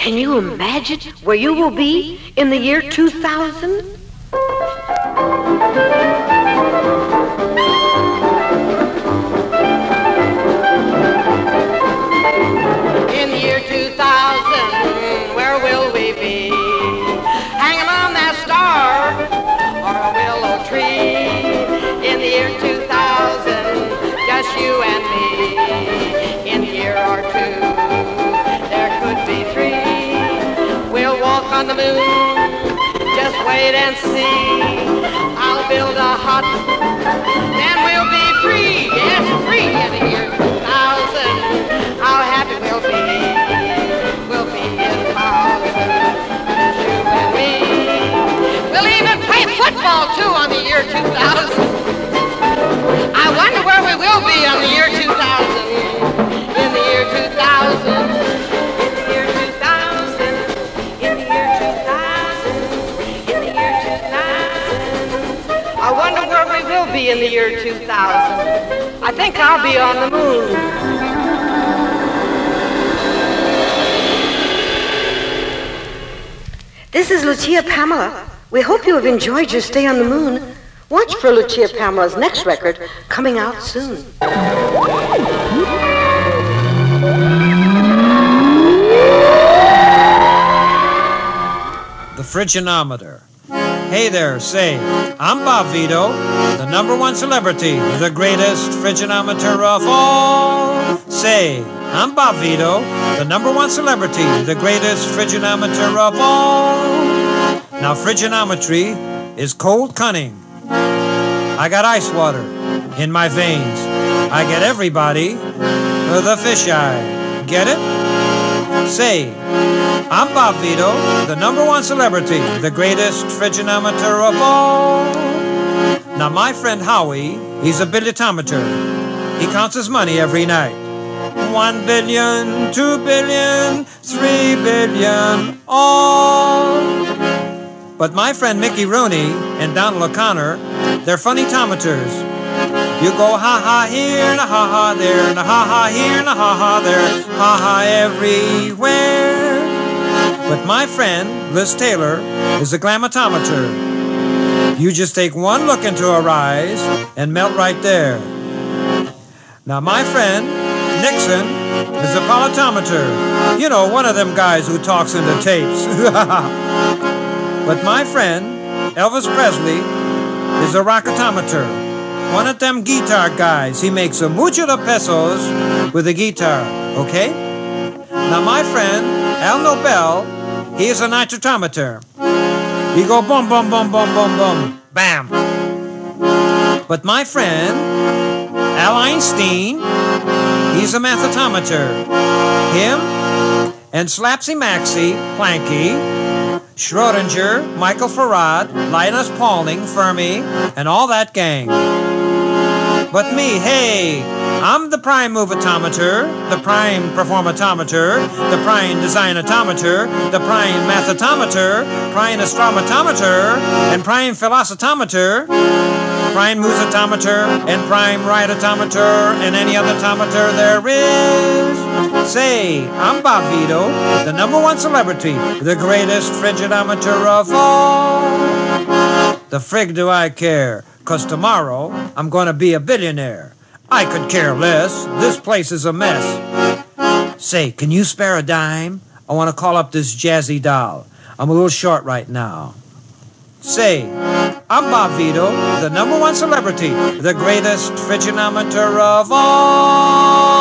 Can you imagine where you will be in the year 2000? Wait and see. I'll build a hut, then we'll be free. Yes, free in the year 2000. How happy we'll be. We'll be in thousands, you and me. We'll even play football too on the year 2000. I wonder where we will be on the year 2000. In the year 2000. In the year 2000. I think I'll be on the moon. This is Lucia Pamela. We hope you have enjoyed your stay on the moon. Watch for Lucia Pamela's next record coming out soon. The Frigionometer. Hey there, say, I'm Bob Vito, the number one celebrity, the greatest Frigionometer of all. Say, I'm Bob Vito, the number one celebrity, the greatest Frigionometer of all. Now, Frigionometry is cold cunning. I got ice water in my veins. I get everybody a fisheye. Get it? Say, I'm Bob Vito, the number one celebrity, the greatest frigionometer of all. Now, my friend Howie, he's a billetometer. He counts his money every night. One billion, two billion, three billion, all. But my friend Mickey Rooney and Donald O'Connor, they're funny tometers. You go ha ha here and a ha ha there and a ha ha here and a ha ha there, ha ha everywhere. But my friend Liz Taylor is a glamatometer. You just take one look into her eyes and melt right there. Now my friend Nixon is a polytometer. You know, one of them guys who talks into tapes. but my friend Elvis Presley is a rocketometer. One of them guitar guys. He makes a mucho de pesos with a guitar, okay? Now, my friend, Al Nobel, he is a nitrotometer. He go boom, boom, boom, boom, boom, boom, bam. But my friend, Al Einstein, he's a mathetometer. Him and Slapsy Maxie, Planky, Schrodinger, Michael Farad, Linus Pauling, Fermi, and all that gang. But me, hey, I'm the prime movatometer, the prime performatometer, the prime designatometer, the prime mathetometer, prime astronomotometer, and prime philosophometer, prime musatometer, and prime ridotometer, and any other tometer there is. Say, I'm Bob Vito, the number one celebrity, the greatest frigidometer of all. The frig do I care? Cause tomorrow I'm gonna be a billionaire. I could care less. This place is a mess. Say, can you spare a dime? I wanna call up this jazzy doll. I'm a little short right now. Say, I'm Bob Vito, the number one celebrity, the greatest frigionometer of all.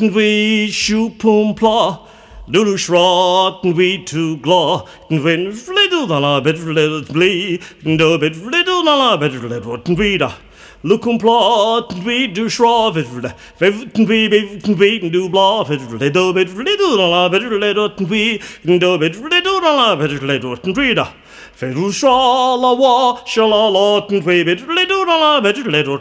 Bivten we shoe pum pla. Lulu shrot and we to glaw. And when fliddle na la bit little blee. No bit little na la bit little we da. Look um plot and we do shraw it. Fivten we we and do blah it. Little bit la bit little we. No bit la bit little we da. Fiddle and we bit little la bit little.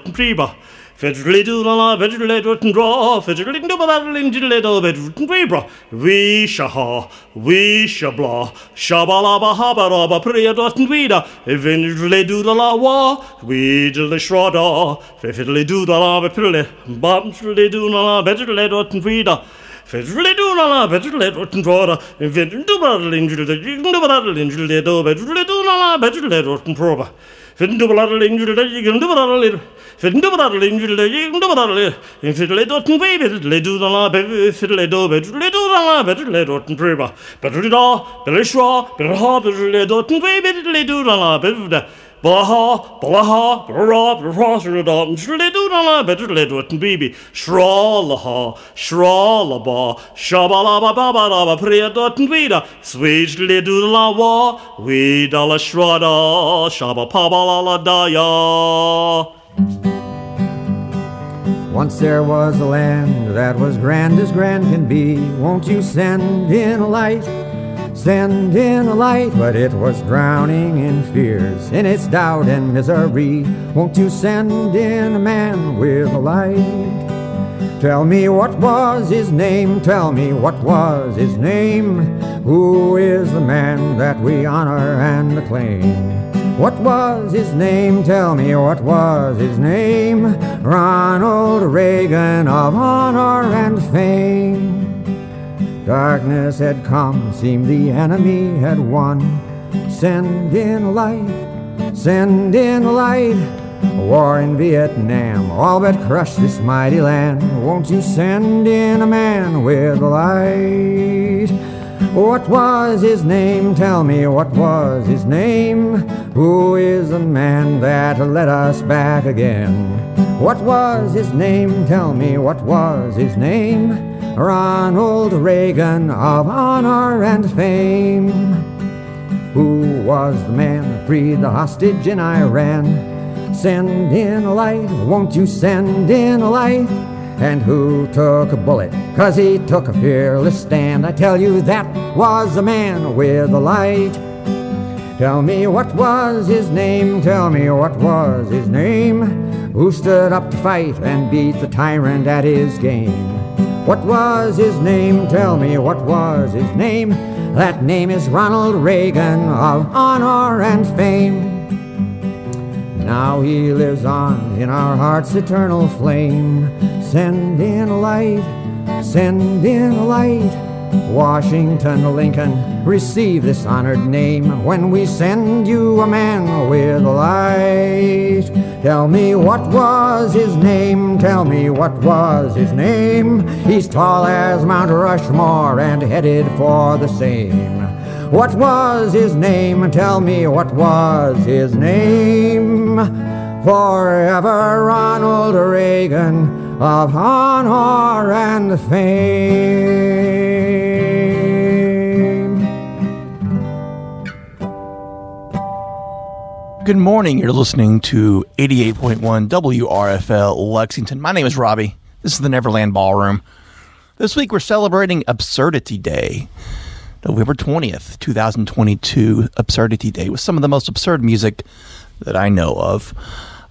Fiddly do la fiddly do and draw, fiddly do ba in diddly do bit we bra. We sha ha, we sha blah, shabala ba ha ba ra ba priya dot and weeda. Fiddly do the la wa, we diddly shrada, fiddly do the la ba prily, bam fiddly do la fiddly dot and weeda. Fiddly do la fiddly dot and draw, fiddly do ba injil, do ba injil, do fiddly do la fiddly dot and proba. Fiddly do ba injil, you can do ba Fiddle ba injil, you can do ba Fiddly dot and baby, fiddly do la fiddly do fiddly do la fiddly dot and proba. Fiddly da, fiddly shwa, fiddly ha, fiddly dot and baby, fiddly do la fiddly. Blaha, blaha, bra, bra, shradot, and shradiduna, better ledwit and baby, shralaha, shralaba, shabalaba, babalaba, priadot and vida, sweet ledula wa, weedala shrada, shaba pabalala daya. Once there was a land that was grand as grand can be. Won't you send in a light? Send in a light, but it was drowning in fears, in its doubt and misery. Won't you send in a man with a light? Tell me what was his name, tell me what was his name. Who is the man that we honor and acclaim? What was his name? Tell me what was his name? Ronald Reagan of honor and fame. Darkness had come, seemed the enemy had won. Send in light, send in light. War in Vietnam, all but crushed this mighty land. Won't you send in a man with light? What was his name? Tell me what was his name? Who is the man that led us back again? What was his name? Tell me what was his name? Ronald Reagan of honor and fame. Who was the man that freed the hostage in Iran? Send in a light, won't you send in a light? And who took a bullet? Cause he took a fearless stand. I tell you, that was a man with a light. Tell me what was his name, tell me what was his name. Who stood up to fight and beat the tyrant at his game? What was his name, tell me what was his name. That name is Ronald Reagan of honor and fame. Now he lives on in our heart's eternal flame. Send in light, send in light. Washington Lincoln, receive this honored name when we send you a man with a light. Tell me what was his name, tell me what was his name. He's tall as Mount Rushmore and headed for the same. What was his name? Tell me what was his name. Forever Ronald Reagan of honor and fame. Good morning. You're listening to 88.1 WRFL Lexington. My name is Robbie. This is the Neverland Ballroom. This week we're celebrating Absurdity Day. November 20th, 2022, Absurdity Day, with some of the most absurd music that I know of.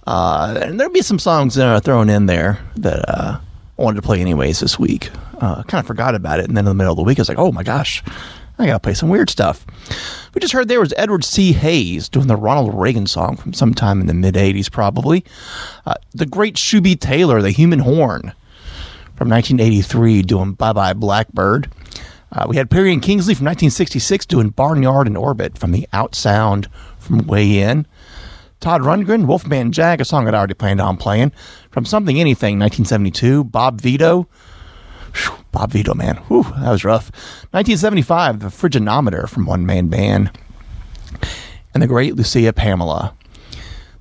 Uh, and there'll be some songs thrown in there that uh, I wanted to play anyways this week. Uh, kind of forgot about it, and then in the middle of the week, I was like, oh my gosh, I gotta play some weird stuff. We just heard there was Edward C. Hayes doing the Ronald Reagan song from sometime in the mid 80s, probably. Uh, the great Shooby Taylor, the Human Horn from 1983, doing Bye Bye Blackbird. Uh, we had Perry and Kingsley from 1966 doing Barnyard in Orbit from the Outsound from Way In. Todd Rundgren, Wolfman Jack, a song I'd already planned on playing from Something Anything, 1972. Bob Vito. Whew, Bob Vito, man. Whew, that was rough. 1975, The Friginometer from One Man Band. And the great Lucia Pamela.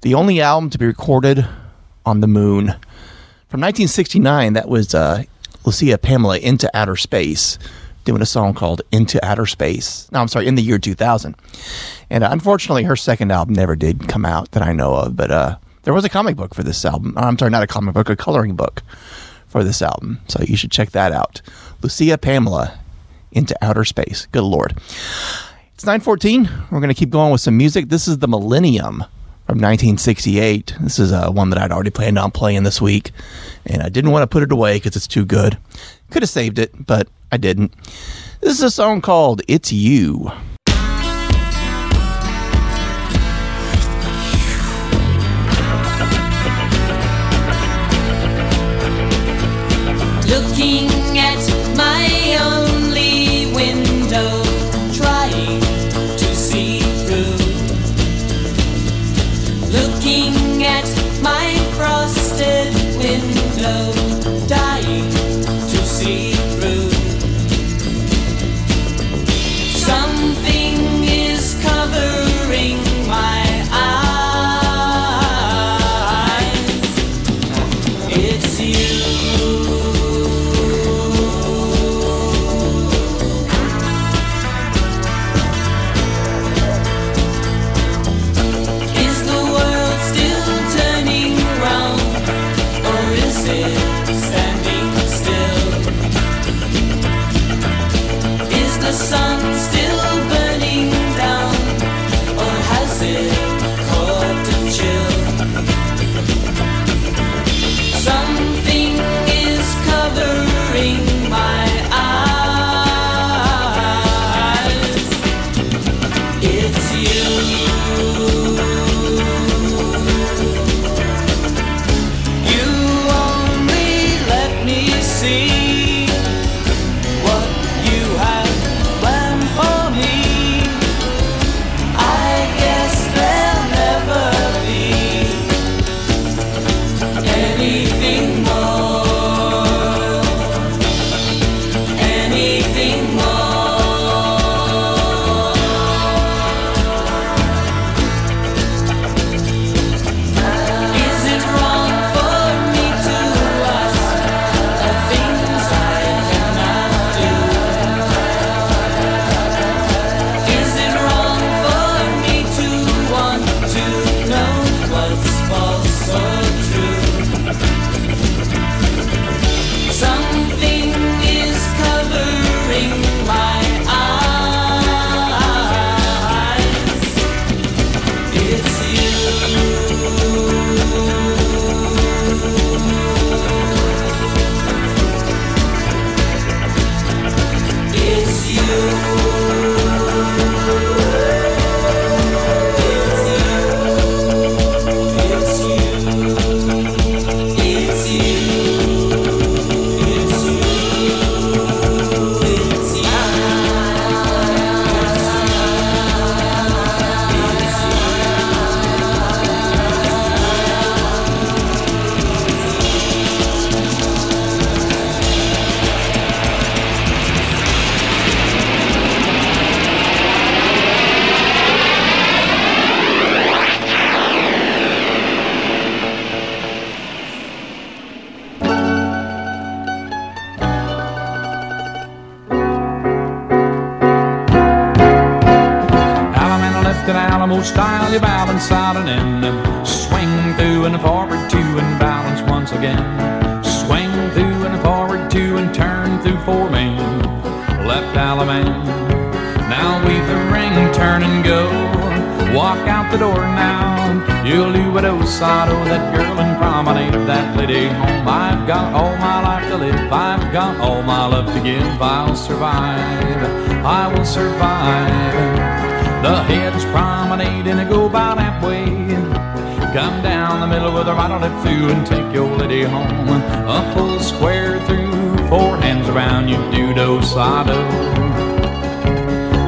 The only album to be recorded on the moon. From 1969, that was uh, Lucia Pamela into outer space, doing a song called Into Outer Space. No, I'm sorry, in the year 2000. And uh, unfortunately, her second album never did come out that I know of, but uh, there was a comic book for this album. I'm sorry, not a comic book, a coloring book for this album. So you should check that out. Lucia Pamela into outer space. Good Lord. It's 914. We're going to keep going with some music. This is The Millennium from 1968. This is uh, one that I'd already planned on playing this week, and I didn't want to put it away because it's too good. Could have saved it, but I didn't. This is a song called It's You. Side oh that girl and promenade that lady home. I've got all my life to live. I've got all my love to give. I'll survive. I will survive. The head's promenade and it go about halfway. Come down the middle with a right on it through and take your lady home. A full square through, four hands around you, do do side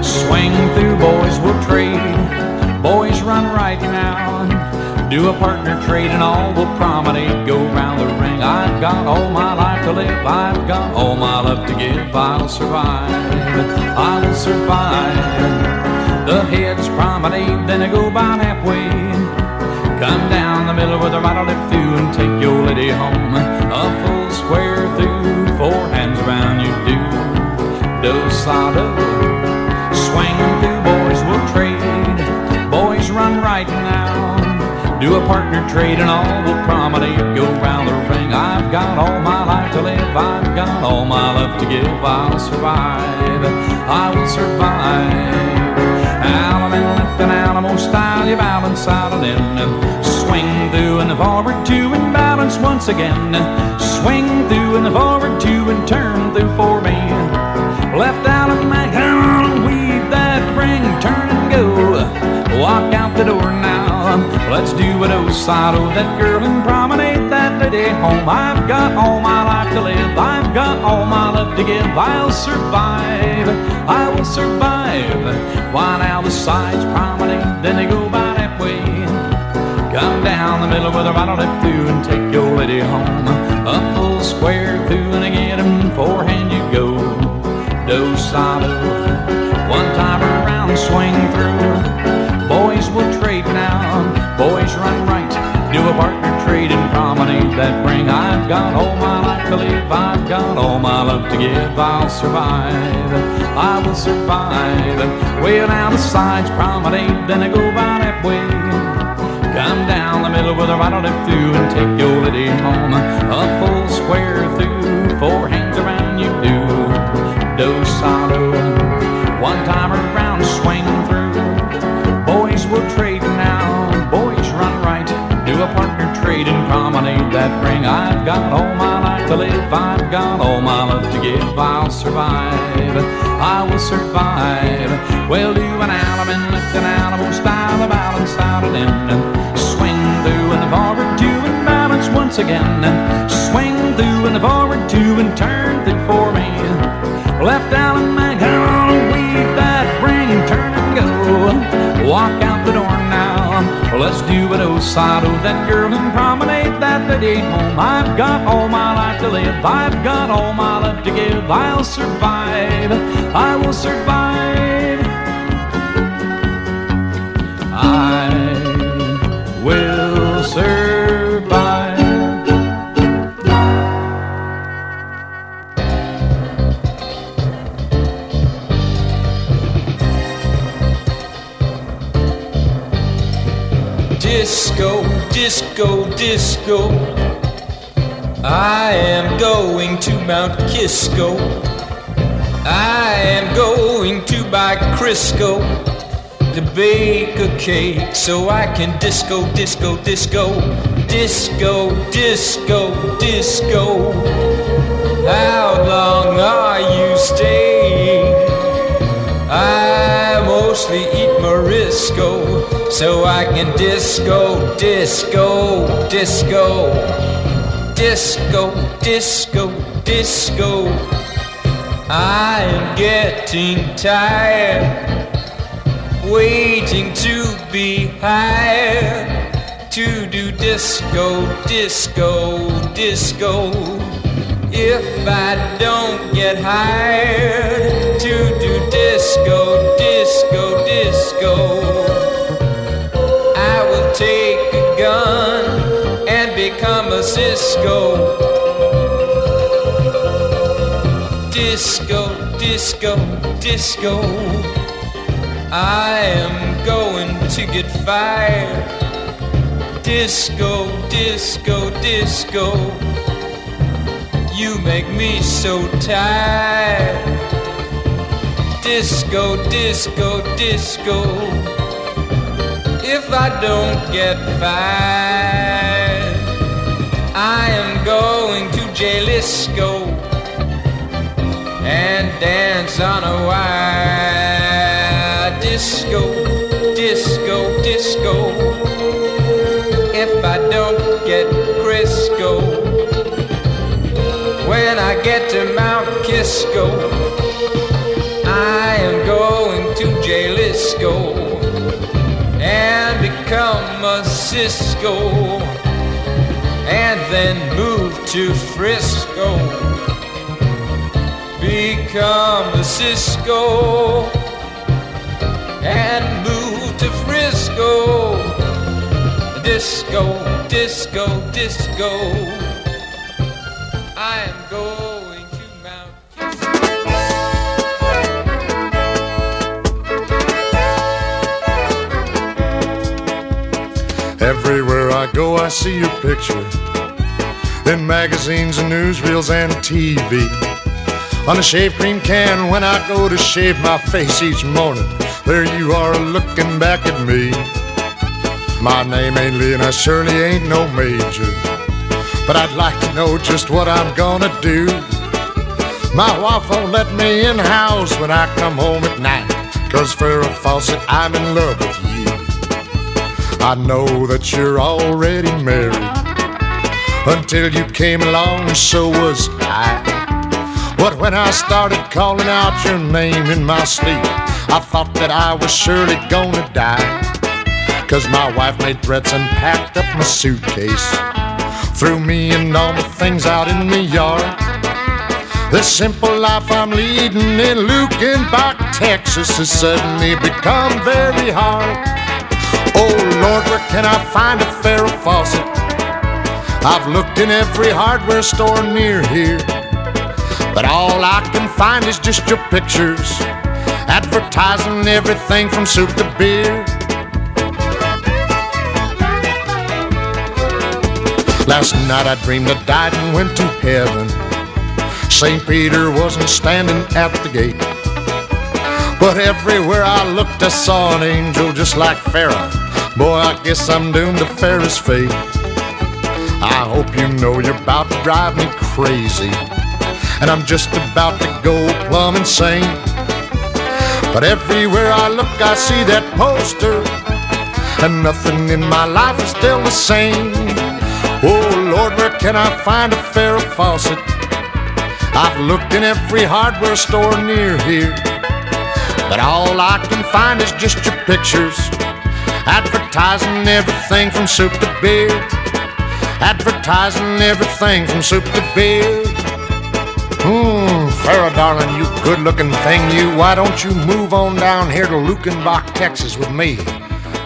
Swing through, boys will trade. Boys run right now. Do a partner trade and all will promenade. Go round the ring. I've got all my life to live. I've got all my love to give. I'll survive. I'll survive. The heads promenade, then I go about halfway. Come down the middle with a right left through and take your lady home. A full square through, four hands around you do. Do sado, swing through, boys will trade. Boys run right now. Do a partner trade and all will promenade. Go round the ring. I've got all my life to live. I've got all my love to give. I'll survive. I will survive. Animal left and animal style. You balance out and in. Swing through and the forward two and balance once again. Swing through and the forward two and turn through for Let's do outside of that girl and promenade that lady home. I've got all my life to live. I've got all my love to give. I'll survive. I will survive. Why now the sides promenade, then they go by that way. Come down the middle with a right left through and take your lady home. A full square through and again and forehand you go. Do solo. One time around, swing through. Boys will. Boys run right. Do a partner trade and promenade that ring. I've got all my life to live. I've got all my love to give. I'll survive. I will survive. Well, now the sides promenade, then I go by that way. Come down the middle with a right left through and take your lady home. A full square through, four hands around you do. Do sado. One time around, swing through. Boys will trade A partner trade and promenade that ring. I've got all my life to live. I've got all my love to give. I'll survive. I will survive. Well, do an element, lift an animal style, a balance out and in. Swing through and forward two and balance once again. And Swing through and forward two and turn through for me. Left out and on, weave that ring, turn and go. Walk out. Let's do it outside of that girl and promenade that lady home. I've got all my life to live. I've got all my love to give. I'll survive. I will survive. I am going to Mount Kisco. I am going to buy Crisco to bake a cake so I can disco, disco, disco, disco, disco, disco. How long are you staying? I mostly eat Morisco so I can disco, disco, disco, disco, disco, disco. I am getting tired, waiting to be hired to do disco, disco, disco. If I don't get hired to do disco, disco, disco, I will take a gun and become a Cisco. Disco, disco, disco. I am going to get fired. Disco, disco, disco. You make me so tired. Disco, disco, disco. If I don't get fired, I am going to Jalisco and dance on a wire. Disco, disco, disco. If I don't get Crisco, when I get to Mount Kisco, I am going to Jalisco and become a Cisco and then move to Frisco. Become a Cisco and move to Frisco. disco, disco, disco. Go, I see your picture in magazines and newsreels and TV. On a shave cream can when I go to shave my face each morning, there you are looking back at me. My name ain't Lee and I surely ain't no major, but I'd like to know just what I'm gonna do. My wife won't let me in house when I come home at night, cause Farrah Fawcett, I'm in love with you. I know that you're already married. Until you came along, so was I. But when I started calling out your name in my sleep, I thought that I was surely gonna die. Cause my wife made threats and packed up my suitcase. Threw me and all my things out in the yard. The simple life I'm leading in Luckenbach, Texas has suddenly become very hard. Oh Lord, where can I find a Farrah faucet? I've looked in every hardware store near here, but all I can find is just your pictures, advertising everything from soup to beer. Last night I dreamed I died and went to heaven. St. Peter wasn't standing at the gate. But everywhere I looked, I saw an angel just like Pharaoh. Boy, I guess I'm doomed to Ferris fate. I hope you know you're about to drive me crazy. And I'm just about to go plumb insane. But everywhere I look, I see that poster. And nothing in my life is still the same. Oh Lord, where can I find a Farrah faucet? I've looked in every hardware store near here. But all I can find is just your pictures, advertising everything from soup to beer. Advertising everything from soup to beer. Hmm, Farrah, darling, you good looking thing, you. Why don't you move on down here to Luckenbach, Texas with me?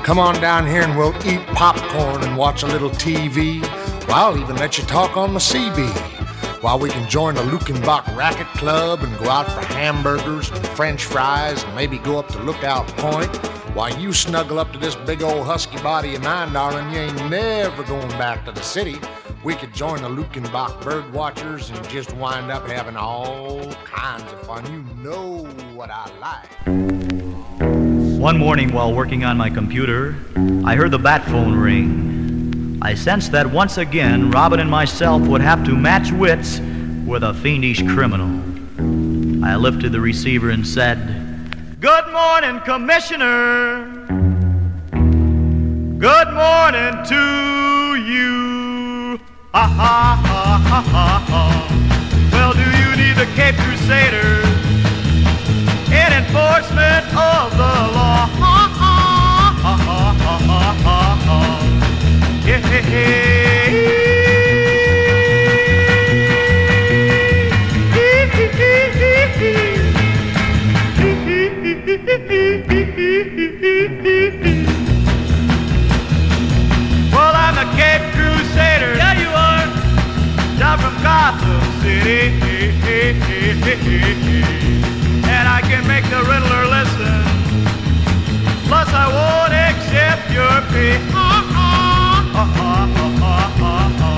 Come on down here and we'll eat popcorn and watch a little TV. Well, I'll even let you talk on the CB while we can join the Luckenbach Racket Club and go out for hamburgers and french fries and maybe go up to Lookout Point while you snuggle up to this big old husky body of mine, darling. You ain't never going back to the city. We could join the Luckenbach bird watchers and just wind up having all kinds of fun. You know what I like. One morning while working on my computer, I heard the bat phone ring. I sensed that once again Robin and myself would have to match wits with a fiendish criminal. I lifted the receiver and said, Good morning, Commissioner. Good morning to you. Ha ha ha ha ha ha. Well, do you need the Cape Crusaders in enforcement of the law? Ha ha ha ha ha ha. Yeah, Gotham City. And I can make the Riddler listen. Plus, I won't accept your pay. Ha, ha, ha, ha, ha, ha, ha.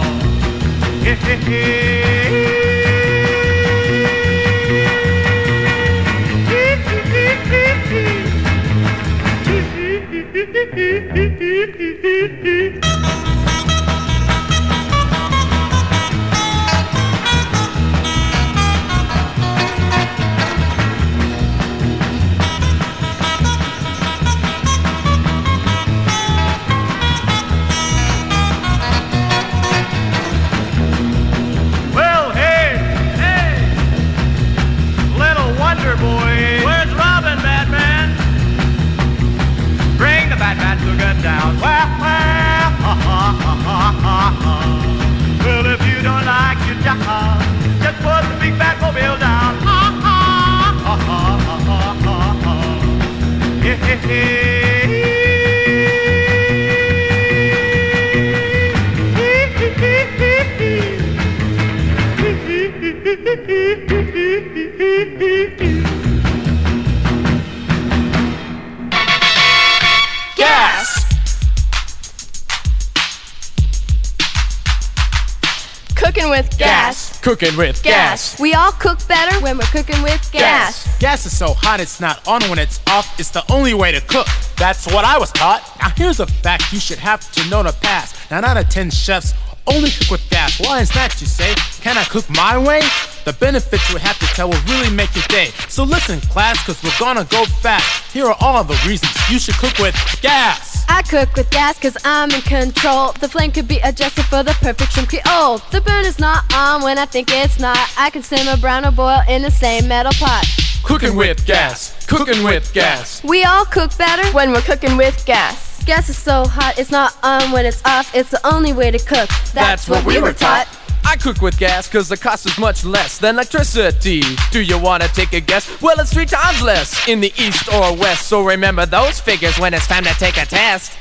cooking with gas. Cooking with gas. gas. We all cook better when we're cooking with gas. gas is so hot it's not on when it's off. It's the only way to cook. That's what I was taught. Now here's a fact you should have to know to pass. Nine out of ten chefs only cook with gas. Why is that, you say? Can I cook my way? The benefits we have to tell will really make your day. So listen, class, cause we're gonna go fast. Here are all the reasons you should cook with gas. I cook with gas cause I'm in control. The flame could be adjusted for the perfect shrimp creole. The burner's not on when I think it's not. I can simmer, brown, or boil in the same metal pot. Cooking with gas. Cooking with gas. We all cook better when we're cooking with gas. Gas is so hot, it's not on when it's off. It's the only way to cook. That's, what, we were taught. I cook with gas cause the cost is much less than electricity. Do you wanna take a guess? Well, it's three times less in the east or west. So remember those figures when it's time to take a test.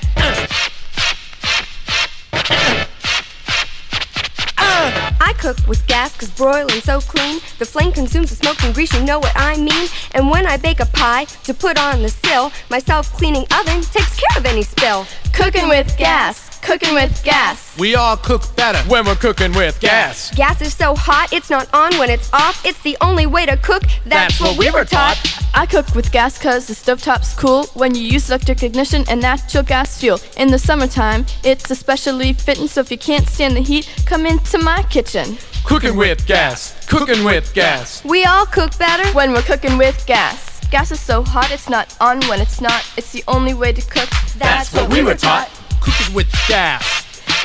I cook with gas cause broiling so clean. The flame consumes the smoke and grease, you know what I mean. And when I bake a pie to put on the sill, my self cleaning oven takes care of any spill. Cooking with gas. Cooking with gas. We all cook better when we're cooking with gas. Gas is so hot, it's not on when it's off. It's the only way to cook. That's, what, we were taught. I cook with gas cause the stovetop's cool when you use electric ignition and natural gas fuel. In the summertime, it's especially fitting, so if you can't stand the heat, come into my kitchen. Cooking with gas. Cooking with gas. We all cook better when we're cooking with gas. Gas is so hot, it's not on when it's not. It's the only way to cook. That's what we were taught. Cooking with gas.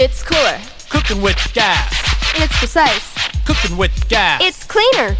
It's cooler. Cooking with gas. It's precise. Cooking with gas. It's cleaner.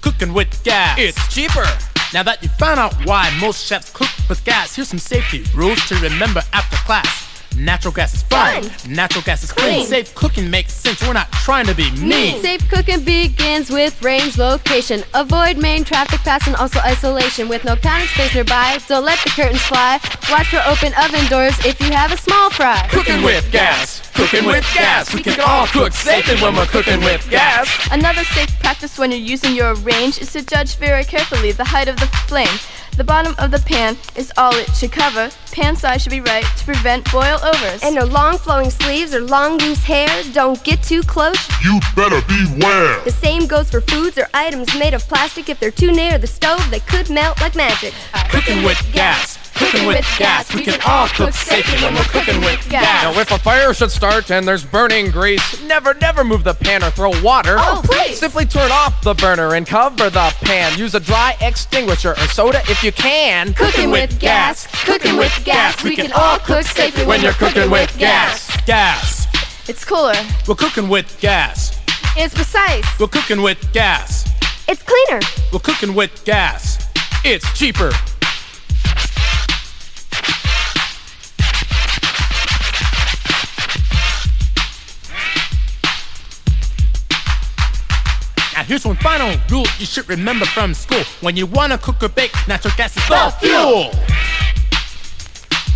Cooking with gas. It's cheaper. Now that you found out why most chefs cook with gas, here's some safety rules to remember after class. Natural gas is fun. Natural gas is clean. Clean. Safe cooking makes sense. We're not trying to be mean. Safe cooking begins with range location. Avoid main traffic paths and also isolation. With no counter space nearby, don't let the curtains fly. Watch for open oven doors if you have a small fry. Cooking with gas. Cooking with gas. We can all cook safely when we're cooking with gas. Another safe practice when you're using your range is to judge very carefully the height of the flame. The bottom of the pan is all it should cover. Pan size should be right to prevent boil overs. And no long flowing sleeves or long loose hair. Don't get too close. You better beware. The same goes for foods or items made of plastic. If they're too near the stove, they could melt like magic. Cooking with gas. Cooking with gas. We can all cook safely when we're cooking with gas. Now, if a fire should start and there's burning grease, never, never move the pan or throw water. Oh, please. Simply turn off the burner and cover the pan. Use a dry extinguisher or soda if you can. Cooking with gas. Cooking with gas. We can all cook safely when you're cooking with gas. Gas. It's cooler. We're cooking with gas. It's precise. We're cooking with gas. It's cleaner. We're cooking with gas. It's cheaper. Here's one final rule you should remember from school. When you wanna cook or bake, natural gas is the fuel.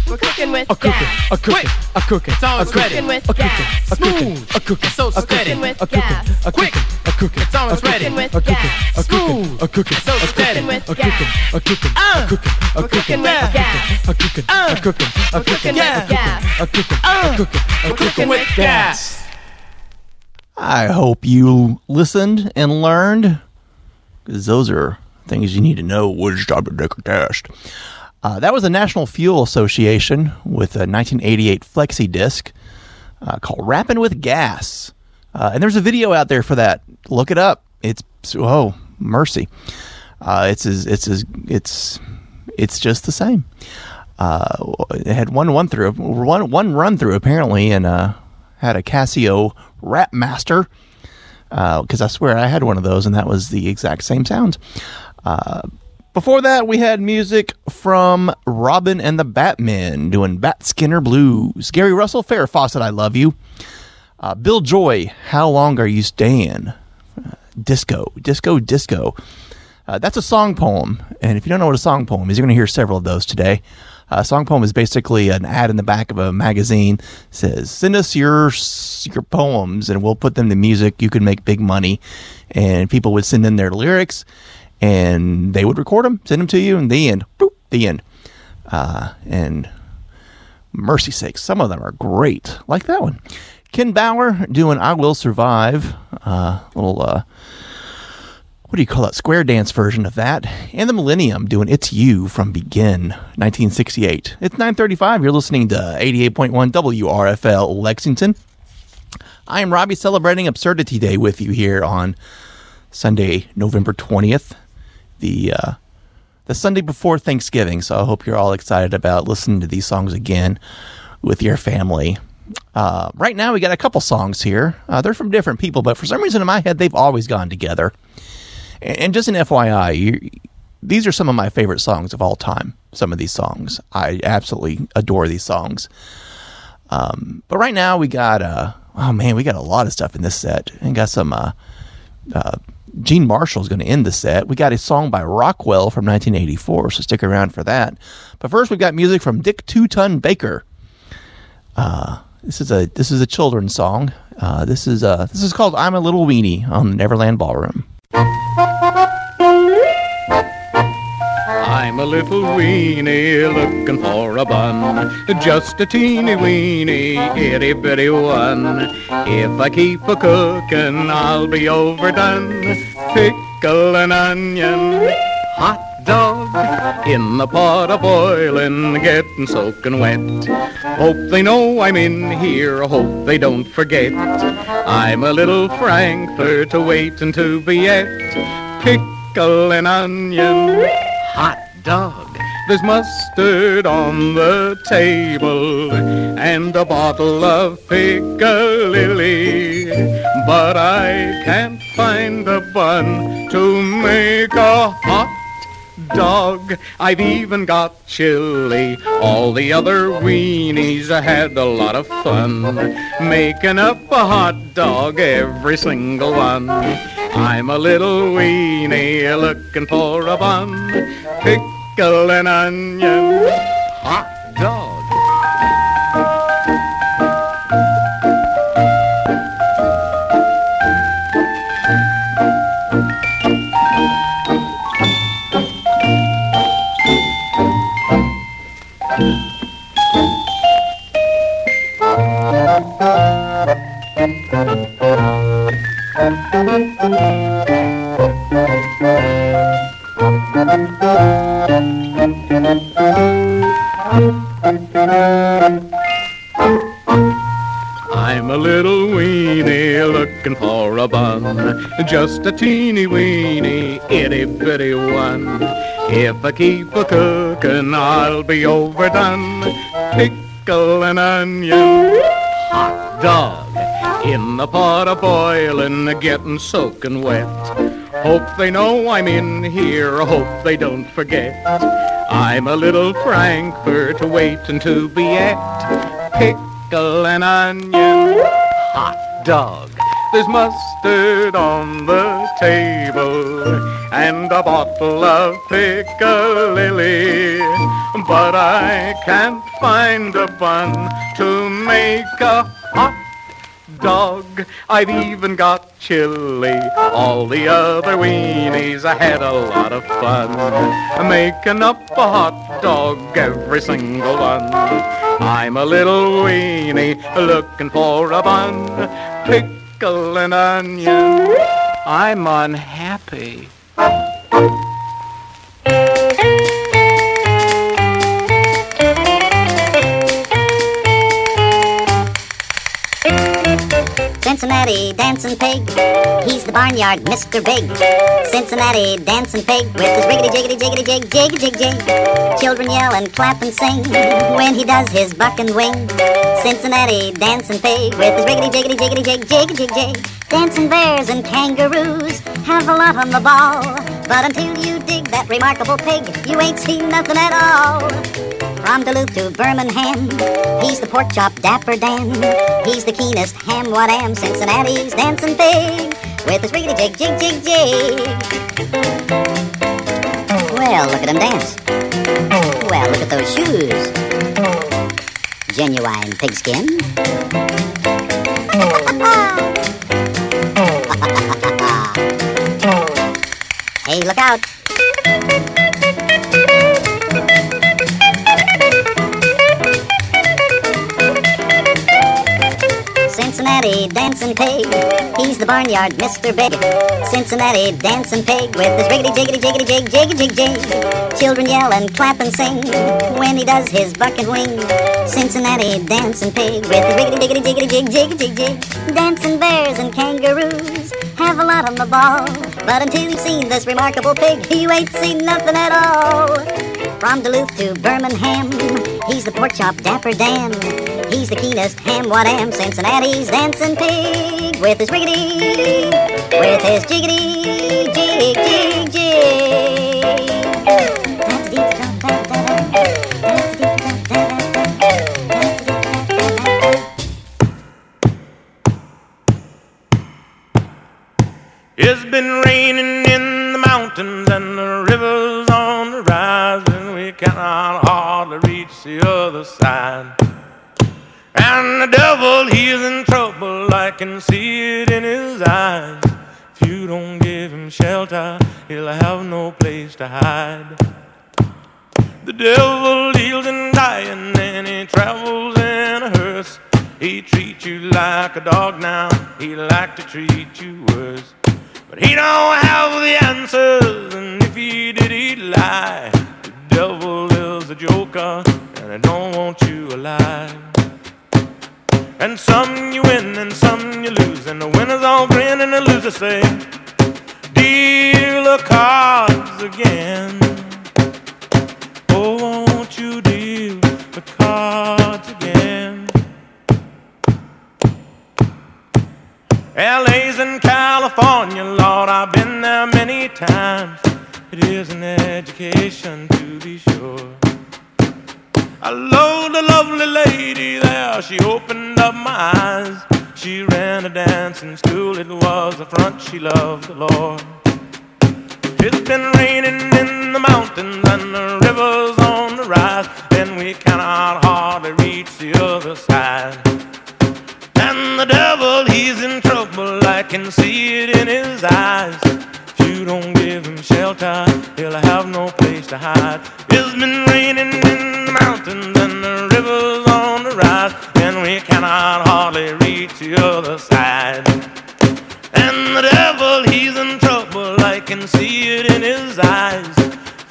We're cooking with A cooking, gas. a cooking, a cooking, It's always a cooking, ready. With a cooking, gas. a cooking, Smooth. a cooking, So a steady. cooking, With a cooking, gas. a cooking, a cooking, It's always a cooking, ready. With a cooking, a cooking, a cooking, So a steady. a cooking, a cooking, Uh. a cooking, a cooking, with a gas. cooking, a cooking, a cooking, a cooking a cooking, a cooking, a cooking with gas. I hope you listened and learned because those are things you need to know. Which time to take a test? Uh, that was the National Fuel Association with a 1988 flexi disc uh, called "Rapping with Gas," uh, and there's a video out there for that. Look it up. It's oh mercy. Uh, it's as it's as it's it's just the same. Uh, it had one one through one one run through apparently, and uh, had a Casio Rap Master because I swear I had one of those, and that was the exact same sound. Uh, before that, we had music from Robin and the Batmen doing Bat Skinner Blues. Gary Russell, Farrah Fawcett, I Love You. Uh, Bill Joy, How Long Are You Staying? Uh, disco, Disco, Disco. Uh, that's a song poem. And if you don't know what a song poem is, you're going to hear several of those today. A song poem is basically an ad in the back of a magazine. It says, send us your your poems and we'll put them to music. You can make big money. And people would send in their lyrics and they would record them, send them to you, and the end. Boop, the end. Uh, and mercy sakes, some of them are great, like that one. Ken Bauer doing I Will Survive. Uh, little, uh, what do you call that? Square dance version of that. And the Millennium doing It's You from Begin, 1968. It's 935. You're listening to 88.1 WRFL Lexington. I am Robbie celebrating Absurdity Day with you here on Sunday, November 20th, the uh, the Sunday before Thanksgiving. So I hope you're all excited about listening to these songs again with your family. Uh, right now, we got a couple songs here. Uh, they're from different people, but for some reason in my head, they've always gone together. And, just an FYI, you, these are some of my favorite songs of all time. Some of these songs, I absolutely adore these songs. Um, but right now, we got uh, oh man, we got a lot of stuff in this set, and got some. Uh, uh, Gene Marshall's going to end the set. We got a song by Rockwell from 1984, so stick around for that. But first, we've got music from Dick Two Ton Baker. Uh, this is a this is a children's song. Uh, this is uh, this is called "I'm a Little Weenie" on Neverland Ballroom. I'm a little weenie looking for a bun, just a teeny weeny itty bitty one. If I keep a cooking, I'll be overdone. Pickle and onion, hot dog in the pot of boiling, getting soaking wet. Hope they know I'm in here, hope they don't forget. I'm a little Frankfurt waiting to be et. Pickle and onion, hot dog. There's mustard on the table and a bottle of piccalilli. But I can't find a bun to make a hot dog. I've even got chili. All the other weenies had a lot of fun making up a hot dog, every single one. I'm a little weenie looking for a bun. Pickle and onion, hot dog. I'm a little weenie looking for a bun, just a teeny weeny itty bitty one. If I keep a cooking, I'll be overdone. Pickle and onion, hot dog in the pot of boiling, getting soaking wet. Hope they know I'm in here, hope they don't forget. I'm a little Frankfurt waiting to wait and to be et. Pickle and onion, hot dog. There's mustard on the table and a bottle of piccalilli. But I can't find a bun to make a hot dog. I've even got chili. All the other weenies I had a lot of fun making up a hot dog, every single one. I'm a little weenie looking for a bun, pickle and onion. I'm unhappy. Cincinnati dancing pig, he's the barnyard Mr. Big. Cincinnati dancing pig with his riggedy jiggedy jiggedy jig jig jig jig. Children yell and clap and sing when he does his buck and wing. Cincinnati dancing pig with his riggedy jiggedy jiggedy jig jig jig jig. Dancing bears and kangaroos have a lot on the ball, but until you dig that remarkable pig, you ain't seen nothing at all. From Duluth to Birmingham, he's the pork chop Dapper Dan. He's the keenest ham what am Cincinnati's dancing pig with his riggedy jig jig jig jig. Well, look at him dance. Well, look at those shoes. Genuine pigskin. hey, look out. Cincinnati dancing pig. He's the barnyard Mr. Big. Cincinnati dancing pig with his riggedy jiggity jiggity jig jig jig jig. Children yell and clap and sing when he does his bucket wing. Cincinnati dancing pig with his riggedy diggity jiggity jig jig jig jig. Dancing bears and kangaroos have a lot on the ball. But until you've seen this remarkable pig, you ain't seen nothing at all. From Duluth to Birmingham, he's the pork chop Dapper Dan. He's the keenest ham what am Cincinnati's dancing pig with his riggedy, with his jiggity, jig, jig, jig. It's been raining in the mountains and the rivers on the rise, cannot hardly reach the other side. And the devil, he's in trouble, I can see it in his eyes. If you don't give him shelter, he'll have no place to hide. The devil deals in dying and he travels in a hearse. He treats you like a dog now, he like to treat you worse. But he don't have the answers, and if he did, he'd lie. Devil is a joker, and I don't want you alive. And some you win, and some you lose, and the winners all grin, and the losers say, Deal the cards again. Oh, won't you deal the cards again? LA's in California, Lord, I've been there many times. It is an education to be sure. I loved a lovely lady there, she opened up my eyes. She ran a dancing school, it was the front, she loved the Lord. It's been raining in the mountains and the rivers on the rise, and we cannot hardly reach the other side. And the devil, he's in trouble, I can see it in his eyes. You don't give him shelter, he'll have no place to hide. It's been raining in the mountains and the rivers on the rise, and we cannot hardly reach the other side. And the devil, he's in trouble, I can see it in his eyes.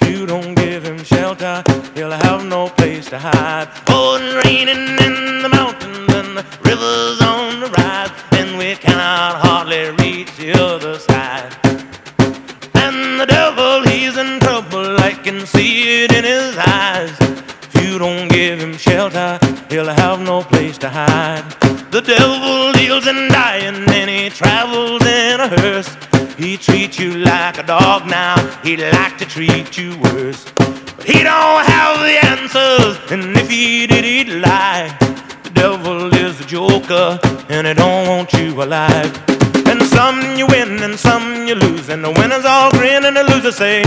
If you don't give him shelter, he'll have no place to hide. Oh, it's raining in the mountains and the rivers on the rise, and we cannot hardly reach the other side. He's in trouble, I can see it in his eyes. If you don't give him shelter, he'll have no place to hide. The devil deals in dying and he travels in a hearse. He treats you like a dog now, he'd like to treat you worse. But he don't have the answers, and if he did, he'd lie. The devil is a joker, and he don't want you alive. Some you win, and some you lose, and the winners all grin, and the losers say,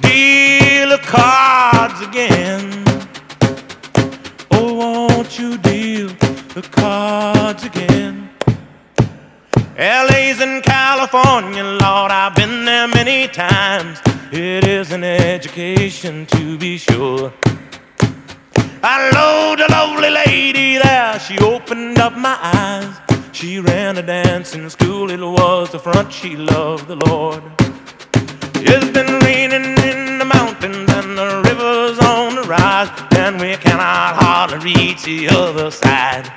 Deal the cards again. Oh, won't you deal the cards again? LA's in California, Lord, I've been there many times. It is an education to be sure. I loved a lovely lady there, she opened up my eyes. She ran a dancing school, it was the front, she loved the Lord. It's been raining in the mountains and the rivers on the rise, and we cannot hardly reach the other side.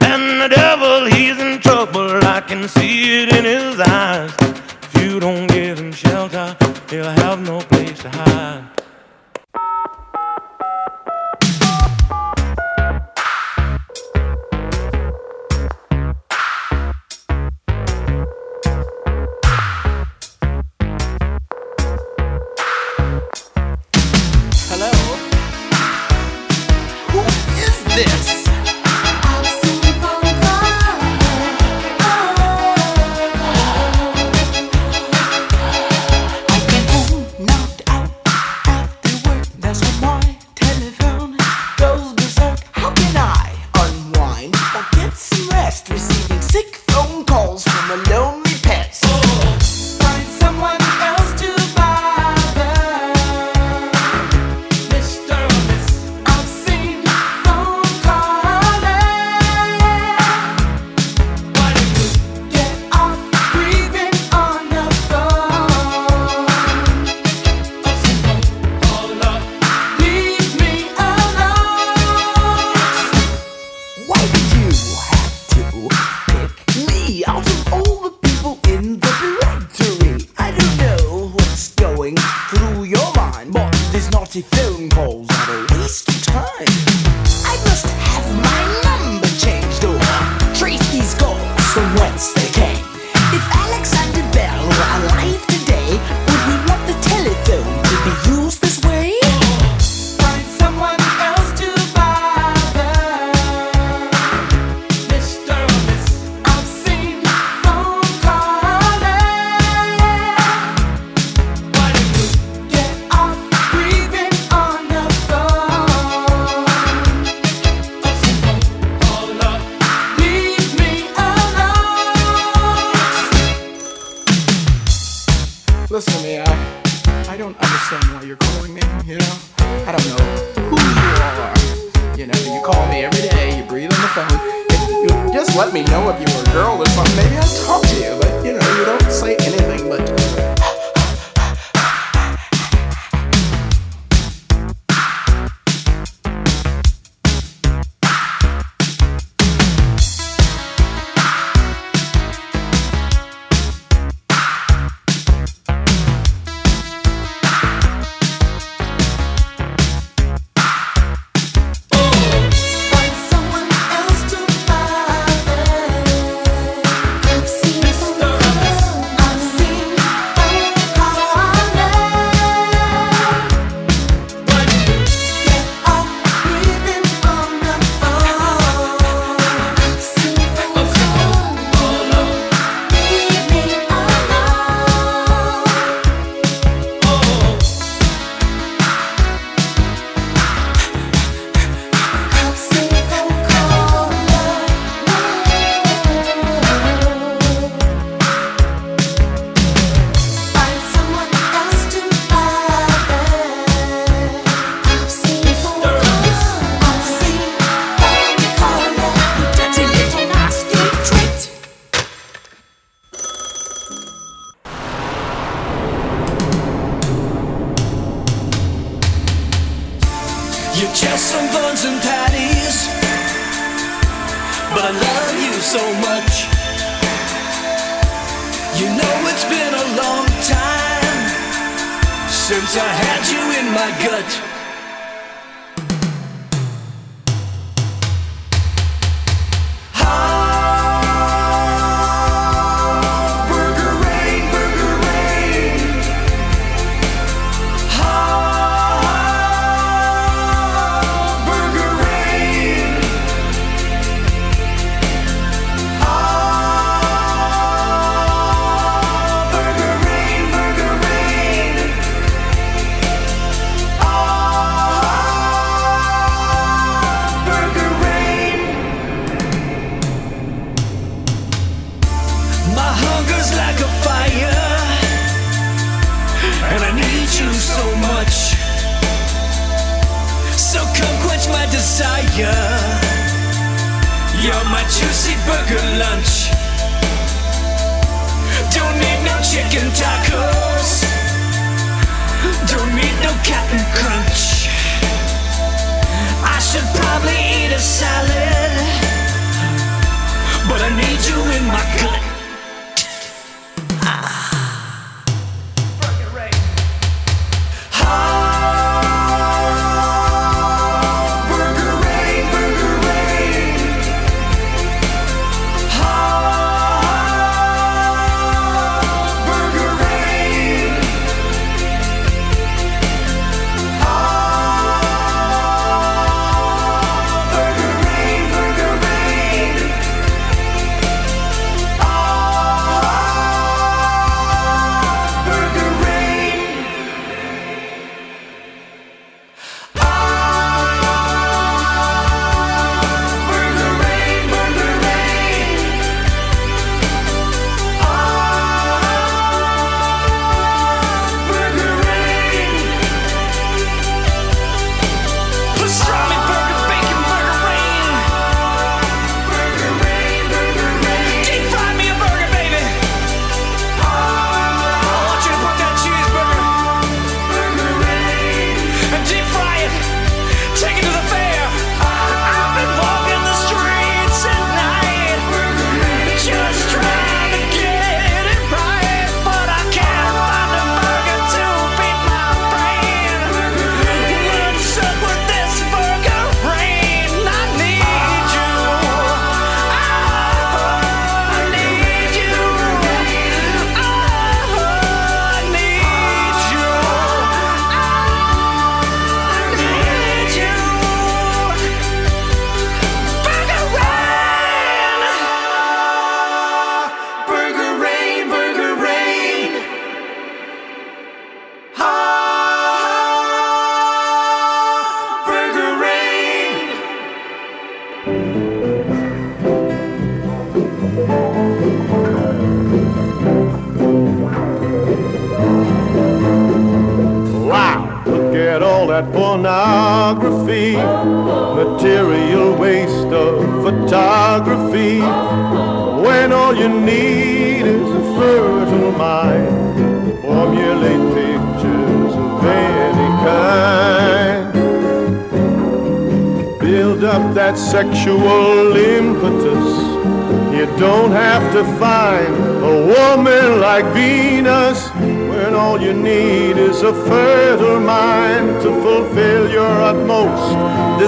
And the devil, he's in trouble, I can see it in his eyes. If you don't give him shelter, he'll have no place to hide.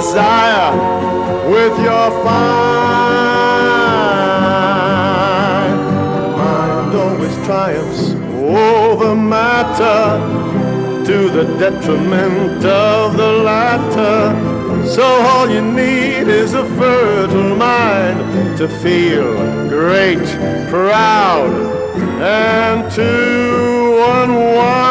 Desire with your fine mind always triumphs over matter to the detriment of the latter. So all you need is a fertile mind to feel great, proud, and to unwind.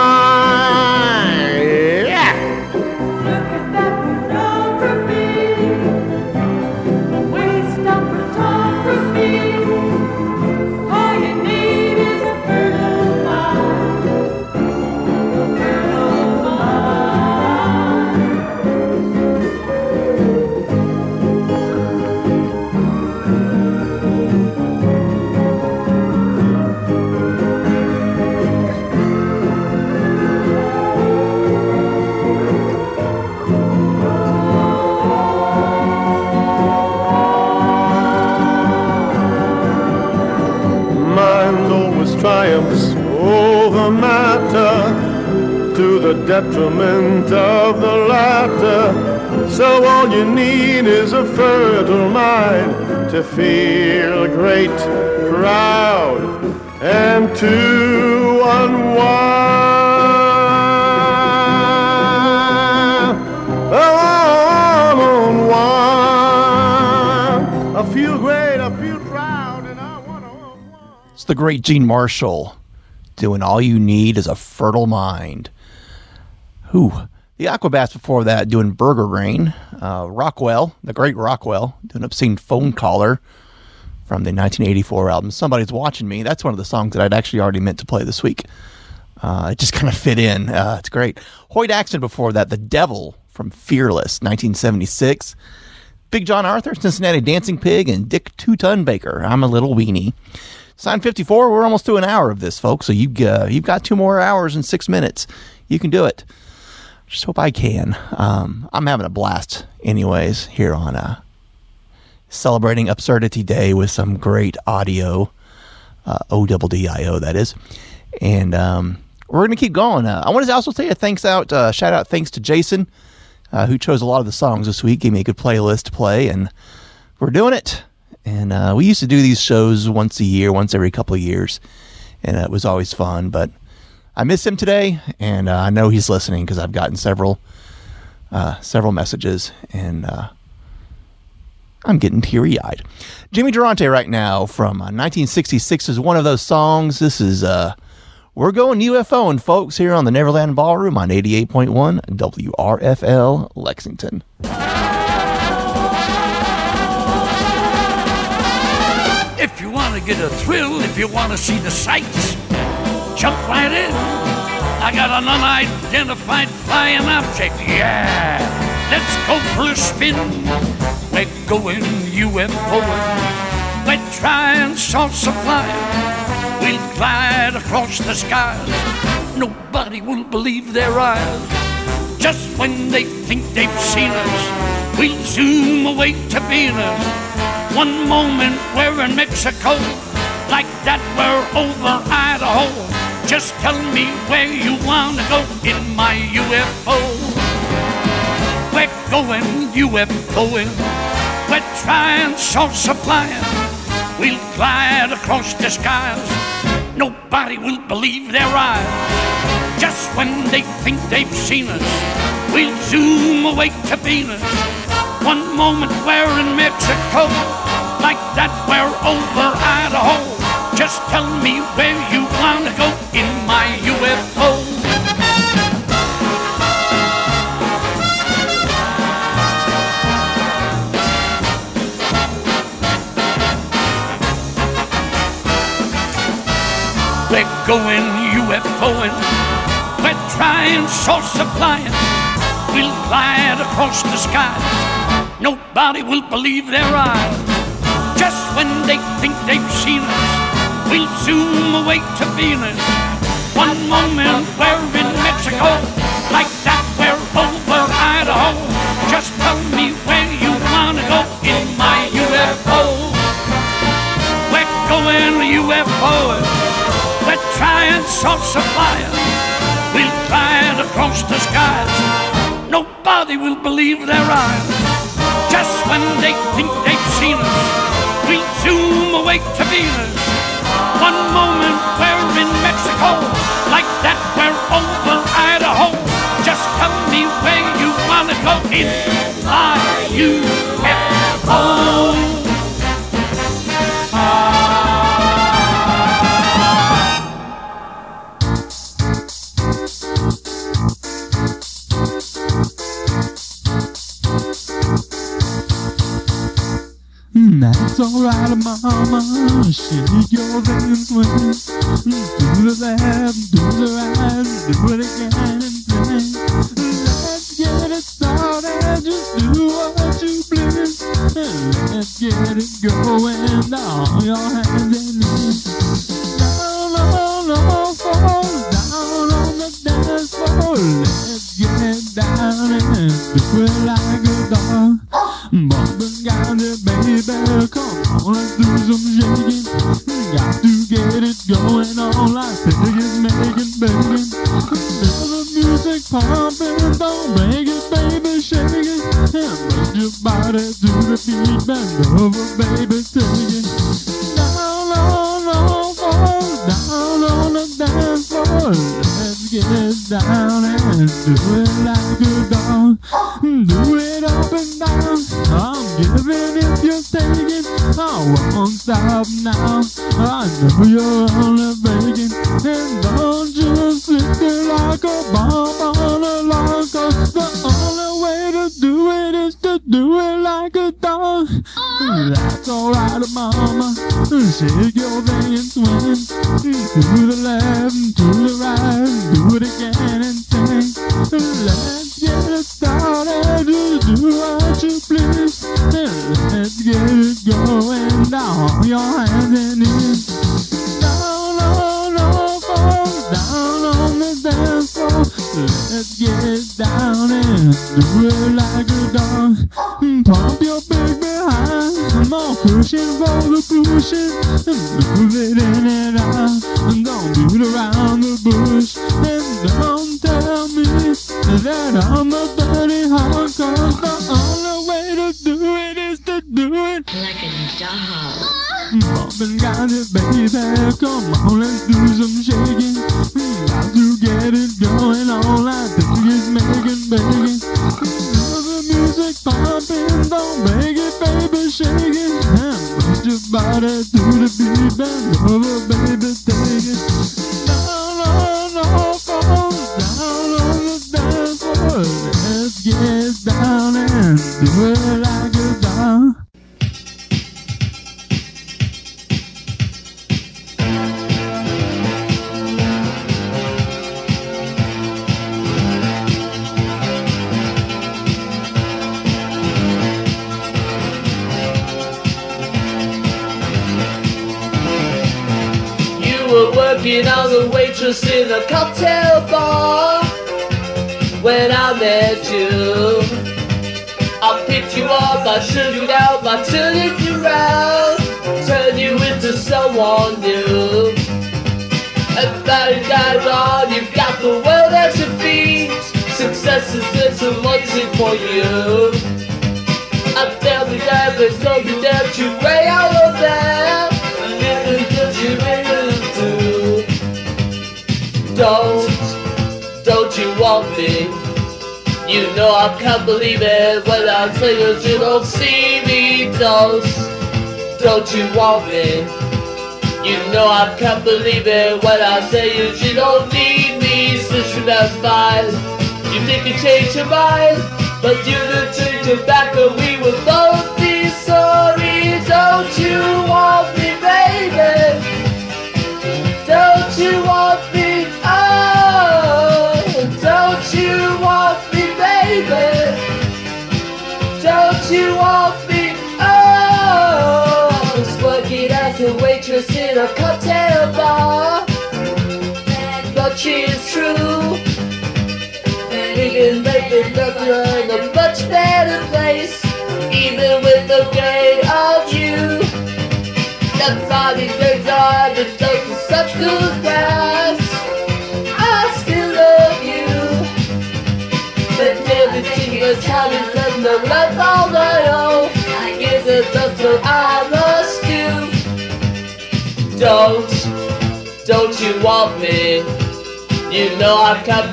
Detriment of the latter. So all you need is a fertile mind to feel great, proud, and to unwind. Unwind. Feel great, proud, and I to. It's the great Gene Marshall doing All You Need is a Fertile Mind. Who? The Aquabats before that doing Burger Rain. Uh, Rockwell, the great Rockwell, doing Obscene Phone Caller from the 1984 album Somebody's Watching Me. That's one of the songs that I'd actually already meant to play this week. Uh, it just kind of fit in. Uh, it's great. Hoyt Axton before that, The Devil from Fearless, 1976. Big John Arthur, Cincinnati Dancing Pig, and Dick Two Ton Baker. I'm a little weenie. Sign 54. We're almost to an hour of this, folks. So you uh, you've got two more hours and six minutes. You can do it. Just hope I can. Um, I'm having a blast, anyways, here on uh, celebrating Absurdity Day with some great audio, uh, O double D I O, that is. And um, we're going to keep going. Uh, I want to also say a thanks out, uh, shout out, thanks to Jason, uh, who chose a lot of the songs this week, gave me a good playlist to play, and we're doing it. And uh, we used to do these shows once a year, once every couple of years, and it was always fun. But I miss him today, and uh, I know he's listening because I've gotten several, uh, several messages, and uh, I'm getting teary eyed. Jimmy Durante right now from uh, 1966 is one of those songs. This is uh, we're going UFOing, folks, here on the Neverland Ballroom on 88.1 WRFL Lexington. If you want to get a thrill, if you want to see the sights, jump right in. I got an unidentified flying object, yeah. Let's go for a spin. We're going UFOing. We're trying salsa flying. We'll glide across the skies. Nobody will believe their eyes. Just when they think they've seen us, we'll zoom away to Venus. One moment we're in Mexico, like that we're over Idaho. Just tell me where you wanna go in my UFO. We're going UFOing. We're trying salsa flying. We'll glide across the skies. Nobody will believe their eyes. Just when they think they've seen us, we'll zoom away to Venus. One moment we're in Mexico, like that we're over Idaho. Just tell me where you wanna go in my UFO. We're going UFOing. We're trying source supplying. We'll glide across the sky. Nobody will believe their eyes. Just when they think they've seen us we zoom away to Venus. One moment we're in Mexico, like that we're over Idaho. Just tell me where you wanna go in my UFO. We're going UFO. We're trying salt fire. We'll fly across the skies. Nobody will believe their eyes. Just when they think they've seen us, we zoom away to Venus. One moment we're in Mexico, like that we're over Idaho. Just tell me where you wanna go in. Are you? alright, mama. Shake your hands when do the left, do the right, do it again. Let's get it started, just do what you please. Let's get it going, down your hands and knees. Down on all floor, down on the dance floor. Let's get down and do it like a dog. bend over, baby.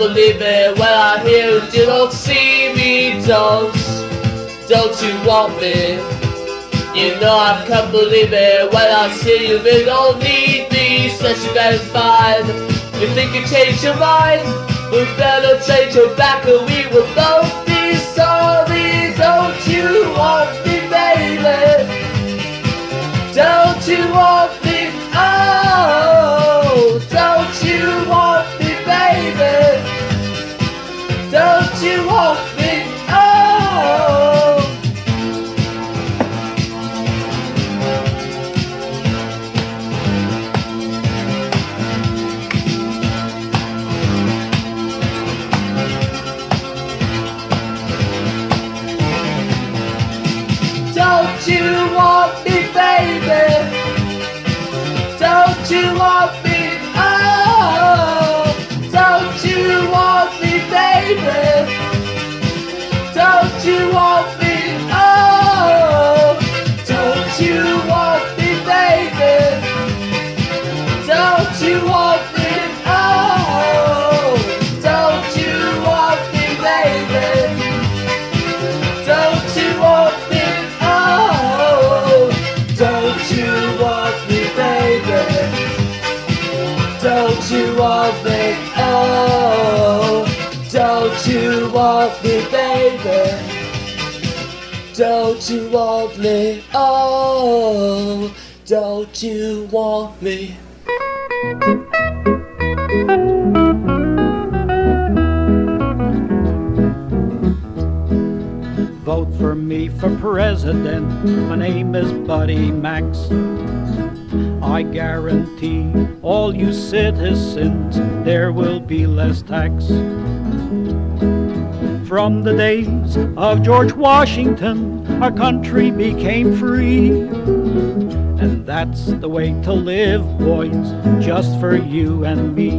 Believe it when I hear you don't see me. Don't, don't you want me? You know I can't believe it when I see you. You don't need me, such you bad fine. You think you changed your mind? We better change your back, or we will both Don't you want me? Oh, don't you want me? Vote for me for president. My name is Buddy Max. I guarantee all you citizens there will be less tax. From the days of George Washington, our country became free. And that's the way to live, boys, just for you and me.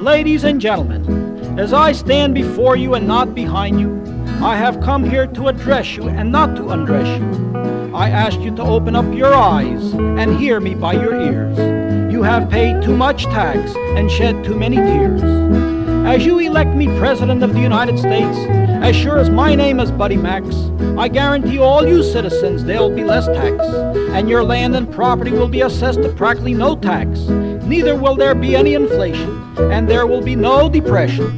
Ladies and gentlemen, as I stand before you and not behind you, I have come here to address you and not to undress you. I ask you to open up your eyes and hear me by your ears. You have paid too much tax and shed too many tears. As you elect me President of the United States, as sure as my name is Buddy Max, I guarantee all you citizens there'll be less tax, and your land and property will be assessed to practically no tax. Neither will there be any inflation, and there will be no depression.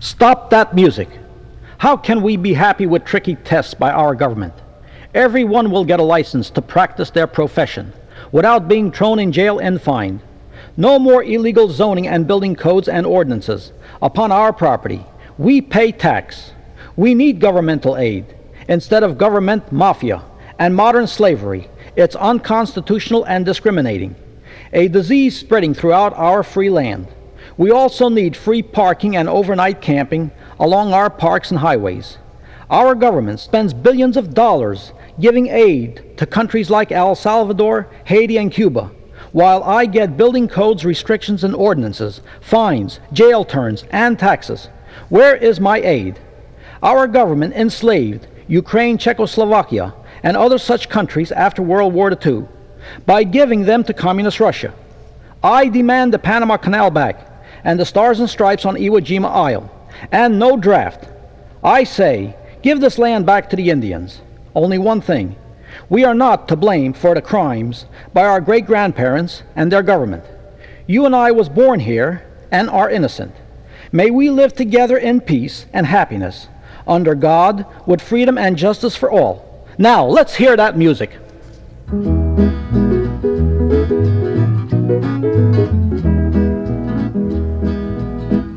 Stop that music. How can we be happy with tricky tests by our government? Everyone will get a license to practice their profession without being thrown in jail and fined. No more illegal zoning and building codes and ordinances upon our property. We pay tax. We need governmental aid instead of government mafia and modern slavery. It's unconstitutional and discriminating. A disease spreading throughout our free land. We also need free parking and overnight camping along our parks and highways. Our government spends billions of dollars giving aid to countries like El Salvador, Haiti, and Cuba, while I get building codes, restrictions, and ordinances, fines, jail terms, and taxes. Where is my aid? Our government enslaved Ukraine, Czechoslovakia, and other such countries after World War II by giving them to Communist Russia. I demand the Panama Canal back and the Stars and Stripes on Iwo Jima Isle, and no draft. I say, give this land back to the Indians. Only one thing. We are not to blame for the crimes by our great grandparents and their government. You and I was born here and are innocent. May we live together in peace and happiness, under God, with freedom and justice for all. Now, let's hear that music.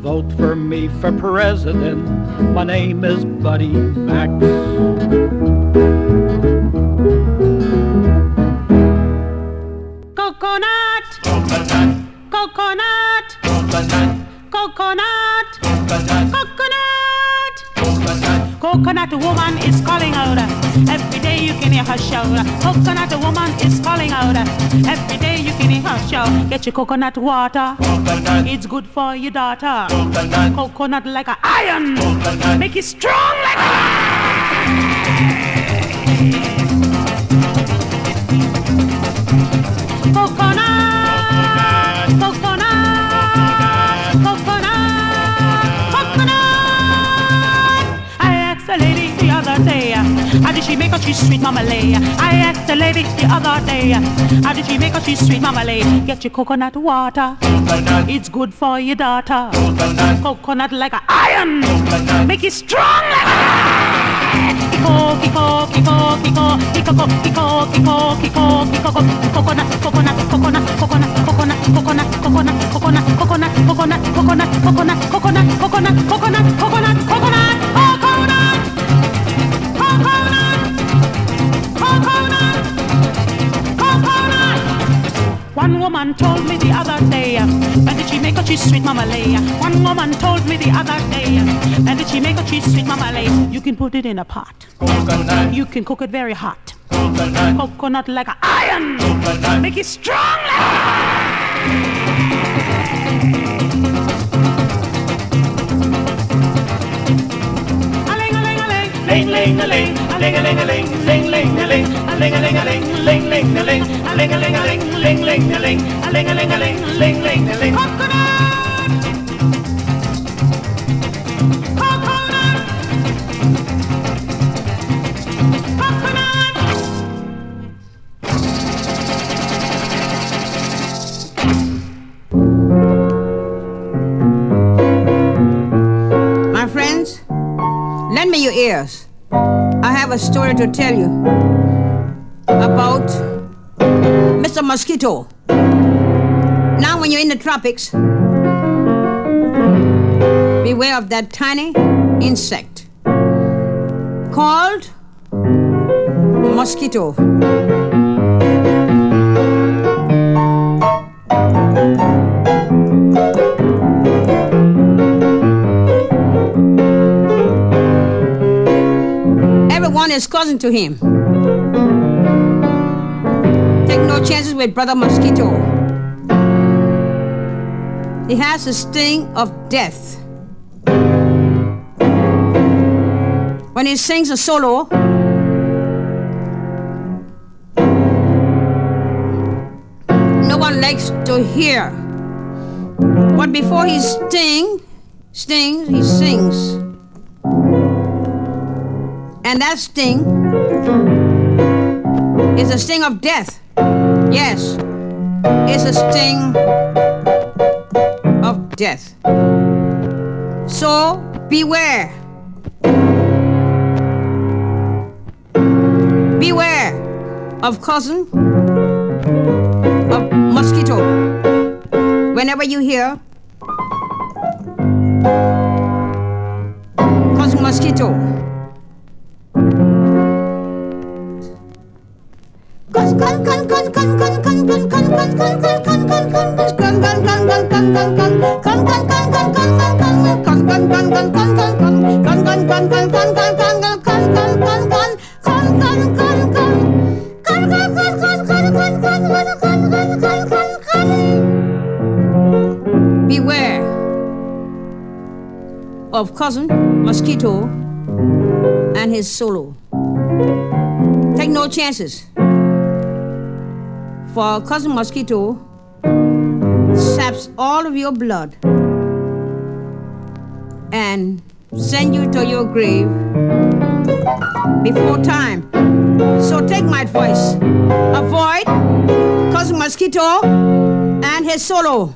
Vote for me for president. My name is Buddy Max. Coconut. Coconut. Coconut. Coconut. Coconut. Coconut. Coconut. Woman is calling out. Every day you can hear her shout. Coconut woman is calling out. Every day you can hear her shout. Get your coconut water. Coconut. It's good for your daughter. Coconut. Coconut like a iron. Coconut. Make it strong like. Make her cheese sweet marmalade? I asked the lady the other day, how did she make her cheese sweet marmalade? Get your coconut water, it's good for your daughter. Coconut like a iron, make it strong like a Kiko, kiko, kiko, kiko, kiko, kiko, kiko, kiko, kiko, coconut, coconut, coconut, coconut, coconut, coconut, coconut, coconut, coconut, coconut, coconut, coconut, coconut, coconut, coconut, coconut, coconut, coconut, One woman told me the other day, when did she make a cheese sweet marmalade? One woman told me the other day, when did she make a cheese sweet marmalade? You can put it in a pot. You can cook it very hot. Coconut like a iron. Make it strong like Ling ling ling, ling a ling a ling, ling ling a ling, a ling a ling a ling, ling ling a ling, a ling a ling a ling, ling ling a ling, a ling a ling a ling, ling ling a ling. My friends, lend me your ears. I have a story to tell you about Mr. Mosquito. Now, when you're in the tropics, beware of that tiny insect called mosquito. Is cousin to him. Take no chances with Brother Mosquito. He has the sting of death. When he sings a solo, no one likes to hear. But before he sting, stings, he sings. And that sting is a sting of death. Yes, it's a sting of death. So beware. Beware of cousin of mosquito. Whenever you hear cousin mosquito. Beware of cousin mosquito and his solo. Take no chances. For cousin mosquito saps all of your blood and send you to your grave before time. So take my advice. Avoid cousin mosquito and his solo.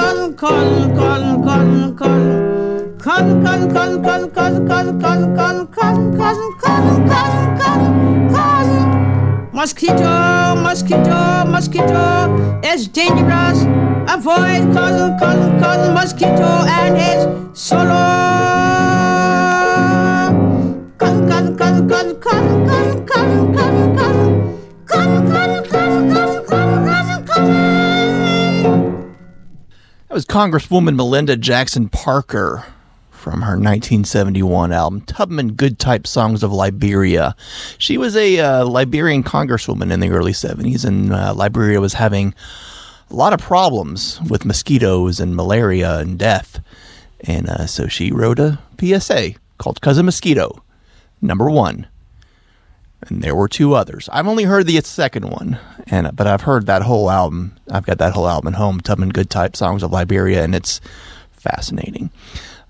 Con, con, con, con, con, cousin, cousin, cousin, cousin, cousin, cousin, cousin, cousin, cousin, cousin, cousin, cousin, cousin, cousin. Mosquito, mosquito, mosquito is dangerous. Avoid cousin, cousin, cousin, mosquito and his solo. Cousin, cousin, cousin, cousin, cousin, cousin, cousin. Cousin, cousin, cousin, That was Congresswoman Melinda Jackson Parker from her 1971 album Tubman Good Type Songs of Liberia. She was a uh, Liberian congresswoman in the early 70s, and uh, Liberia was having a lot of problems with mosquitoes and malaria and death. And uh, so she wrote a PSA called Cousin Mosquito, number one. And there were two others. I've only heard the second one, and but I've heard that whole album. I've got that whole album at home, Tubman Good Type Songs of Liberia, and it's fascinating.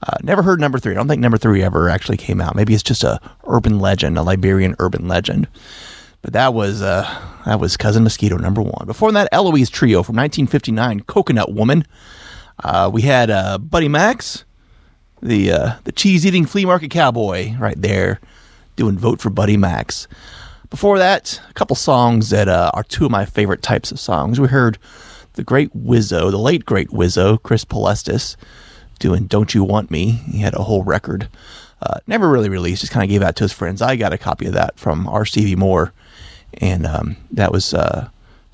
Uh, never heard number three. I don't think number three ever actually came out. Maybe it's just a urban legend, a Liberian urban legend. But that was uh, that was Cousin Mosquito number one. Before that, Eloise Trio from 1959, Coconut Woman. Uh, we had uh, Buddy Max, the uh, the cheese eating flea market cowboy, right there, doing "Vote for Buddy Max." Before that, a couple songs that uh, are two of my favorite types of songs. We heard the great Wizzo, the late great Wizzo, Chris Palestis, doing "Don't You Want Me." He had a whole record, uh, never really released, just kind of gave out to his friends. I got a copy of that from R. Stevie Moore, and um, that was uh,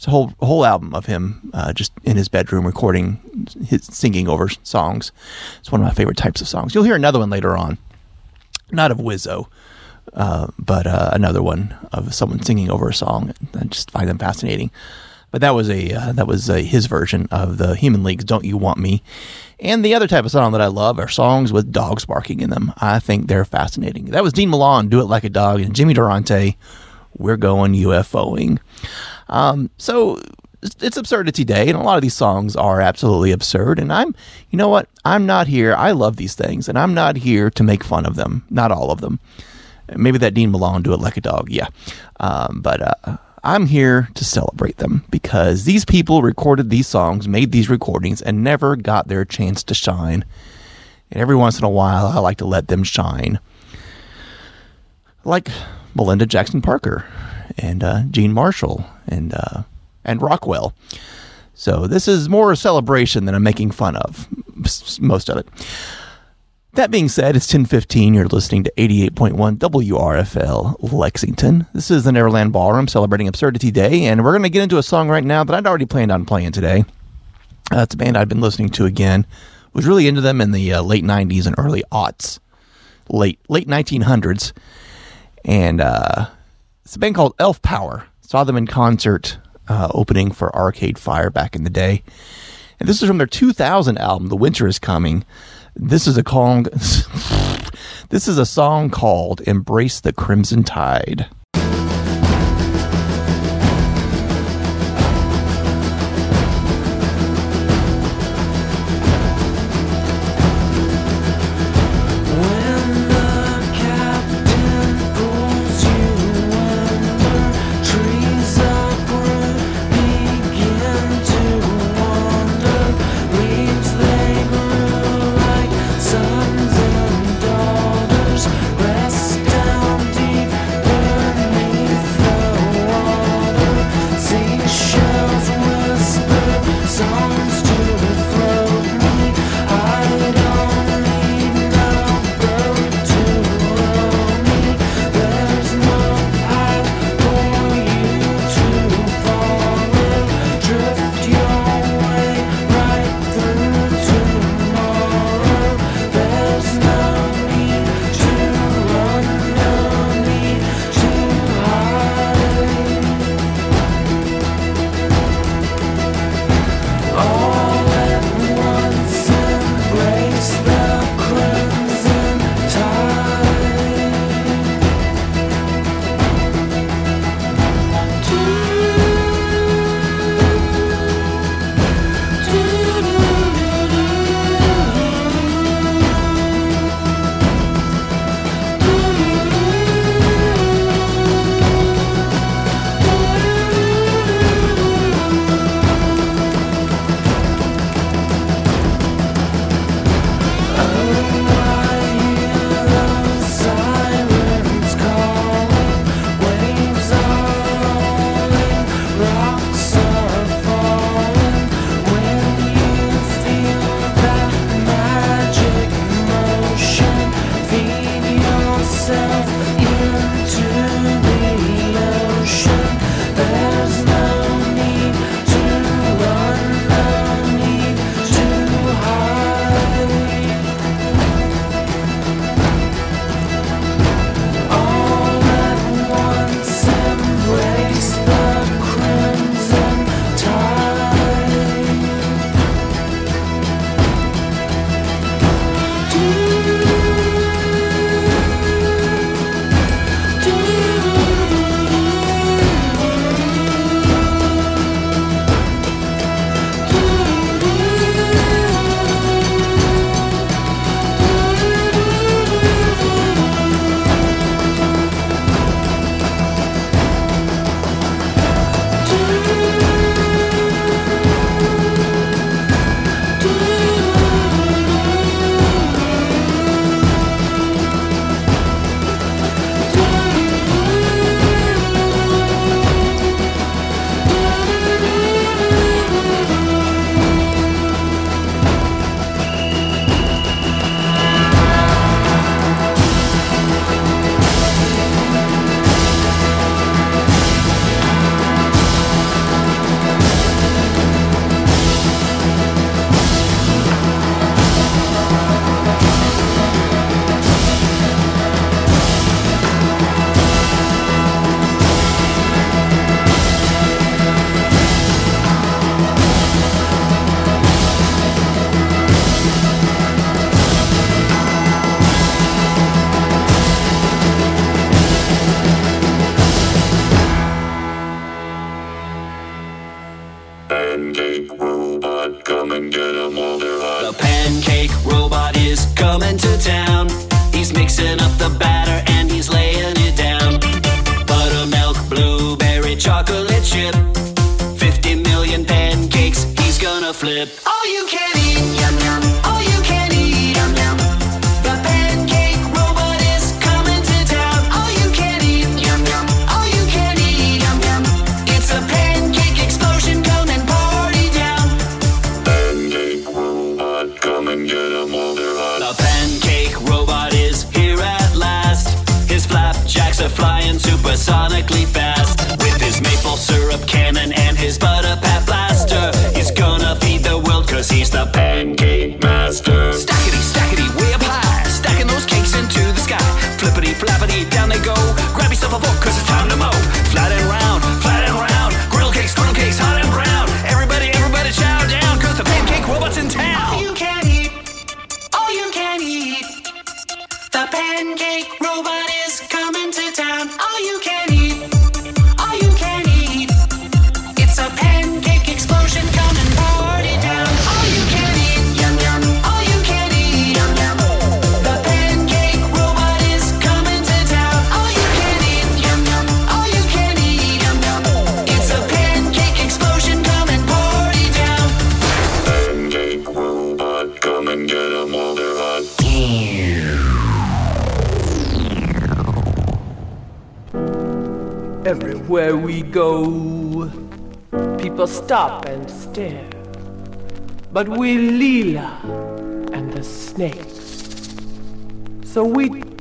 a whole whole album of him uh, just in his bedroom recording, his singing over songs. It's one of my favorite types of songs. You'll hear another one later on, not of Wizzo, uh, but uh, another one of someone singing over a song. I just find them fascinating. But that was a uh, that was uh, his version of the Human League's "Don't You Want Me," and the other type of song that I love are songs with dogs barking in them. I think they're fascinating. That was Dean Milan, "Do It Like a Dog," and Jimmy Durante, "We're Going UFOing." Um, so it's, it's absurdity day, and a lot of these songs are absolutely absurd. And I'm, you know what? I'm not here. I love these things, and I'm not here to make fun of them. Not all of them. Maybe that Dean Malone do it like a dog, yeah. Um, but uh, I'm here to celebrate them because these people recorded these songs, made these recordings, and never got their chance to shine. And every once in a while, I like to let them shine. Like Melinda Jackson Parker and uh, Gene Marshall and uh, and Rockwell. So this is more a celebration than I'm making fun of most of it. That being said, it's 1015. You're listening to 88.1 WRFL Lexington. This is the Neverland Ballroom celebrating Absurdity Day, and we're going to get into a song right now that I'd already planned on playing today. Uh, it's a band I've been listening to again. Was really into them in the uh, late 90s and early aughts, late late 1900s. And uh, it's a band called Elf Power. Saw them in concert uh, opening for Arcade Fire back in the day. And this is from their 2000 album, The Winter is Coming. This is a song. this is a song called "Embrace the Crimson Tide."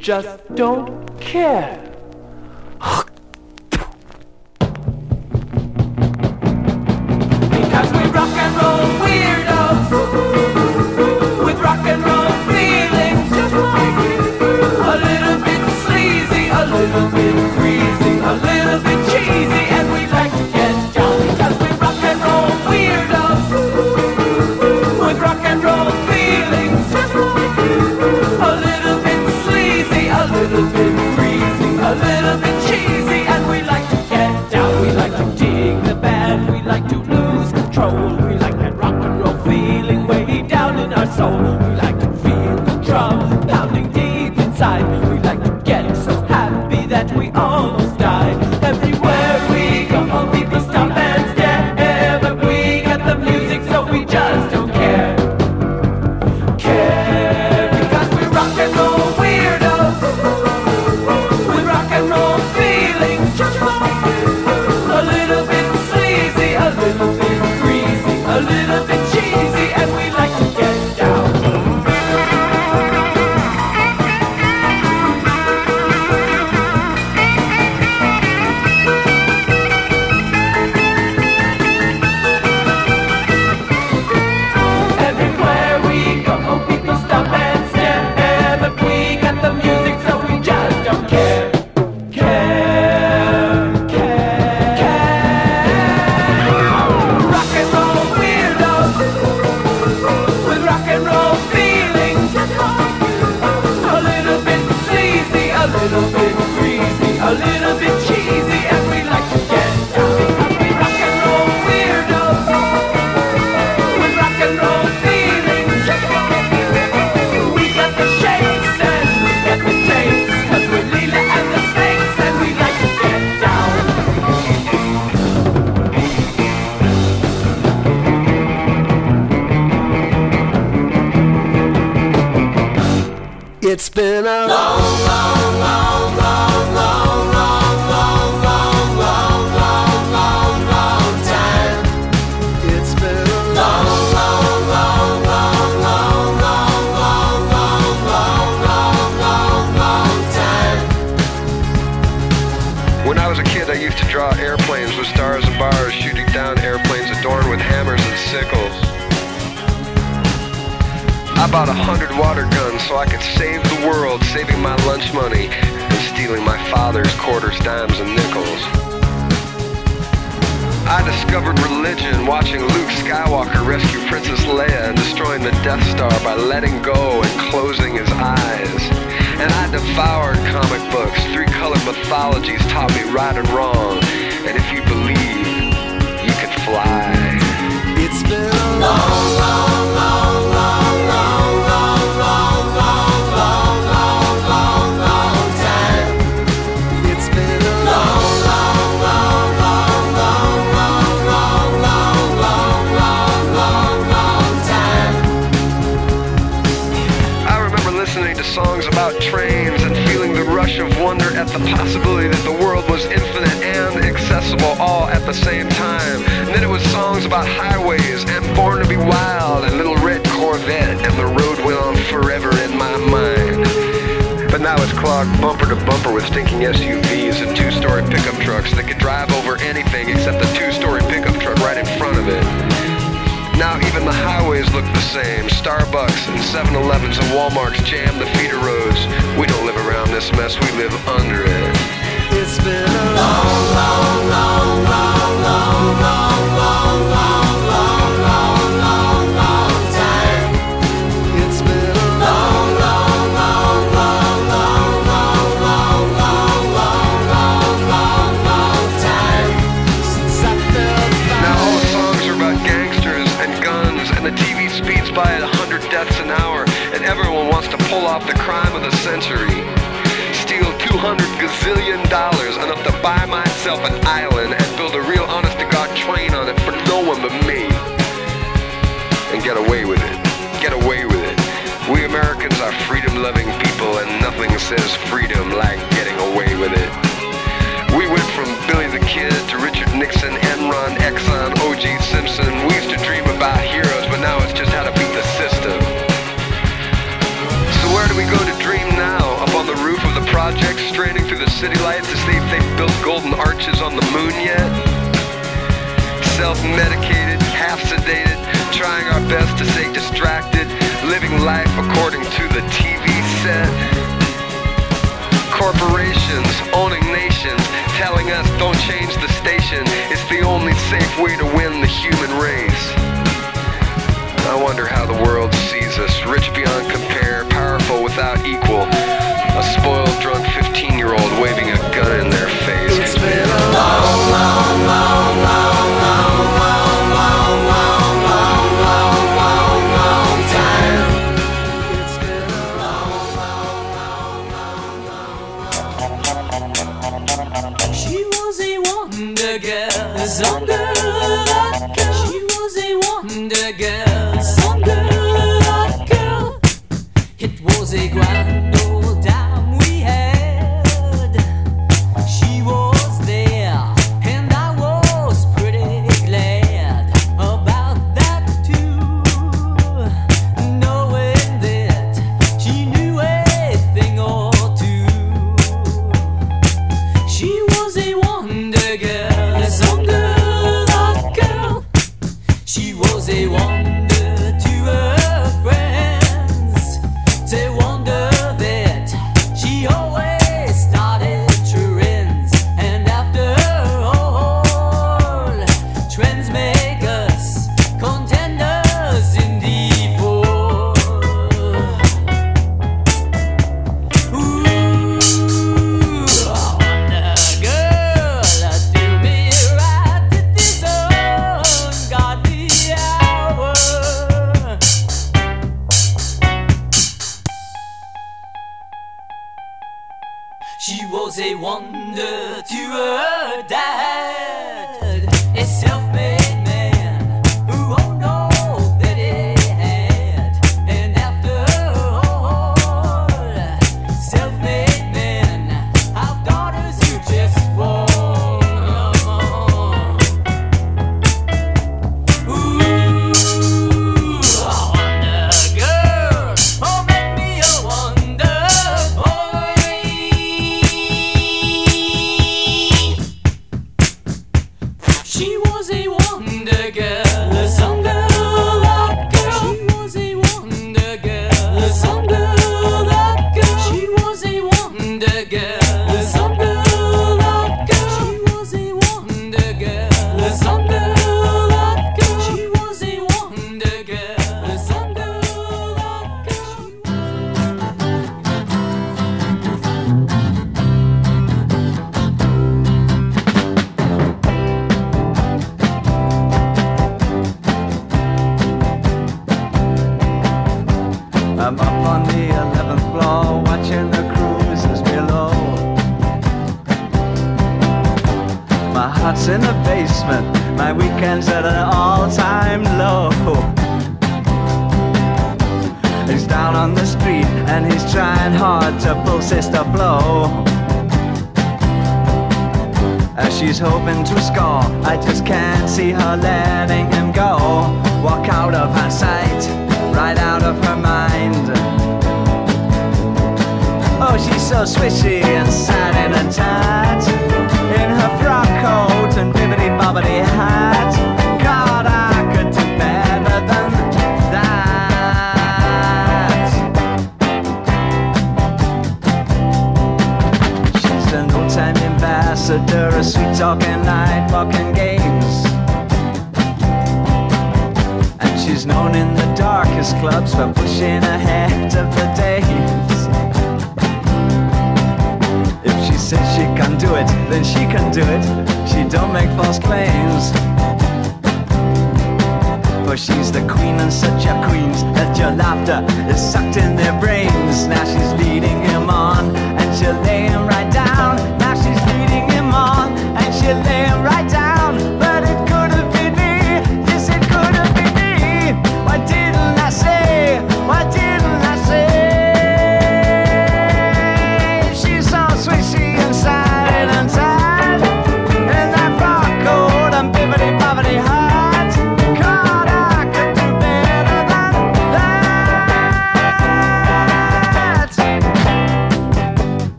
Just don't care.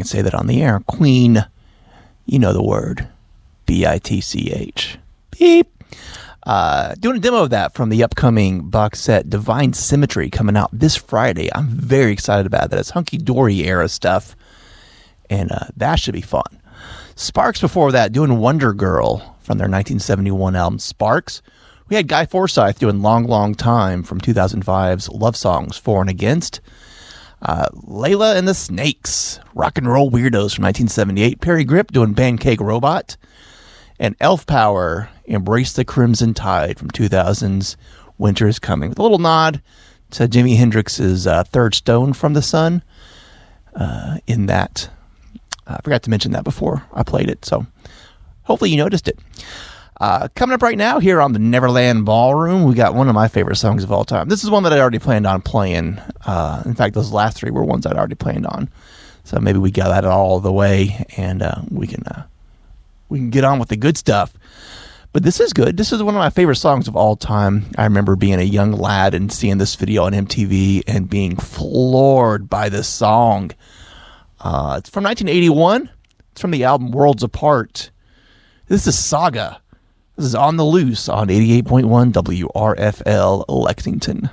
Can say that on the air, Queen, you know the word, B I T C H. Beep. Uh, doing a demo of that from the upcoming box set Divine Symmetry coming out this Friday. I'm very excited about that. It's hunky dory era stuff, and uh, that should be fun. Sparks before that doing Wonder Girl from their 1971 album Sparks. We had Guy Forsyth doing Long Long Time from 2005's Love Songs For and Against. Uh, Layla and the Snakes, Rock and Roll Weirdos from 1978. Parry Gripp doing Pancake Robot. And Elf Power, Embrace the Crimson Tide from 2000's Winter is Coming. With a little nod to Jimi Hendrix's uh, Third Stone from the Sun uh, in that. I forgot to mention that before I played it, so hopefully you noticed it. Uh, coming up right now here on the Neverland Ballroom, we got one of my favorite songs of all time. This is one that I already planned on playing. Uh, in fact, those last three were ones I'd already planned on. So maybe we got that all the way, and uh, we can uh, we can get on with the good stuff. But this is good. This is one of my favorite songs of all time. I remember being a young lad and seeing this video on MTV and being floored by this song. Uh, it's from 1981. It's from the album Worlds Apart. This is Saga. This is On the Loose on 88.1 WRFL Lexington.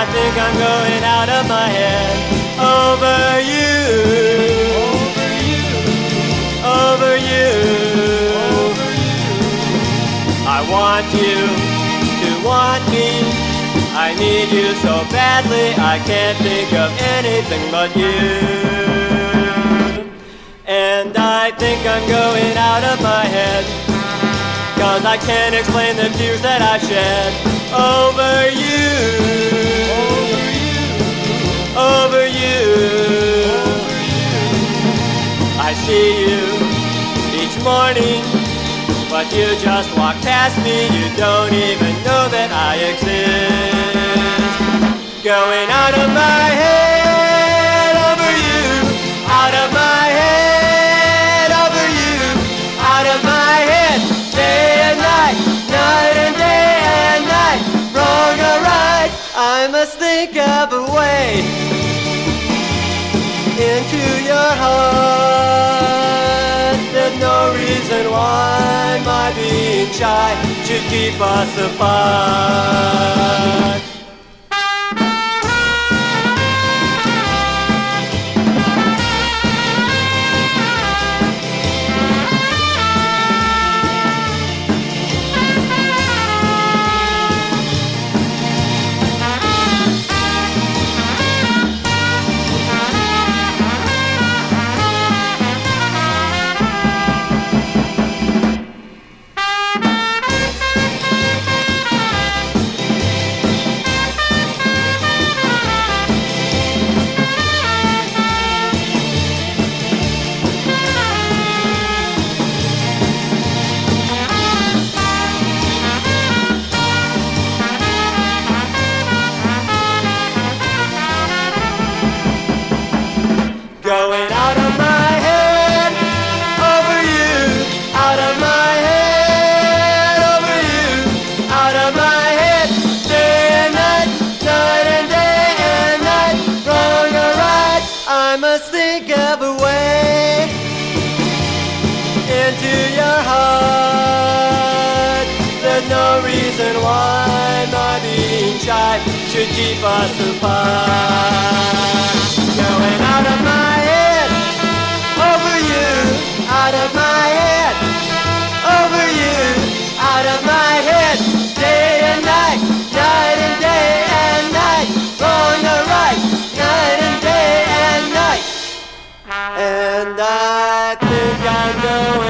I think I'm going out of my head. Over you. Over you. Over you. I want you to want me. I need you so badly, I can't think of anything but you. And I think I'm going out of my head. Cause I can't explain the tears that I shed must think of a way into your heart. There's no reason why my being shy should keep us apart. Shy keep us apart. Going out of my head, over you, out of my head, over you, out of my head, day and night, night and day and night, wrong or right, night and day and night. And I think I'm going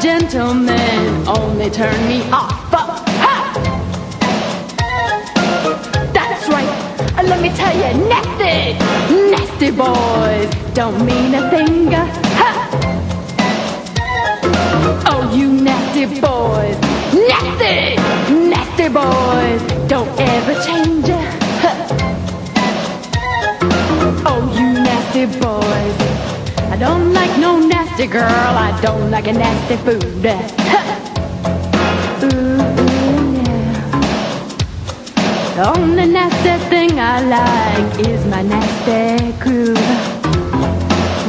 gentlemen only turn me off. Ha! That's right. Let me tell you, nasty, nasty boys don't mean a thing. Ha! Oh, you nasty boys, nasty, nasty boys, don't ever change. Huh. Oh, you nasty boys, I don't like no nasty girl, I don't like a nasty food. The only nasty thing I like is my nasty crew.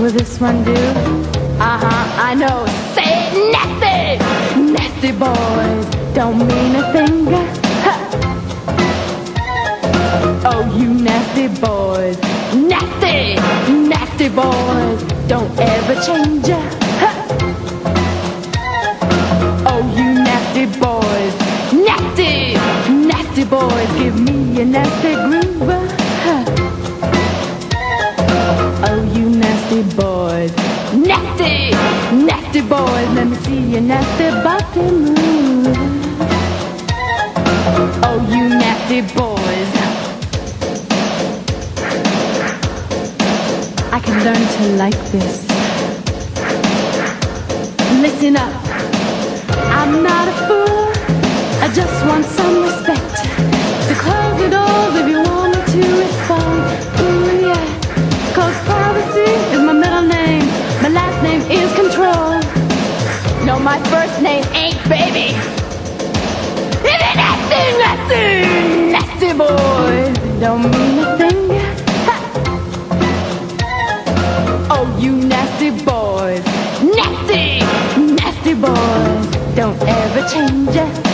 Will this one do? Uh huh, I know. Say it, nasty! Nasty boys don't mean a thing. Oh, you nasty boys. Nasty! Nasty boys don't ever change. Huh. Oh, you nasty boys. Nasty! Nasty boys give me a nasty groove. Oh, you nasty boys. Nasty! Nasty boys, let me see your nasty body move. Oh, you nasty boys. Learn to like this. Listen up. I'm not a fool. I just want some respect. So close the doors if you want me to respond. Ooh, yeah. Cause privacy is my middle name. My last name is control. No, my first name ain't baby. It's nasty, nasty, nasty boys. Don't mean a you nasty boys. Nasty, nasty boys. Don't ever change. Ha.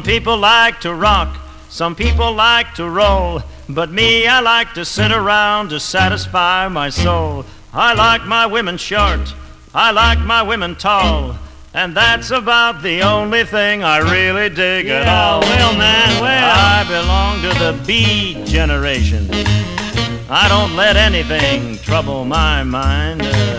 Some people like to rock, some people like to roll, but me, I like to sit around to satisfy my soul. I like my women short, I like my women tall, and that's about the only thing I really dig at Yeah, all. well, man, well. I belong to the B generation. I don't let anything trouble my mind. Uh,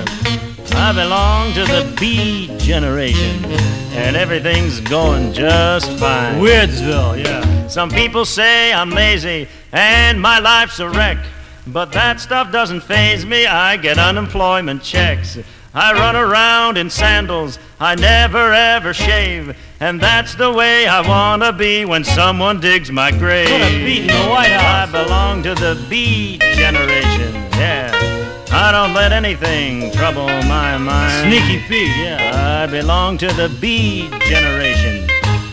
I belong to the B generation, and everything's going just fine. Weirdsville, yeah. Some people say I'm lazy and my life's a wreck, but that stuff doesn't phase me. I get unemployment checks. I run around in sandals, I never ever shave, and that's the way I wanna be when someone digs my grave. Put a beat in the White House. I belong to the B generation. I don't let anything trouble my mind. Sneaky Pete, yeah. I belong to the B generation,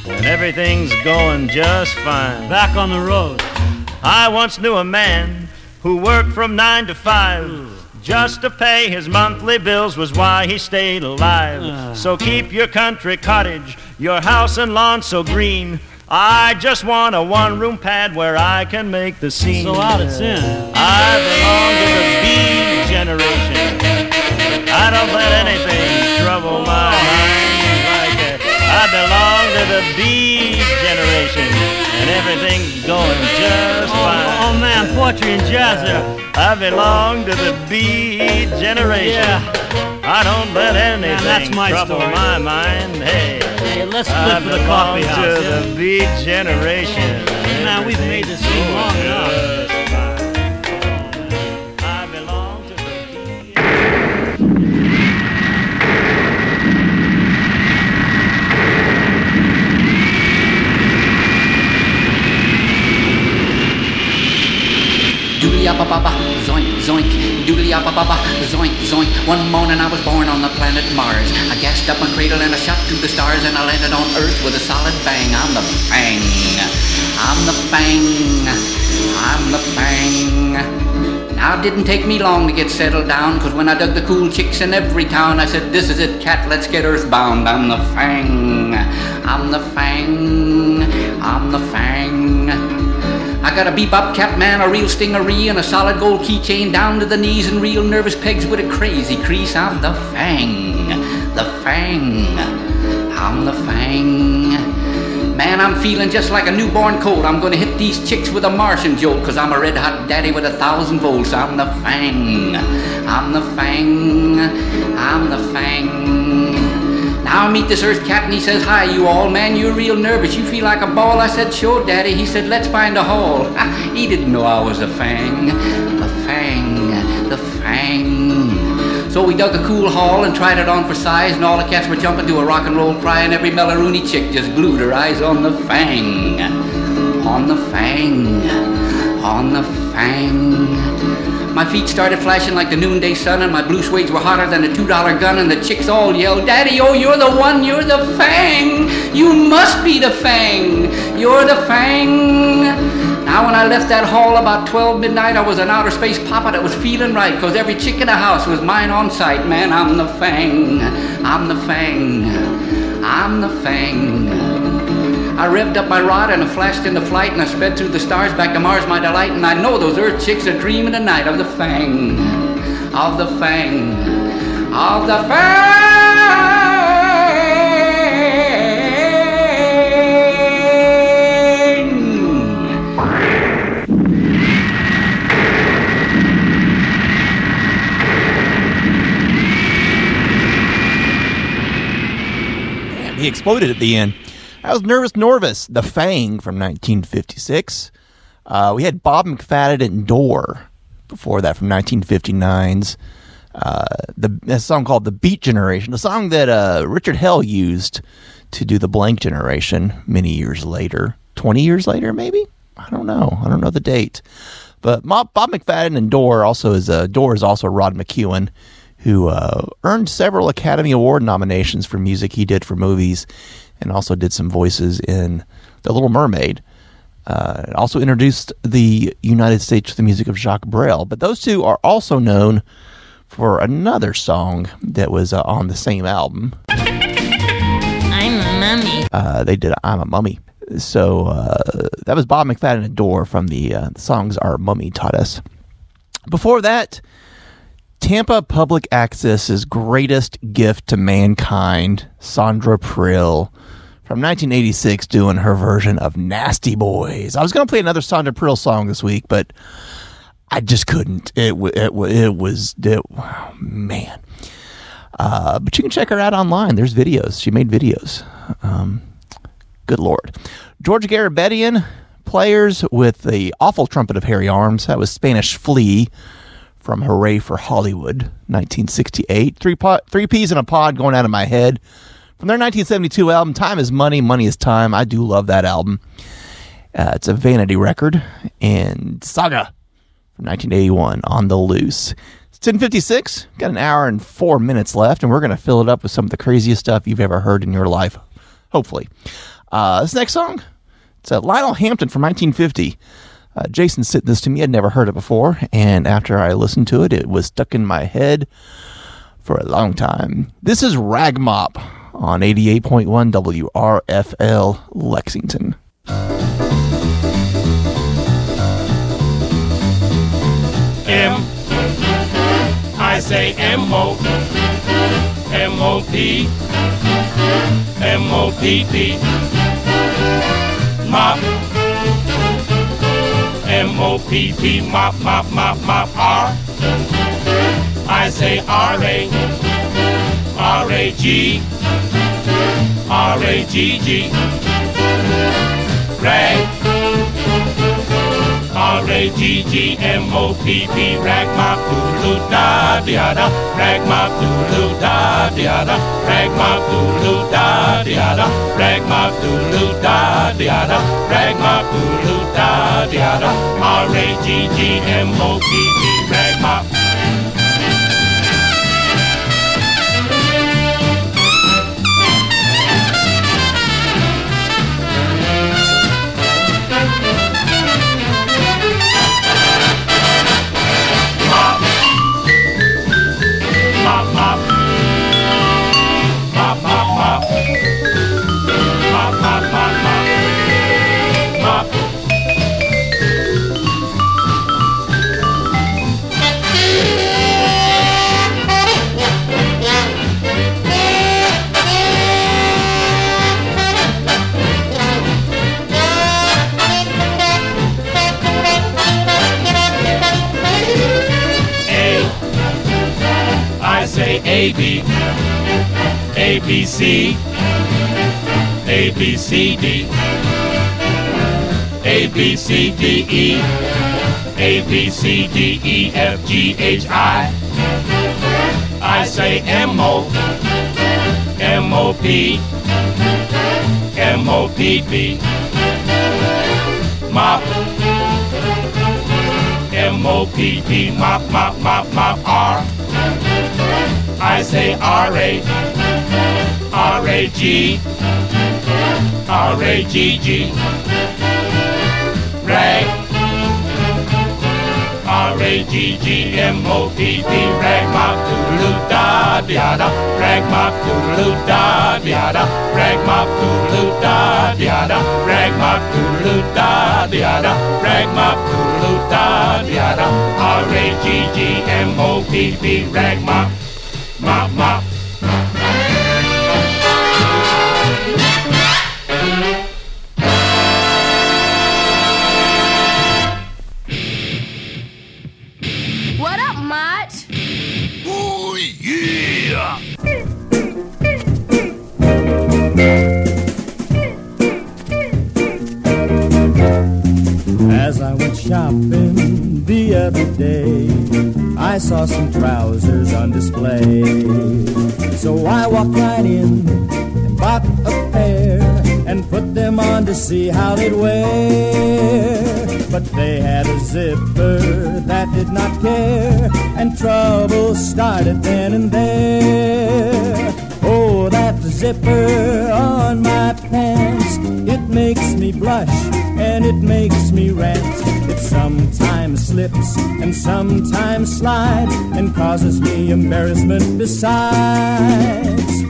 and everything's going just fine. Back on the road. I once knew a man who worked from nine to five. Just to pay his monthly bills was why he stayed alive. Ah. So keep your country cottage, your house and lawn so green. I just want a one room pad where I can make the scene. So out it's in. I belong to the B generation. I don't let anything trouble my mind like that. I belong to the B generation, and everything's going just fine. Oh, oh, man, poetry and jazz there. I belong to the B generation. I don't let anything that's my trouble story. my mind. Hey, Hey, let's flip for the coffee house. to yeah? the B generation. Man, we've made this scene long enough. Doodly up baba, zoink zoink. Doodly up baba, zoink zoink. One morning I was born on the planet Mars. I gassed up my cradle and I shot to the stars and I landed on Earth with a solid bang. I'm the fang. I'm the fang. I'm the fang. Now it didn't take me long to get settled down, cause when I dug the cool chicks in every town, I said, This is it, cat, let's get earthbound. I'm the fang. I'm the fang. I'm the fang. I got a bebop cap man, a real stingaree, and a solid gold keychain down to the knees, and real nervous pegs with a crazy crease. I'm the fang, the fang, I'm the fang. Man, I'm feeling just like a newborn colt. I'm gonna hit these chicks with a Martian jolt, cause I'm a red hot daddy with a thousand volts. I'm the fang, I'm the fang, I'm the fang. Now I meet this earth cat and he says, Hi, you all. Man, you're real nervous. You feel like a ball. I said, Sure, daddy. He said, Let's find a hole. he didn't know I was a fang. The fang, the fang. So we dug a cool hole and tried it on for size, and all the cats were jumping to a rock and roll cry, and every Melaruni chick just glued her eyes on the fang. On the fang. On the fang. My feet started flashing like the noonday sun, and my blue suedes were hotter than a two dollar gun, and the chicks all yelled, Daddy, oh, you're the one, you're the fang! You must be the fang! You're the fang! Now, when I left that hall about 12 midnight, I was an outer space papa that was feeling right, cause every chick in the house was mine on sight. Man, I'm the fang! I'm the fang! I'm the fang! I revved up my rod and I flashed into flight and I sped through the stars back to Mars, my delight. And I know those earth chicks are dreaming tonight of the fang, of the fang, of the fang. he exploded at the end. That was Nervous Norvus, The Fang from 1956. Uh, we had Bob McFadden and Dor before that from 1959's. Uh, the a song called "The Beat Generation," a song that uh, Richard Hell used to do the Blank Generation many years later, twenty years later, maybe. I don't know. I don't know the date. But Bob, McFadden and Dor also is uh, Dor is also Rod McKuen, who uh, earned several Academy Award nominations for music he did for movies, and also did some voices in The Little Mermaid. Uh, also introduced the United States to the music of Jacques Brel. But those two are also known for another song that was uh, on the same album. I'm a mummy. Uh, they did "I'm a Mummy." So uh, that was Bob McFadden and Dor from the, uh, the songs "Our Mummy Taught Us." Before that, Tampa Public Access's greatest gift to mankind, Sandra Prill, from 1986, doing her version of "Nasty Boys." I was going to play another Sandra Pearl song this week, but I just couldn't. It it it was it, man. Uh, but you can check her out online. There's videos. She made videos. Um, good lord. George Garabedian players with the awful trumpet of Harry Arms. That was Spanish Flea from Hooray for Hollywood, 1968. Three pot, three peas in a pod going out of my head. From their 1972 album, Time is Money, Money is Time. I do love that album. Uh, it's a vanity record. And Saga from 1981 on the loose. It's 1056. Got an hour and four minutes left, and we're going to fill it up with some of the craziest stuff you've ever heard in your life. Hopefully. Uh, this next song, it's uh, Lionel Hampton from 1950. Uh, Jason sent this to me. I'd never heard it before, and after I listened to it, it was stuck in my head for a long time. This is Rag Mop on 88.1 WRFL Lexington. M. I say M O. M O P. M O P P. Mop. M O P P. Mop mop mop mop R. I say R A R-A-G, R-A-G-G, rag. R-A-G-G-M-O-P-P, rag my doo da di da, rag my doo da di da, rag my doo da di da, rag mop doo da da da, rag da da, R-A-G-G-M-O-P-P, rag mop say A B. A B C. A B C D. A B C D E. A B C D E F G H I. I say M O. M O P. M O P P. Mop. M O P P. Mop mop mop mop R I say R-A, R-A-G, R-A-G-G. Rag. R-A-G-G-M-O-P-P. Rag mop doodaloo da diada. Rag mop doodaloo da diada. Rag mop doodaloo da diada. Rag mop doodaloo da diada. Rag mop doodaloo da diada. R-A-G-G-M-O-P-P. Rag mop mop mop As I went shopping the other day, I saw some trousers on display. So I walked right in and bought a pair and put them on to see how they'd wear. But they had a zipper that did not care, and trouble started then and there. Oh, that zipper on my pants, it makes me blush and it makes me rant. It sometimes slips and sometimes slides and causes me embarrassment besides.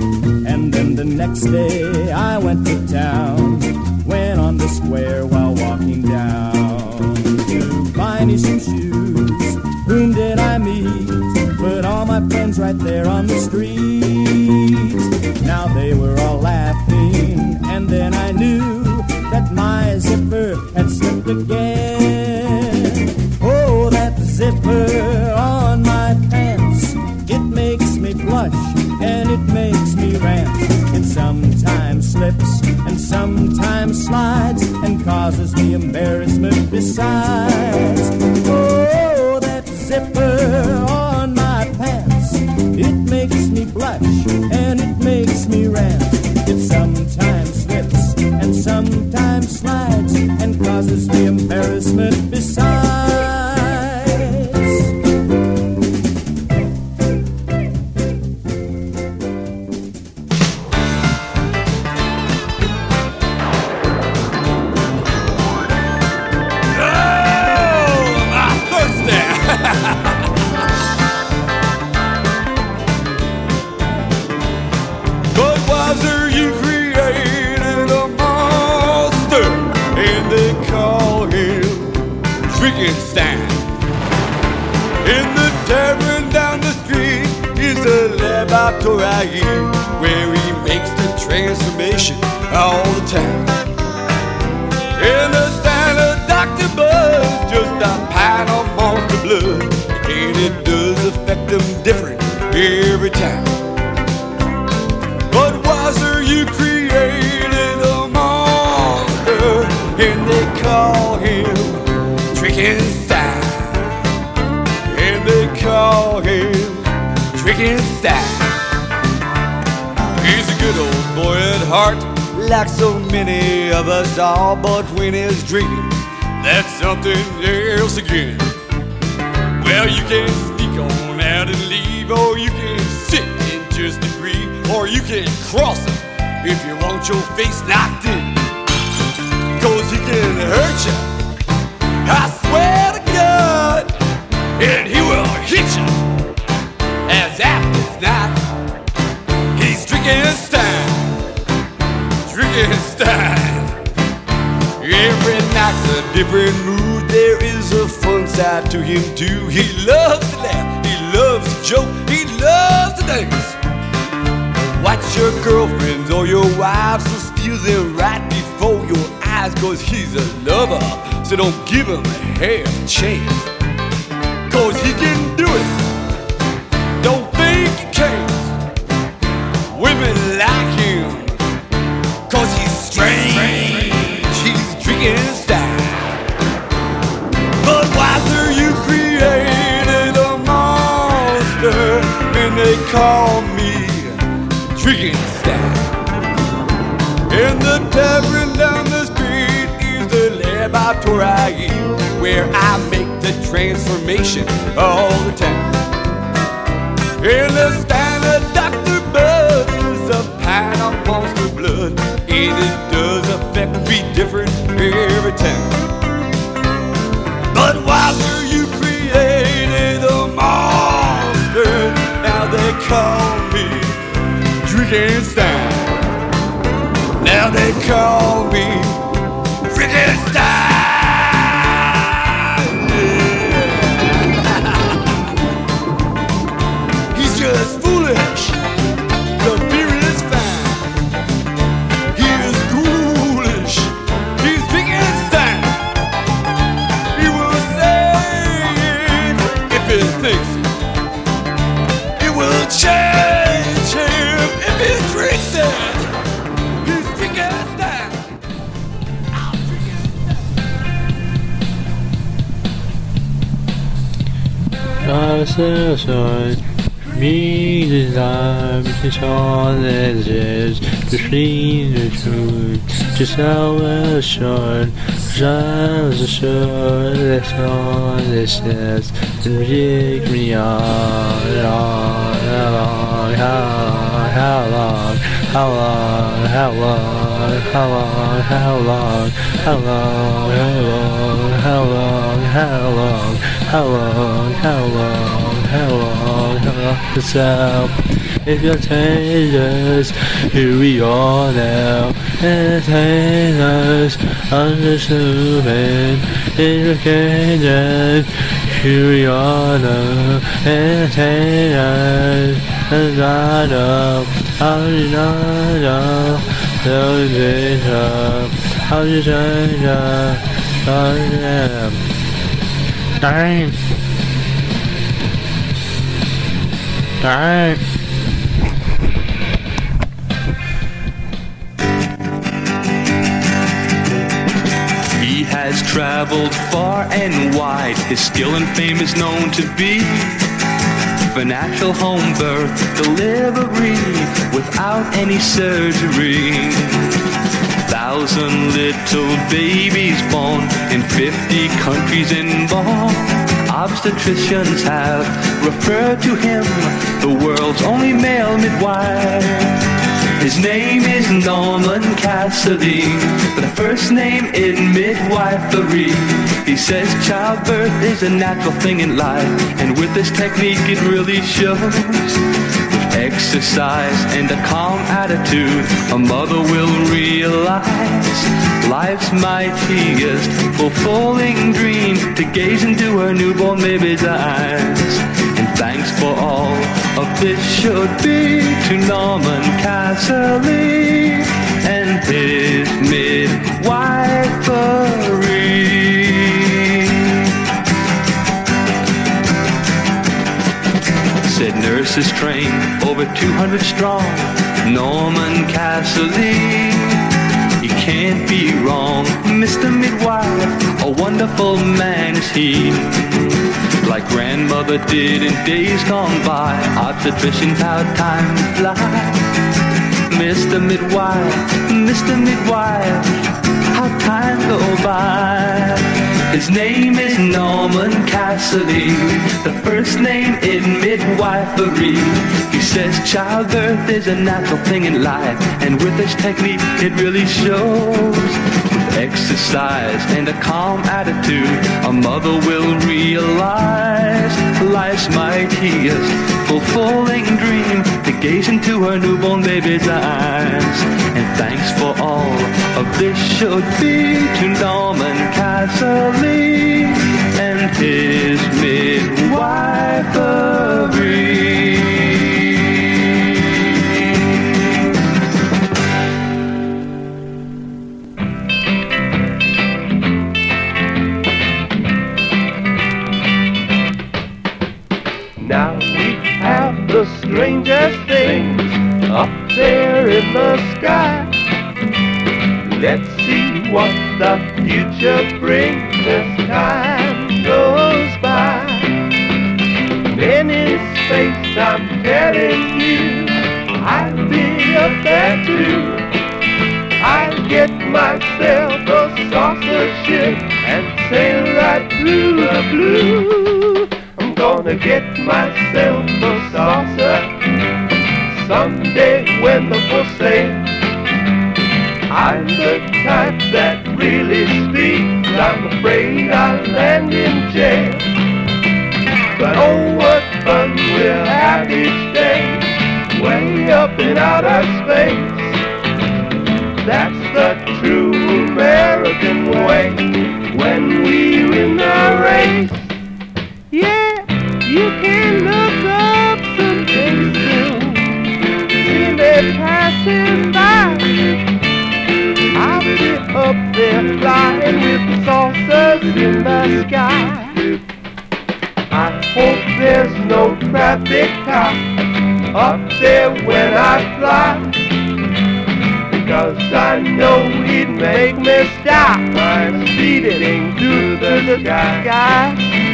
And then the next day I went to town, went on the square while walking down to buy me some shoes. Whom did I meet? But all my friends right there on the street. Now they were all laughing, and then I knew that my zipper had slipped again. Oh, that zipper on my pants, it makes me blush and it makes me rant. It sometimes slips and sometimes slides and causes me embarrassment besides. this and take me on and on on. How long? How long? How long? How long? How long? How long? How long? How long? How long? How long? How long? How long? If you're changes, here we are now. Entertainers, understanding, entertainers to your honor and I and God of I Salvation, Alinada, Alinada. Dang! Dang! traveled far and wide. His skill and fame is known to be for natural home birth delivery without any surgery. Thousand little babies born in 50 countries involved obstetricians have referred to him the world's only male midwife. His name is Norman Casserly, but the first name in midwifery. He says childbirth is a natural thing in life, and with this technique it really shows exercise and a calm attitude, a mother will realize life's mightiest fulfilling dream to gaze into her newborn baby's eyes. And thanks for all of this be to Norman Casserly and his midwifery. Said nurses train over 200 strong. Norman Casserly, can't be wrong. Mr. Midwife, a wonderful man is he. Like grandmother did in days gone by, obstetricians how time fly. Mr. Midwife, Mr. Midwife, how time go by. His name is Norman Casserly, the first name in midwifery. He says childbirth is a natural thing in life, and with this technique it really shows. Exercise and a calm attitude, a mother will realize life's mightiest, fulfilling dream to gaze into her newborn baby's eyes. And thanks for all of this should be to Norman Casserly and his midwifery. Things up there in the sky. Let's see what the future brings as time goes by. In space, I'm telling you, I'll be up there too. I'll get myself a saucer ship and sail right through the blue. I'm gonna get myself a saucer someday when the full sail. I'm the type that really speaks. I'm afraid I'll land in jail. But oh, what fun we'll have each day, way up in outer space. That's the true American way when we win the race. Yeah, you can look Passing by. I'll be up there flying with saucers in the sky. I hope there's no traffic cop up there when I fly. Because I know he'd make me stop. I'm speeding through the sky.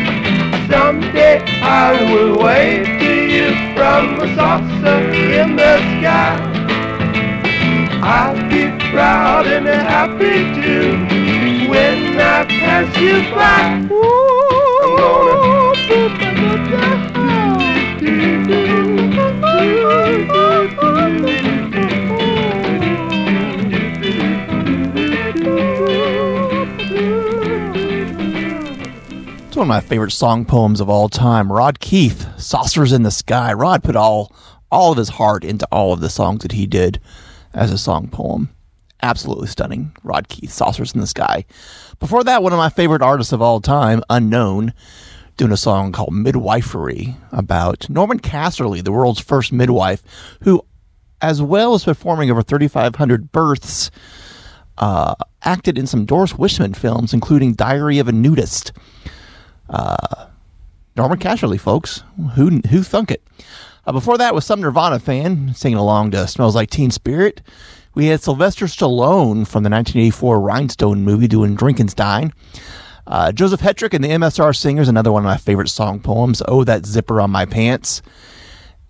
Someday I will wave to you from a saucer in the sky. I'll be proud and happy too when I pass you by. I'm gonna It's one of my favorite song poems of all time. Rod Keith, Saucers in the Sky. Rod put all all of his heart into all of the songs that he did as a song poem. Absolutely stunning. Rod Keith, Saucers in the Sky. Before that, one of my favorite artists of all time, Unknown, doing a song called Midwifery about Norman Casserly, the world's first midwife, who, as well as performing over 3,500 births, uh, acted in some Doris Wishman films, including Diary of a Nudist. Uh, Norman Casserly, folks. Who who thunk it? Uh, before that was some Nirvana fan singing along to "Smells Like Teen Spirit." We had Sylvester Stallone from the 1984 Rhinestone movie doing "Drinkenstein." Uh, Joseph Hetrick and the MSR Singers, another one of my favorite song poems. Oh, that zipper on my pants.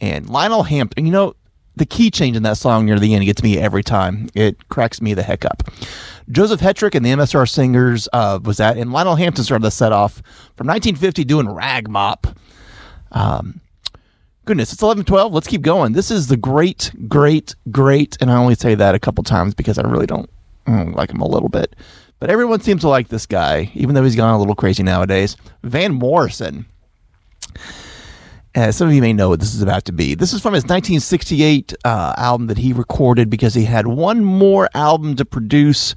And Lionel Hampton. You know, the key change in that song near the end gets me every time. It cracks me the heck up. Joseph Hetrick and the MSR Singers uh, was that, and Lionel Hampton started the set off from 1950 doing Rag Mop. Um, goodness, it's 11:12. Let's keep going. This is the great, great, great, and I only say that a couple times because I really don't, don't like him a little bit. But everyone seems to like this guy, even though he's gone a little crazy nowadays. Van Morrison. Uh, some of you may know what this is about to be. This is from his 1968 uh, album that he recorded because he had one more album to produce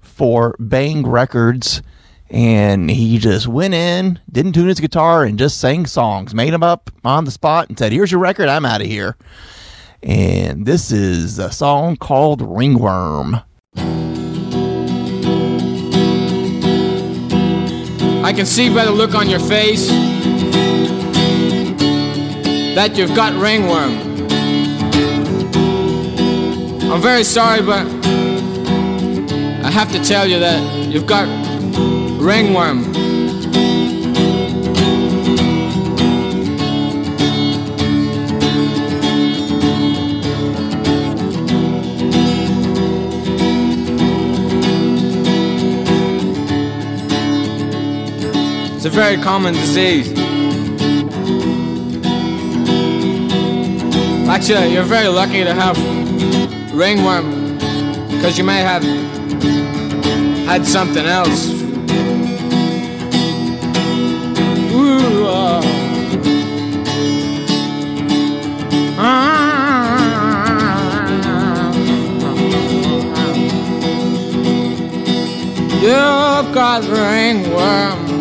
for Bang Records. And he just went in, didn't tune his guitar, and just sang songs, made them up on the spot, and said, Here's your record, I'm out of here. And this is a song called Ringworm. I can see by the look on your face that you've got ringworm. I'm very sorry, but I have to tell you that you've got ringworm. It's a very common disease. Actually, you're very lucky to have ringworm because you may have had something else. Ooh, uh. You've got ringworm.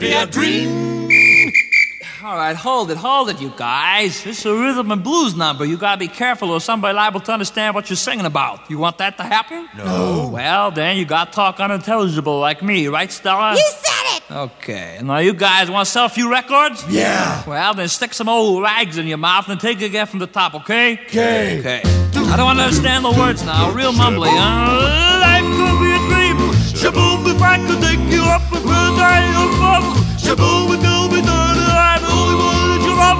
Be a dream. Life could be a dream. All right, hold it, hold it, you guys. This is a rhythm and blues number. You gotta be careful or somebody liable to understand what you're singing about. You want that to happen? No. Well, then you gotta talk unintelligible like me, right, Stella? You said it! Okay, now you guys want to sell a few records? Yeah. Well, then stick some old rags in your mouth and take it again from the top, okay? 'Kay. Okay. Okay. I don't understand the words now. Real mumbly, huh? Life could be a dream. Shaboom, if I could take you up with a die above. Shaboom, and tell me that I'm the only one that you love.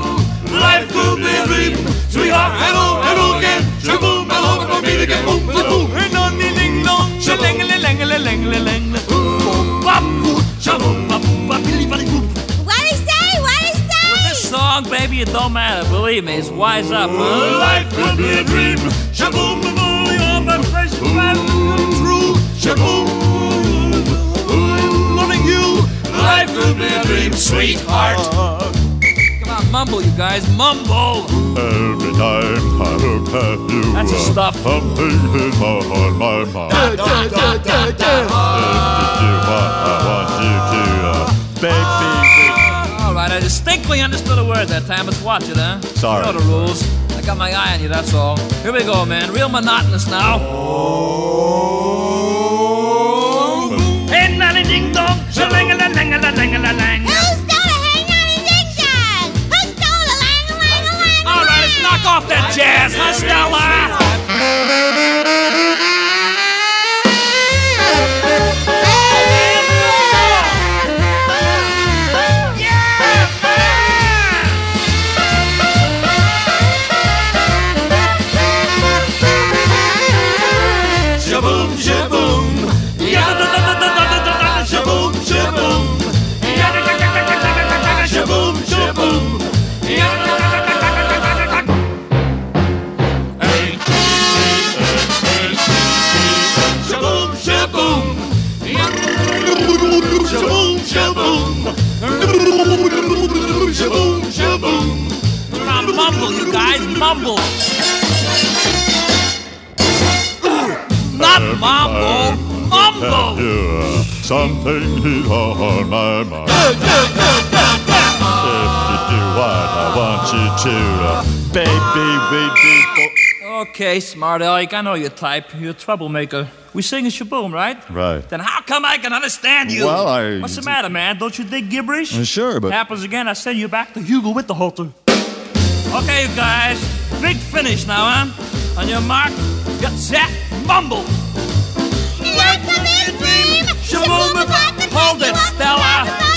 Life could be a dream. Sweetheart, hello, hello again. Shaboom, hello, we'll meet again. Boom, boom, boom. And on the ding dong. Shaling, ling, ling, ling, ling, ling, ling. Boom, bop, boom. Shaboom, bop, bop, billy, billy, boom. What he say? What he say? With this song, baby, it don't matter. Believe me, it's wise up. Huh? Life could be a dream. Shaboom, boom, boom, all my precious true. Shaboom, could be a dream, sweetheart. Come on, mumble, you guys, mumble. Every time I look at you, That's the stuff. something is on my mind. Da, da, da, da, da. If you do what I want you to, uh, baby. All right, I distinctly understood a word that time. Let's watch it, huh? Sorry. You know the rules. I got my eye on you, that's all. Here we go, man. Real monotonous now. Hey, lang a lang a lang. Who stole a hang dong? Who stole a lang a lang a lang? All right, let's knock off that jazz, huh, Stella? Guys, mumble. Not mumble, mumble. You, something is on my mind. If you do what I want you to, baby, baby. Okay, smart Alec, I know your type. You're a troublemaker. We sing a shaboom, right? Right. Then how come I can understand you? Well, I- What's the matter, man? Don't you dig gibberish? Uh, sure, but- Happens again, I send you back to Hugo with the halter. Okay, you guys. Big finish now, huh? On your mark, get set, mumble. Could be a dream. Shaboom, hold it, Stella.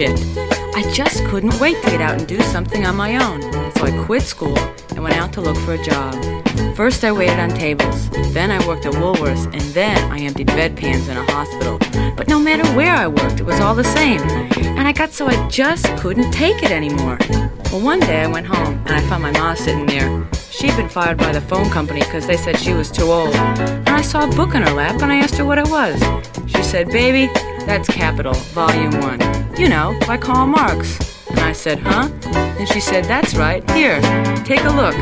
Shit. I just couldn't wait to get out and do something on my own. So I quit school and went out to look for a job. First, I waited on tables. Then, I worked at Woolworths. And then, I emptied bedpans in a hospital. But no matter where I worked, it was all the same. And I got so I just couldn't take it anymore. Well, one day I went home and I found my mom sitting there. She'd been fired by the phone company because they said she was too old. And I saw a book in her lap and I asked her what it was. She said, Baby, that's Capital, Volume 1. You know, by Karl Marx. And I said, Huh? And she said, That's right. Here, take a look.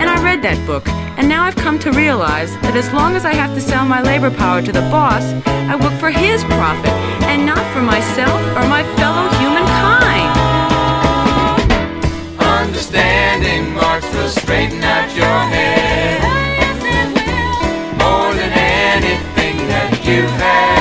And I read that book. And now I've come to realize that as long as I have to sell my labor power to the boss, I work for his profit and not for myself or my fellow humankind. Understanding Marx will straighten out your head. More than anything that you have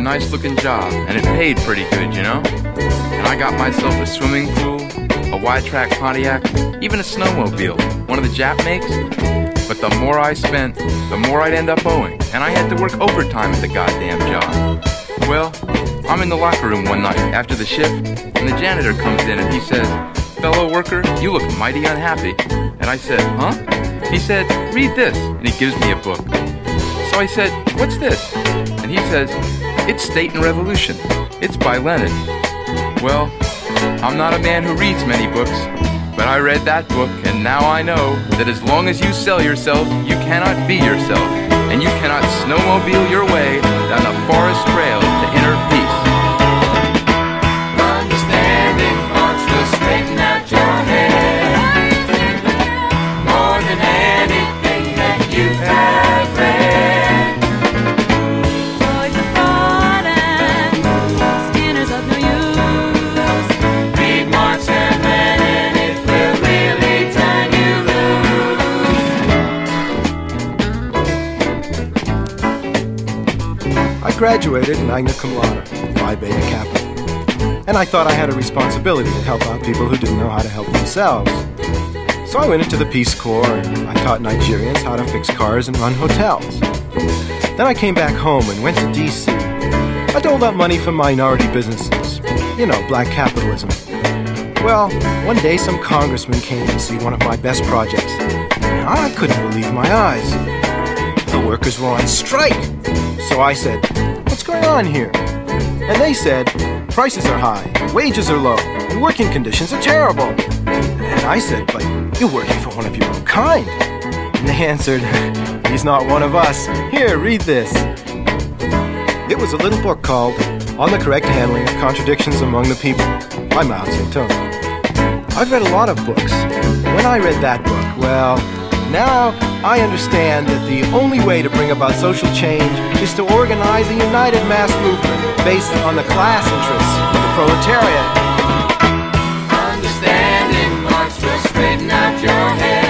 a nice looking job, and it paid pretty good, you know? And I got myself a swimming pool, a wide track Pontiac, even a snowmobile, one of the Jap makes. But the more I spent, the more I'd end up owing, and I had to work overtime at the goddamn job. Well, I'm in the locker room one night after the shift, and the janitor comes in and he says, Fellow worker, you look mighty unhappy. And I said, Huh? He said, Read this, and he gives me a book. So I said, What's this? And he says, It's State and Revolution. It's by Lenin. Well, I'm not a man who reads many books, but I read that book, and now I know that as long as you sell yourself, you cannot be yourself, and you cannot snowmobile your way down the forest trail graduated magna cum laude, Phi Beta Kappa. And I thought I had a responsibility to help out people who didn't know how to help themselves. So I went into the Peace Corps and I taught Nigerians how to fix cars and run hotels. Then I came back home and went to DC. I doled out money for minority businesses. You know, black capitalism. Well, one day some congressman came to see one of my best projects. And I couldn't believe my eyes. The workers were on strike. So I said, going on here? And they said, Prices are high, wages are low, and working conditions are terrible. And I said, But you're working for one of your own kind. And they answered, He's not one of us. Here, read this. It was a little book called On the Correct Handling of Contradictions Among the People by Mao Zedong. I've read a lot of books. When I read that book, well, now I understand that the only way to bring about social change is to organize a united mass movement based on the class interests of the proletariat. Understanding Marx will straighten out your head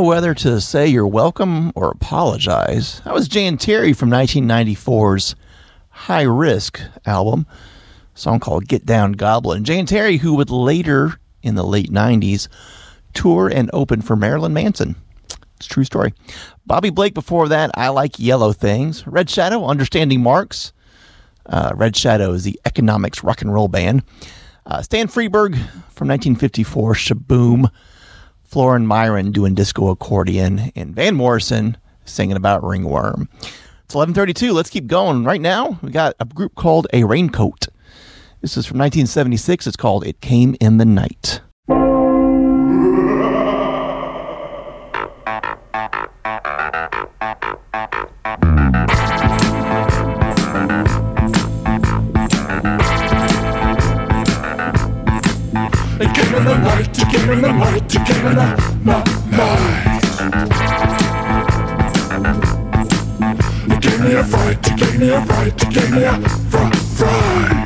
know whether to say you're welcome or apologize. That was Jan Terri from 1994's High Risk album, song called Get Down Goblin. Jan Terri, who would later in the late 90s tour and open for Marilyn Manson. It's true story. Bobby Blake before that, I Like Yellow Things. Red Shadow, Understanding Marx. Uh, Red Shadow is the economics rock and roll band. Uh, Stan Freberg from 1954, Shaboom. Florin Myron doing disco accordion, and Van Morrison singing about ringworm. It's 11:32. Let's keep going. Right now, we got a group called A Raincoat. This is from 1976. It's called It Came in the Night. fright. Give me a fr-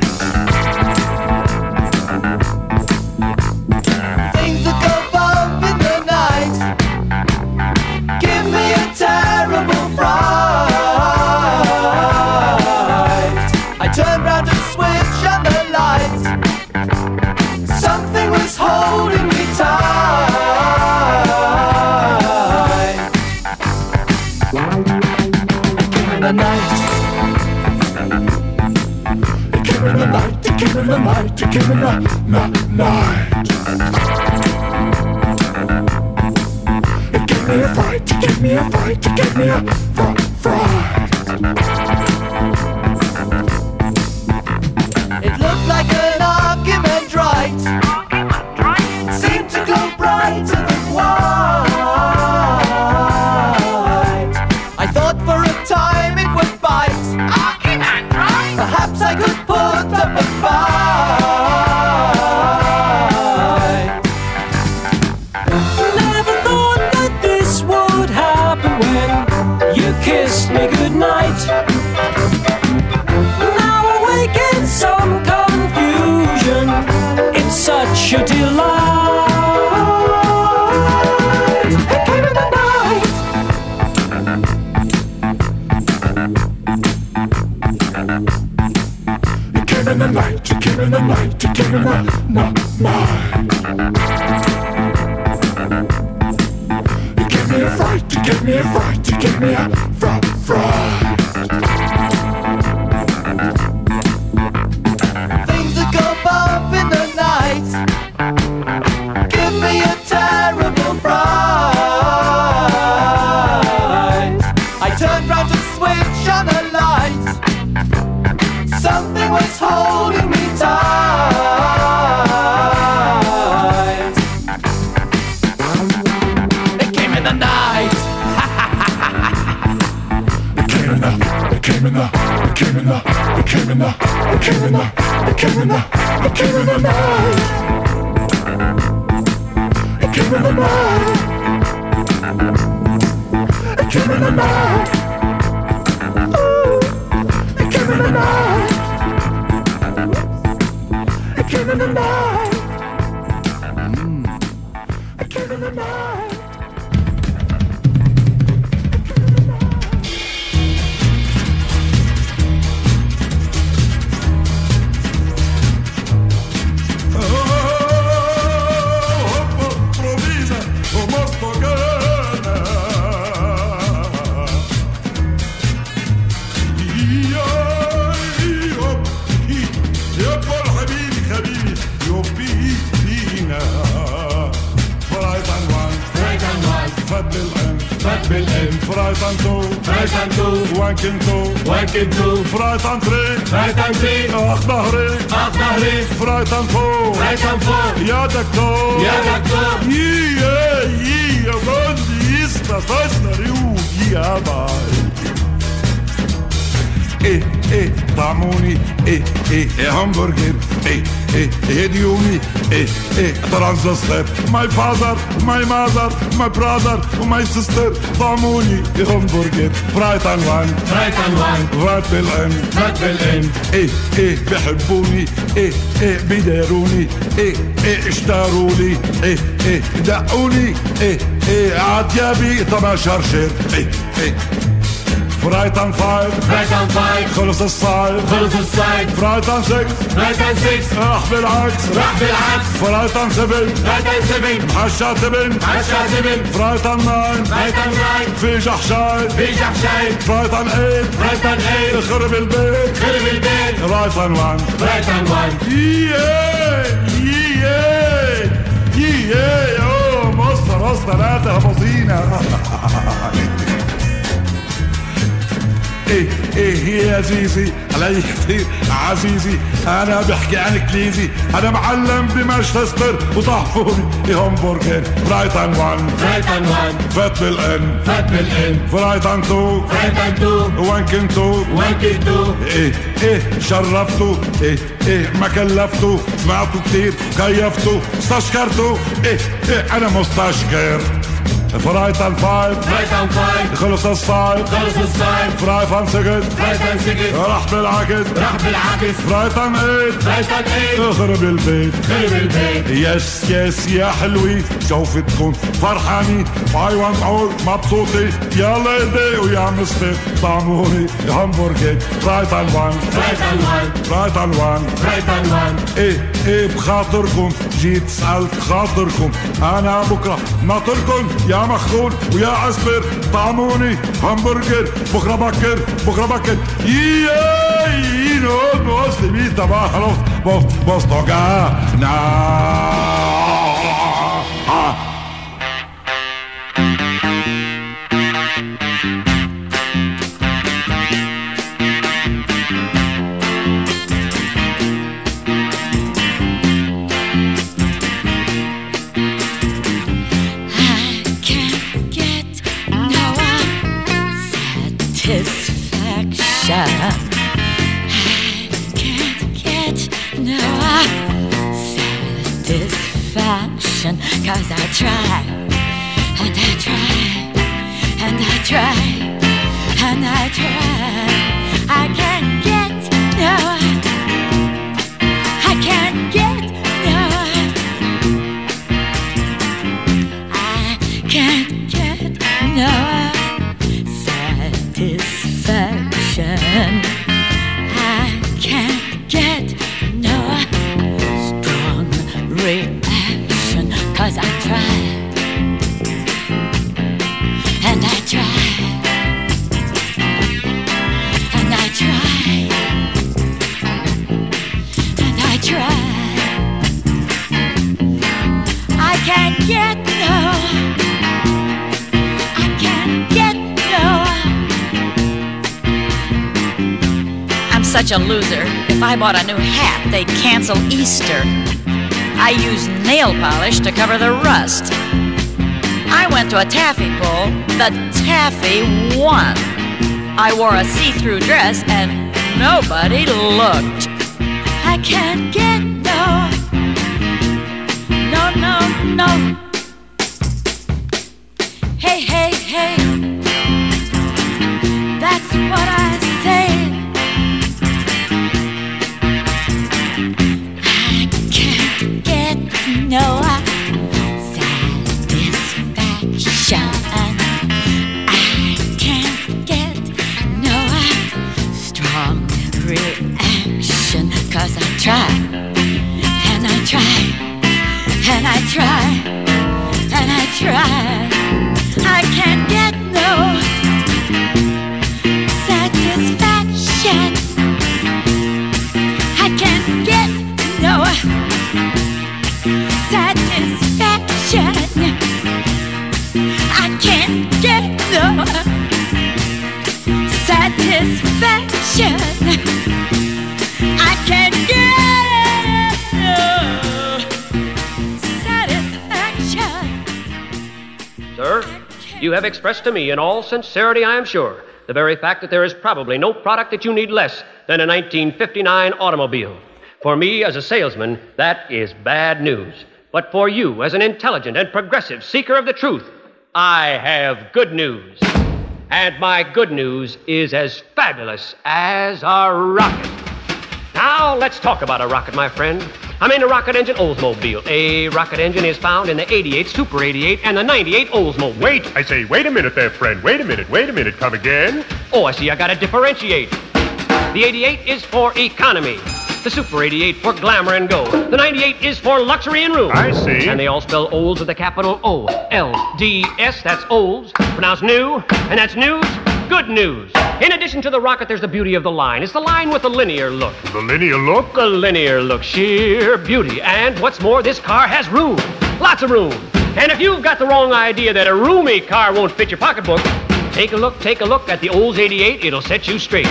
Yeah. was My father, my mother, my brother my sister. طعموني همبرجر فرايت عن وان فرايت عن وان رات بالان رات بالان إيه eh, بيحبوني إيه eh, بيداروني إيه eh, اشتروا لي eh, إيه دقوني eh, إيه عتيابي شرشر eh, eh, Right on five, right on five خلص الصعيد خلص الصعيد Right on six, right on six راح بالعكس راح بالعكس Right on seven, right on seven محشى تبن محشى تبن Right on nine, right on nine في جحشايد في جحشايد Right on eight, right on eight خرب البيت خرب البيت Right on one, right on one Yeah, yeah, yeah, yeah Oh مصر مصر لا تهبطينا إيه إيه يا زيزي علي كتير عزيزي. أنا بحكي عن انجليزي أنا معلم بمانشستر فرايت ان 1 فرايت ان 1 فات بالان فات بالان فرايت ان 2 فرايت ان 2 وان كنتو وان كنتو إيه إيه شرفتوا إيه إيه ما كلفتوا سمعتوا كتير كيفتوا استشكرتوا إيه إيه أنا مستشكر. Vooruit aan 5 Vooruit aan 5 خلص الصايد خلص الصايد فراي فان سكت فراي فان سكت راح بالعكس راح بالعكس فراي فان ايد فراي فان ايد خرب البيت خرب البيت يس يس يا حلوي سوف تكون فرحاني اي وانت عود مبسوطي يلا ايدي ويا مستر طعموني همبرجر فراي فان وان فراي فان وان فراي فان وان فراي فان وان إيه إيه بخاطركم جيت سألت خاطركم أنا بكره ناطركم يا مخول ويا عسبر طعموني همبرجر بكره بكر بكره بكر. ياي I try, and I try. Such a loser. If I bought a new hat, they'd cancel Easter. I use nail polish to cover the rust. I went to a taffy pull. The taffy won. I wore a see through dress and nobody looked. I can't get no. No, no, no. Hey, hey, hey. That's what I try and I try and I try and I try. I can't get no satisfaction. I can't get no satisfaction. I can't get no satisfaction. You have expressed to me in all sincerity, I am sure, The very fact that there is probably no product that you need less than a 1959 automobile. For me, as a salesman, that is bad news. But for you, as an intelligent and progressive seeker of the truth, I have good news. And my good news is as fabulous as a rocket. Now, let's talk about a rocket, my friend. I mean a rocket engine Oldsmobile. A rocket engine is found in the 88 Super 88 and the 98 Oldsmobile. Wait, I say, wait a minute there, friend. Wait a minute, wait a minute. Come again? Oh, I see, I gotta differentiate. The 88 is for economy. The Super 88 for glamour and go. The 98 is for luxury and room. I see. And they all spell Olds with a capital O. L D S, that's Olds. Pronounced new, and that's news, good news. In addition to the rocket, there's the beauty of the line. It's the line with the linear look. The linear look? The linear look, sheer beauty. And what's more, this car has room. Lots of room. And if you've got the wrong idea that a roomy car won't fit your pocketbook, take a look, take a look at the Olds 88. It'll set you straight.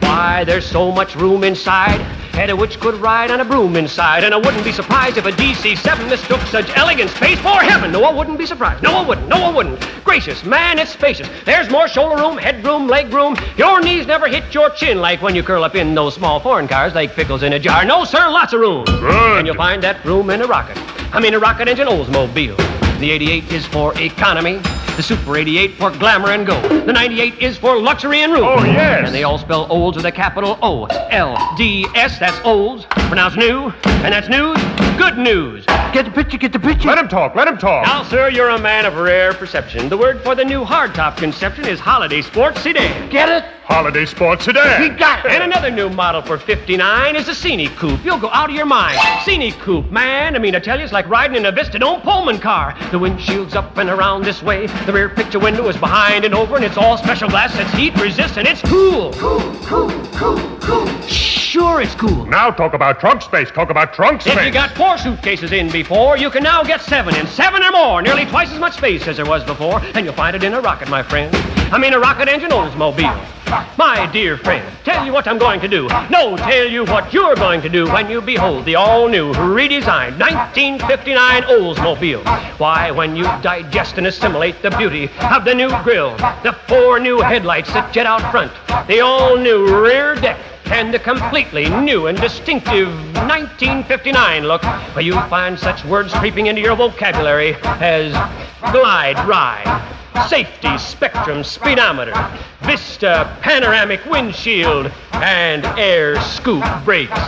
Why, there's so much room inside. Head of which could ride on a broom inside. And I wouldn't be surprised if a DC-7 mistook such elegant Space for heaven. No, I wouldn't be surprised. No, I wouldn't. No, I wouldn't. Gracious, man, it's spacious. There's more shoulder room, headroom, leg room. Your knees never hit your chin like when you curl up in those small foreign cars like pickles in a jar. No, sir, lots of room. Good. And you'll find that room in a rocket. I mean a rocket engine Oldsmobile. The 88 is for economy. The Super 88 for glamour and go. The 98 is for luxury and room. Oh, yes. And they all spell old with a capital O. L D S, that's Olds. Pronounced new. And that's news. Good news. Get the picture, get the picture. Let him talk, let him talk. Now, sir, you're a man of rare perception. The word for the new hardtop conception is holiday sports sedan. Get it? Holiday sports sedan. We got it. And another new model for 59 is the Scenic Coupe. You'll go out of your mind. Scenic Coupe, man. I mean, I tell you, it's like riding in a Vistadome Pullman car. The windshield's up and around this way. The rear picture window is behind and over, and it's all special glass that's heat resistant. It's cool. Cool, cool, cool, cool. Sure, it's cool. Now talk about trunk space. Talk about trunk space. If you got four suitcases in before, you can now get seven in. Seven or more. Nearly twice as much space as there was before. And you'll find it in a rocket, my friend. I mean a rocket engine Oldsmobile. My dear friend, tell you what I'm going to do. No, tell you what you're going to do when you behold the all-new, redesigned 1959 Oldsmobile. Why, when you digest and assimilate the beauty of the new grille, the four new headlights that jet out front, the all-new rear deck, and the completely new and distinctive 1959 look, where you'll find such words creeping into your vocabulary as glide ride, safety spectrum speedometer, Vista panoramic windshield, and air scoop brakes.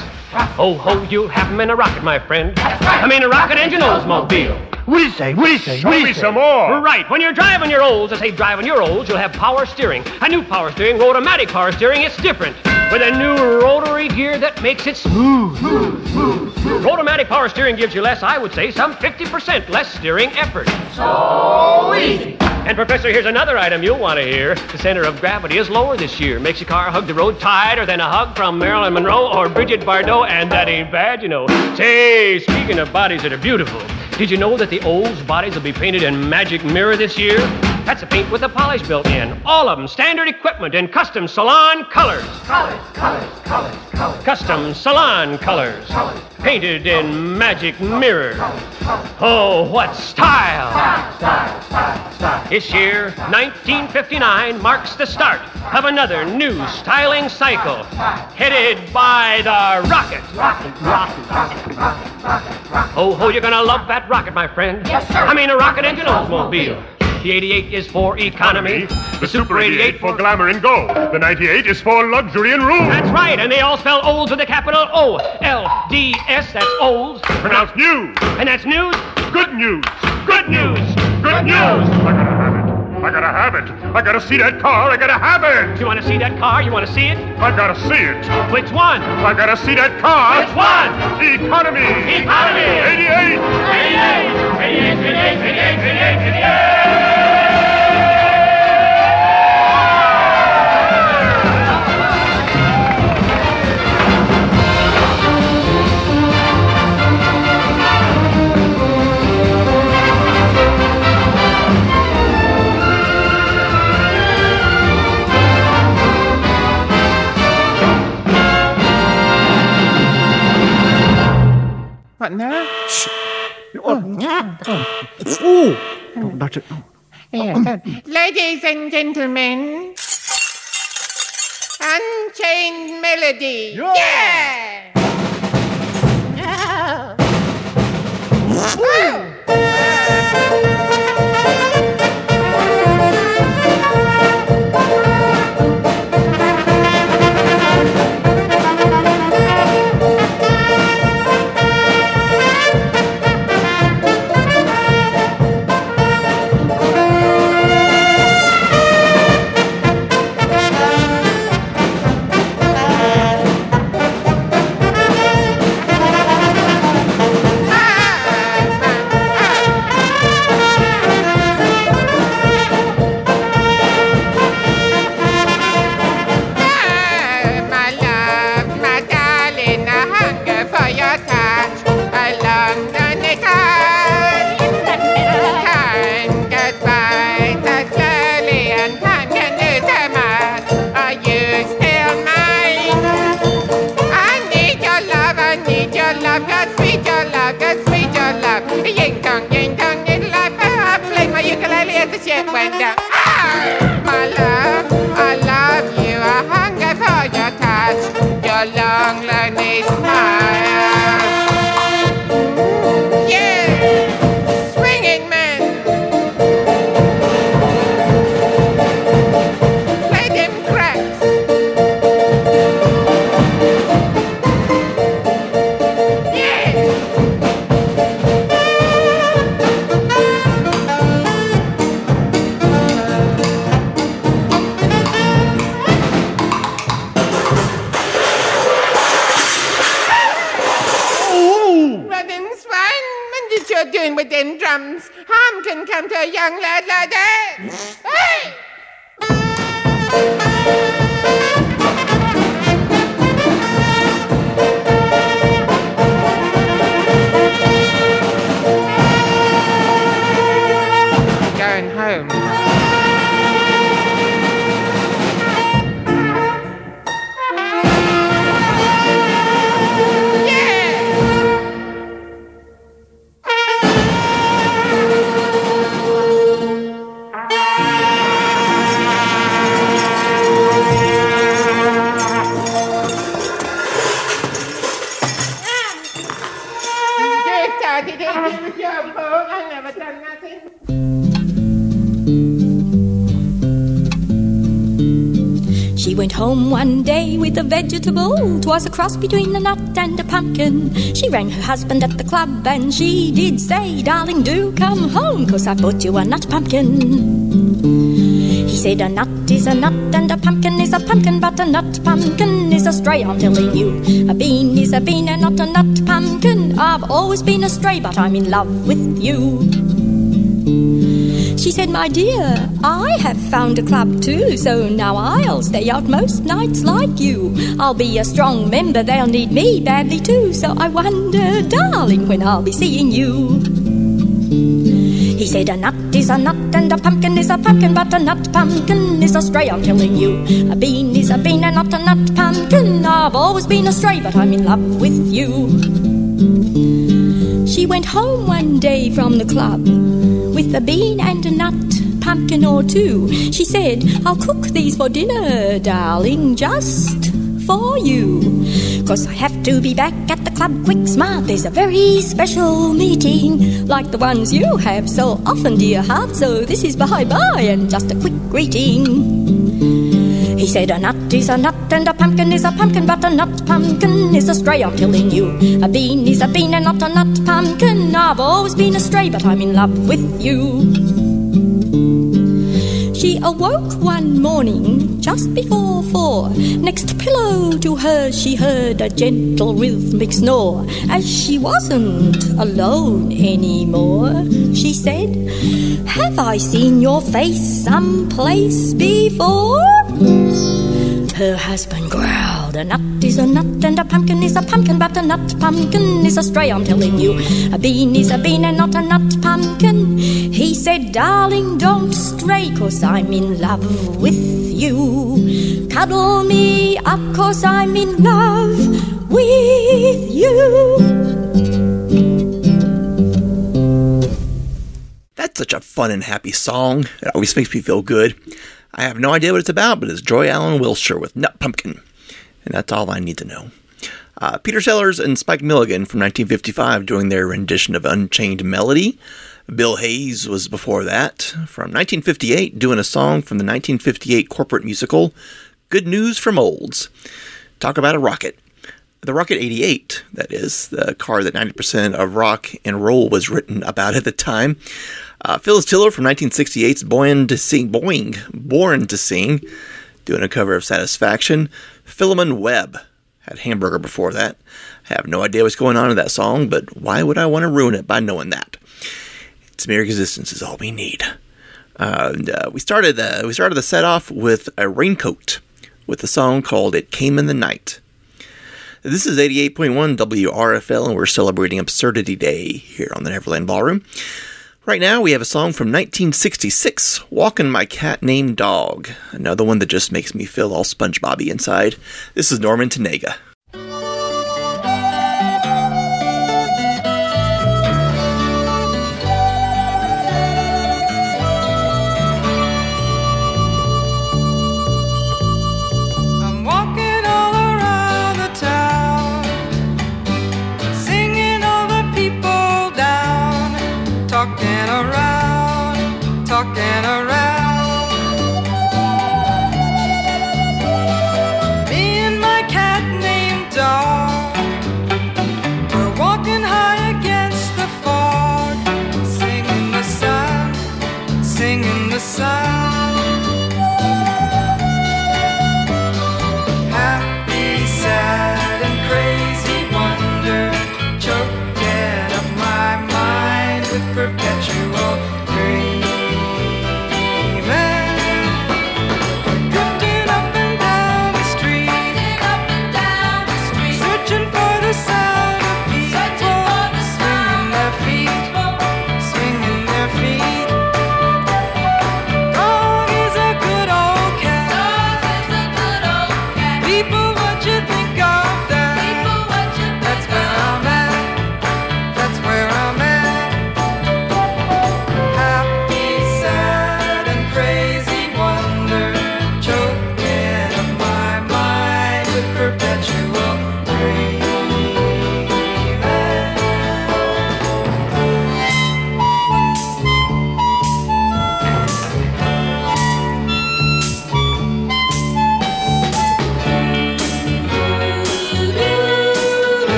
Oh ho, you'll have 'em in a rocket, my friend. I mean a rocket engine Oldsmobile. What do you say? What do you say? Show me some more. Right. When you're driving your olds, I say driving your olds, you'll have power steering. A new power steering, automatic power steering, it's different. With a new rotary gear that makes it smooth. Smooth, smooth, smooth. Automatic power steering gives you less, I would say, some 50% less steering effort. So easy. And Professor, here's another item you'll want to hear. The center of gravity is lower this year. Makes your car hug the road tighter than a hug from Marilyn Monroe or Bridget Bardot, and that ain't bad, you know. Say, speaking of bodies that are beautiful, did you know that the Olds bodies will be painted in magic mirror this year? That's a paint with a polish built in. All of them standard equipment in custom salon colors. Colors, colors, colors, colors. Custom salon colors. colors Painted in magic mirror. Oh, what style! Style, style, style! This year, 1959, marks the start of another new styling cycle, headed by the rocket. Rocket rocket. rocket, Oh, oh, you're gonna love that rocket, my friend. Yes, sir. I mean a rocket engine Oldsmobile. The 88 is for economy. The Super 88 for glamour and go. The 98 is for luxury and room. That's right, and they all spell Olds with a capital O. L D S, that's Olds. Pronounced news. And that's news. Good news. Good news. Good news. I gotta have it. I gotta see that car. I gotta have it. You want to see that car? You want to see it? I gotta see it. Which one? I gotta see that car. Which one? Economy. Economy. 88. 88. 88, 88, 88, 88, 88. What now? Ooh. Don't touch it. Yes, uh, Ladies and gentlemen, Unchained Melody. Yeah! My as the 'Twas a cross between a nut and a pumpkin. She rang her husband at the club and she did say, Darling, do come home, 'cause I bought you a nut pumpkin. He said, A nut is a nut and a pumpkin is a pumpkin, but a nut pumpkin is a stray, I'm telling you. A bean is a bean and not a nut pumpkin. I've always been a stray, but I'm in love with you. She said, My dear, I have found a club too, so now I'll stay out most nights like you. I'll be a strong member, they'll need me badly too, so I wonder, darling, when I'll be seeing you. He said, A nut is a nut and a pumpkin is a pumpkin, but a nut pumpkin is a stray, I'm telling you. A bean is a bean and not a nut pumpkin. I've always been a stray, but I'm in love with you. She went home one day from the club a bean and a nut pumpkin or two. She said, I'll cook these for dinner, darling, just for you. Cause I have to be back at the club quick smart. There's a very special meeting, like the ones you have so often, dear heart. So this is bye bye and just a quick greeting. He said, A nut is a nut and a pumpkin is a pumpkin, but a nut pumpkin is a stray, I'm telling you. A bean is a bean and not a nut pumpkin. I've always been a stray, but I'm in love with you. She awoke one morning just before four. Next pillow to her, she heard a gentle rhythmic snore. As she wasn't alone anymore, she said, Have I seen your face someplace before? Her husband growled, A nut is a nut and a pumpkin is a pumpkin, but a nut pumpkin is a stray, I'm telling you. A bean is a bean and not a nut pumpkin. He said, Darling, don't stray, cause I'm in love with you. Cuddle me up, cause I'm in love with you. That's such a fun and happy song. It always makes me feel good. I have no idea what it's about, but it's Joy Allen Wilshire with Nut Pumpkin. And that's all I need to know. Uh, Peter Sellers and Spike Milligan from 1955 doing their rendition of Unchained Melody. Bill Hayes was before that from 1958 doing a song from the 1958 corporate musical Good News from Olds. Talk about a rocket. The Rocket 88, that is, the car that 90% of rock and roll was written about at the time. Uh, Phyllis Diller from 1968's Born to Sing, Boing, Born to Sing, doing a cover of Satisfaction. Philemon Webb had Hamburger before that. I have no idea what's going on in that song, but why would I want to ruin it by knowing that? Its mere existence is all we need. Uh, and, uh, we started uh, we started the set off with a raincoat with a song called "It Came in the Night." This is 88.1 WRFL, and we're celebrating Absurdity Day here on the Neverland Ballroom. Right now, we have a song from 1966, Walking My Cat Named Dog. Another one that just makes me feel all SpongeBobby inside. This is Norma Tanega.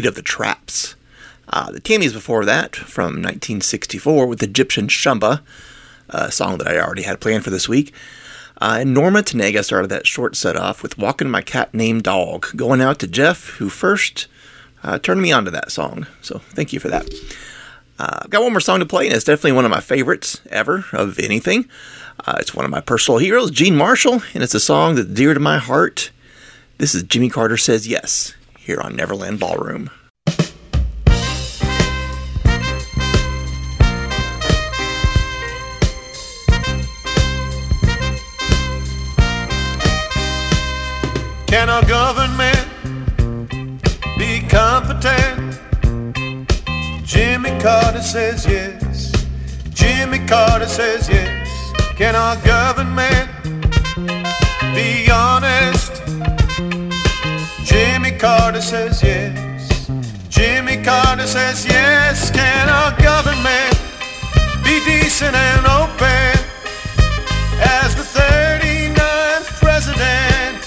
Beat of the traps. Uh, the Tammys before that from 1964 with Egyptian Shumba, a song that I already had planned for this week. Uh, and Norma Tanega started that short set off with Walking My Cat Named Dog, going out to Jeff, who first uh, turned me on to that song. So thank you for that. Uh, I've got one more song to play, and it's definitely one of my favorites ever of anything. Uh, it's one of my personal heroes, Gene Marshall, and it's a song that's dear to my heart. This is Jimmy Carter Says Yes here on Neverland Ballroom. Can our government be competent? Jimmy Carter says yes. Jimmy Carter says yes. Can our government be honest? Carter says yes. Jimmy Carter says yes. Can our government be decent and open? As the 39th president,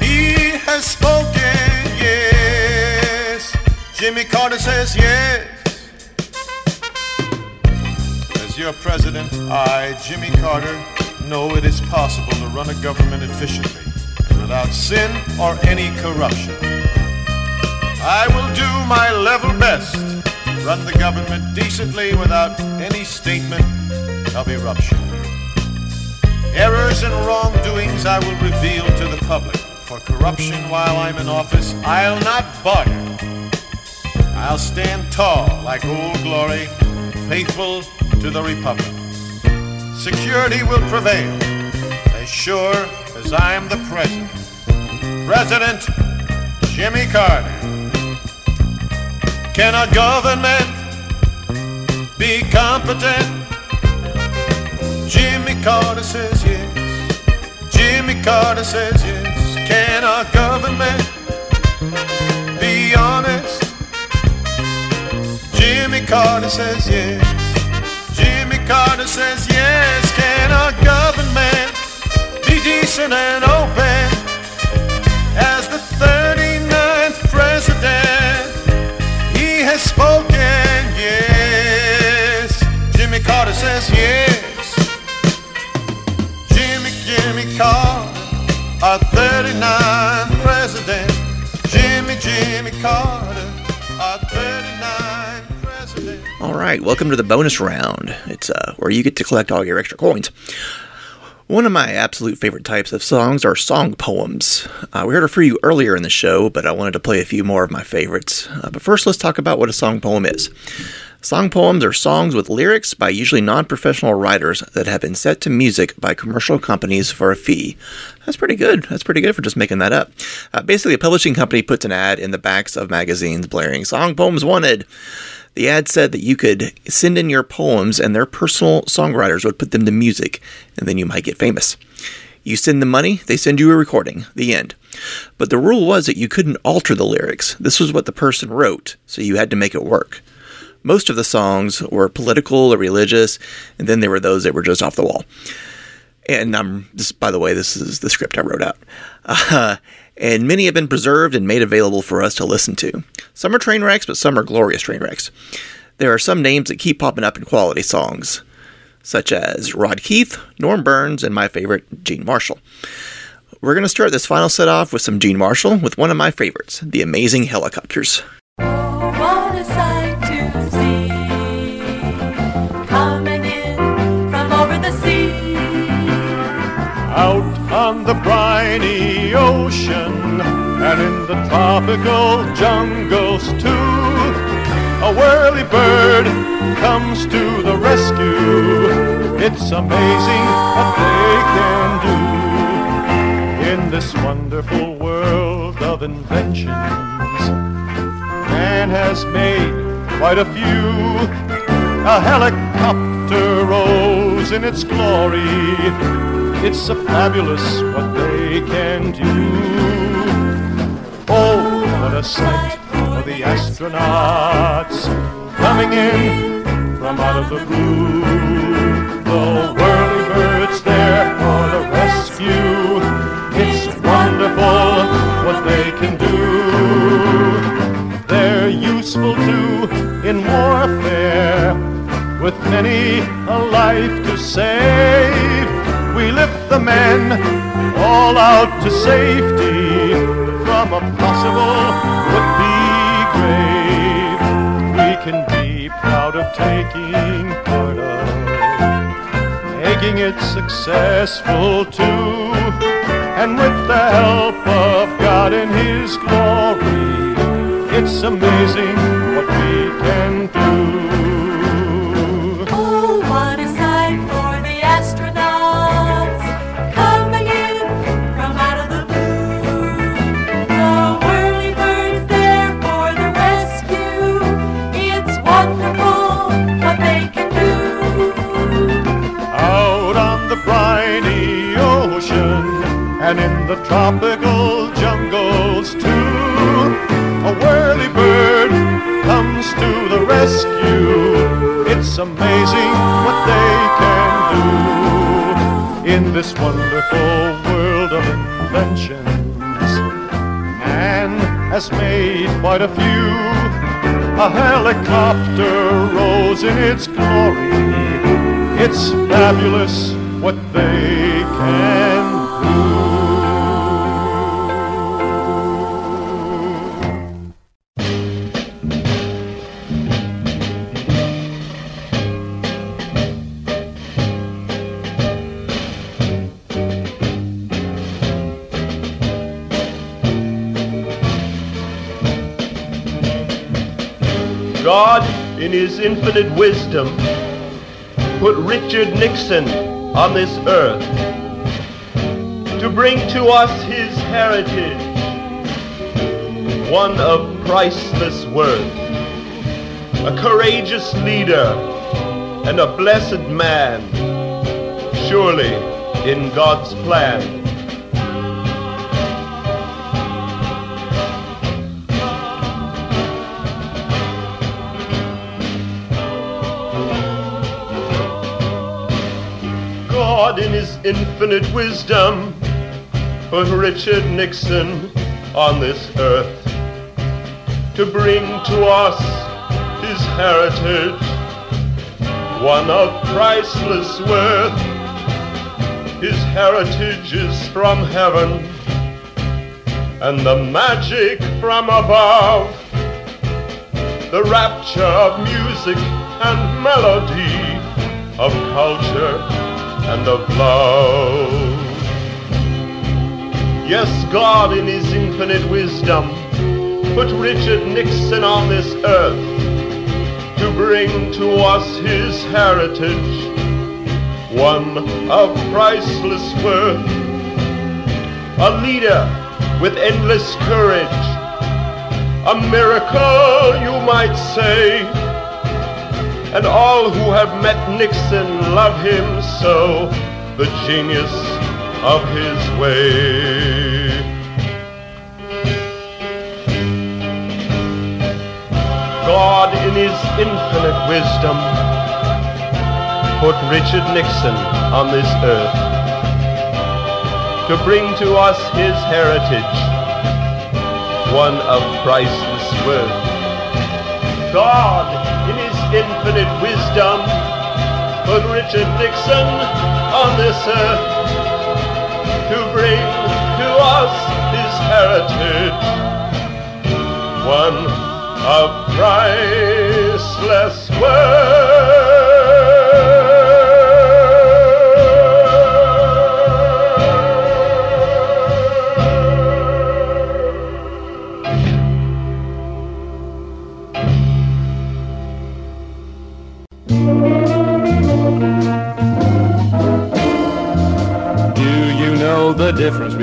he has spoken, yes. Jimmy Carter says yes. As your president, I, Jimmy Carter, know it is possible to run a government efficiently and without sin or any corruption. I will do my level best to run the government decently without any statement of eruption. Errors and wrongdoings I will reveal to the public. For corruption while I'm in office, I'll not bargain. I'll stand tall like old glory, faithful to the republic. Security will prevail, as sure as I am the president. President Jimmy Carter. Can our government be competent? Jimmy Carter says yes. Jimmy Carter says yes. Can our government be honest? Jimmy Carter says yes. Jimmy Carter says yes. Can our government be decent and open? Says yes. Jimmy, Jimmy Carter, our 39th president. Jimmy, Jimmy Carter, our 39th president. right, welcome to the bonus round. It's uh, where you get to collect all your extra coins. One of my absolute favorite types of songs are song poems. Uh, we heard a few earlier in the show, but I wanted to play a few more of my favorites. Uh, but first, let's talk about what a song poem is. Song poems are songs with lyrics by usually non professional writers that have been set to music by commercial companies for a fee. That's pretty good. That's pretty good for just making that up. Uh, basically, a publishing company puts an ad in the backs of magazines blaring Song Poems Wanted. The ad said that you could send in your poems and their personal songwriters would put them to music, and then you might get famous. You send the money, they send you a recording. The end. But the rule was that you couldn't alter the lyrics. This was what the person wrote, so you had to make it work. Most of the songs were political or religious, and then there were those that were just off the wall. And by the way, this is the script I wrote out. Uh, and many have been preserved and made available for us to listen to. Some are train wrecks, but some are glorious train wrecks. There are some names that keep popping up in quality songs, such as Rodd Keith, Norm Burns, and my favorite, Gene Marshall. We're going to start this final set off with some Gene Marshall with one of my favorites, The Amazing Helicopters. What briny ocean and in the tropical jungles too. A whirly bird comes to the rescue. It's amazing what they can do in this wonderful world of inventions. Man has made quite a few. A helicopter rose in its glory. It's a fabulous what they can do. Oh, what a sight for the astronauts coming in from out of the blue. The whirlybirds there for the rescue. It's wonderful what they can do. They're useful too in warfare with many a life to save. We lift the men all out to safety from a possible would-be grave. We can be proud of taking part of, making it successful too. And with the help of God in His glory, it's amazing what we can do. Oh, what a sight for the astronauts coming in from out of the blue. The whirlybirds there for the rescue. It's wonderful what they can do. Out on the briny ocean and in the tropical It's amazing what they can do in this wonderful world of inventions. Man has made quite a few. A helicopter rose in its glory. It's fabulous what they can his infinite wisdom, put Richard Nixon on this earth to bring to us his heritage, one of priceless worth, a courageous leader and a blessed man, surely in God's plan. God in his infinite wisdom put Richard Nixon on this earth to bring to us his heritage, one of priceless worth. His heritage is from heaven and the magic from above, the rapture of music and melody, of culture and of love. Yes, God in his infinite wisdom put Richard Nixon on this earth to bring to us his heritage, one of priceless worth. A leader with endless courage, a miracle you might say. And all who have met Nixon love him so, the genius of his way. God in his infinite wisdom put Richard Nixon on this earth to bring to us his heritage, one of priceless worth. God in his infinite wisdom put Richard Nixon on this earth to bring to us his heritage, one of priceless Do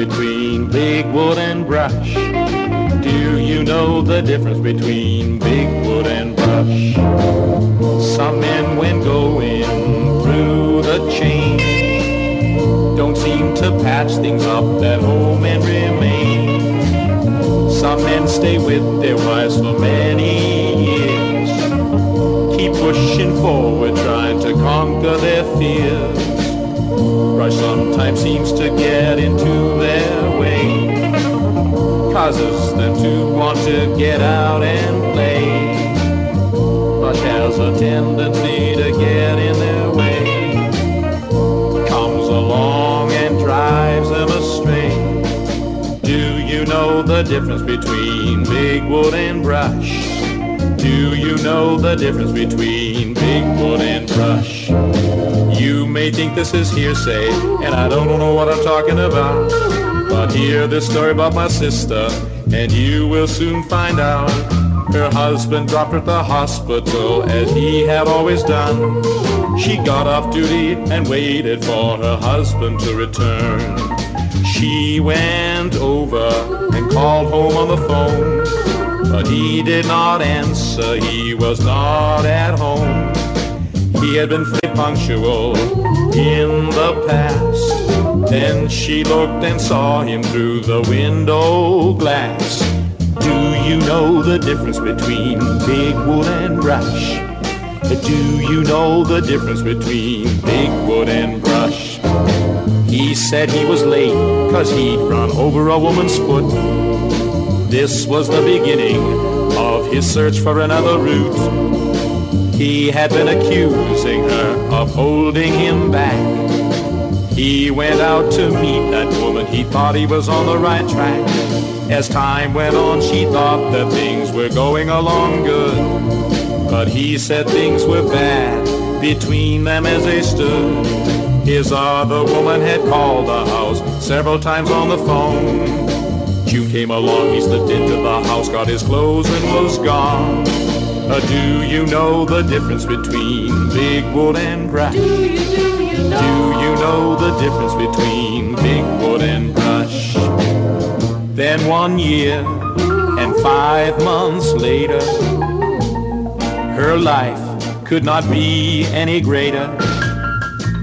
between big wood and brush? Do you know the difference between big wood and brush? Some men, when going through the chain, don't seem to patch things up that home and remain. Some men stay with their wives for many years, keep pushing forward, trying to conquer their fears. Brush sometimes seems to get into their way, causes them to want to get out and play. Brush has a tendency to get in their way, comes along and drives them astray. Do you know the difference between big wood and brush? Do you know the difference between big wood and brush? You may think this is hearsay, and I don't know what I'm talking about. But hear this story about my sister, and you will soon find out. Her husband dropped her at the hospital, as he had always done. She got off duty and waited for her husband to return. She went over and called home on the phone, but he did not answer, he was not at home. He had been very punctual in the past. Then she looked and saw him through the window glass. Do you know the difference between big wood and brush? Do you know the difference between big wood and brush? He said he was late cause he'd run over a woman's foot. This was the beginning of his search for another route. He had been accusing her of holding him back. He went out to meet that woman. He thought he was on the right track. As time went on, she thought that things were going along good. But he said things were bad between them as they stood. His other woman had called the house several times on the phone. June came along, he slipped into the house, got his clothes and was gone. Uh, do you know the difference between big wood and brush? Do you, do you know? Do you know the difference between big wood and brush? Then one year and five months later, her life could not be any greater.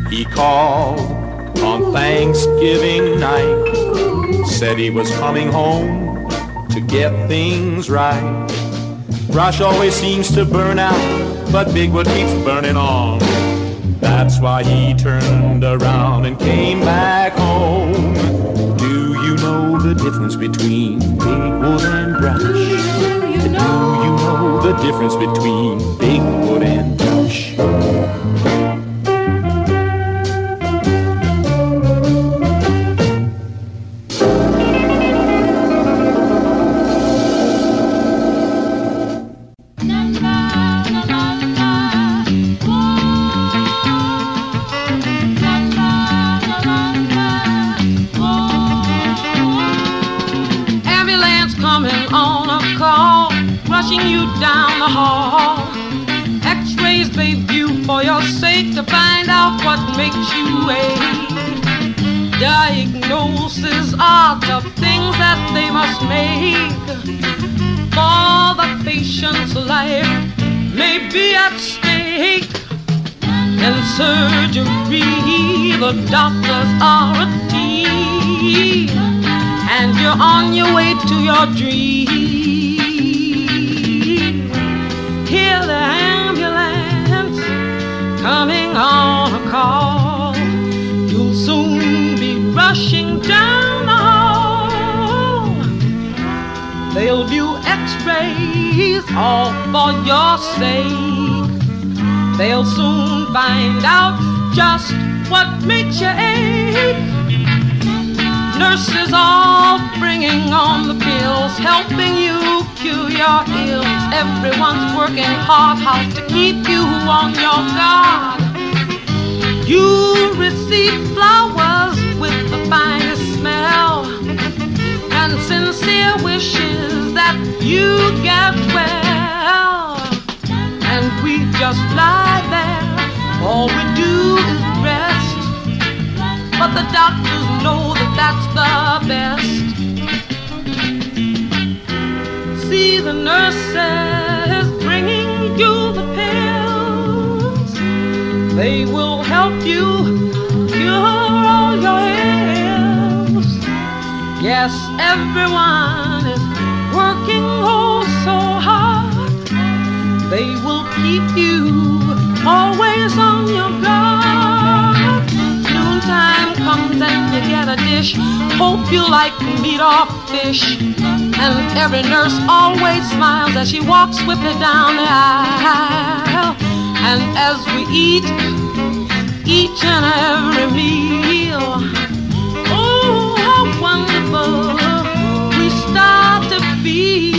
He called on Thanksgiving night, said he was coming home to get things right. Brush always seems to burn out, but Bigwood keeps burning on. That's why he turned around and came back home. Do you know the difference between Bigwood and Brush? Do you know the difference between Bigwood and Brush? Be at stake. In surgery, the doctors are a team, and you're on your way to your dream. Hear the ambulance coming on a call. You'll soon be rushing down the hall. They'll do x-rays all for your sake. They'll soon find out just what makes you ache. Nurses all bringing on the pills, helping you cure your ills. Everyone's working hard, hard to keep you on your guard. You receive flowers with the finest smell and sincere wishes that you get well. Just lie there, all we do is rest. But the doctors know that that's the best. See the nurses bringing you the pills. They will help you cure all your ills. Yes, everyone is working hard. They will keep you always on your guard. Noontime comes and you get a dish. Hope you like meat or fish. And every nurse always smiles as she walks with me down the aisle. And as we eat each and every meal, oh, how wonderful we start to feel.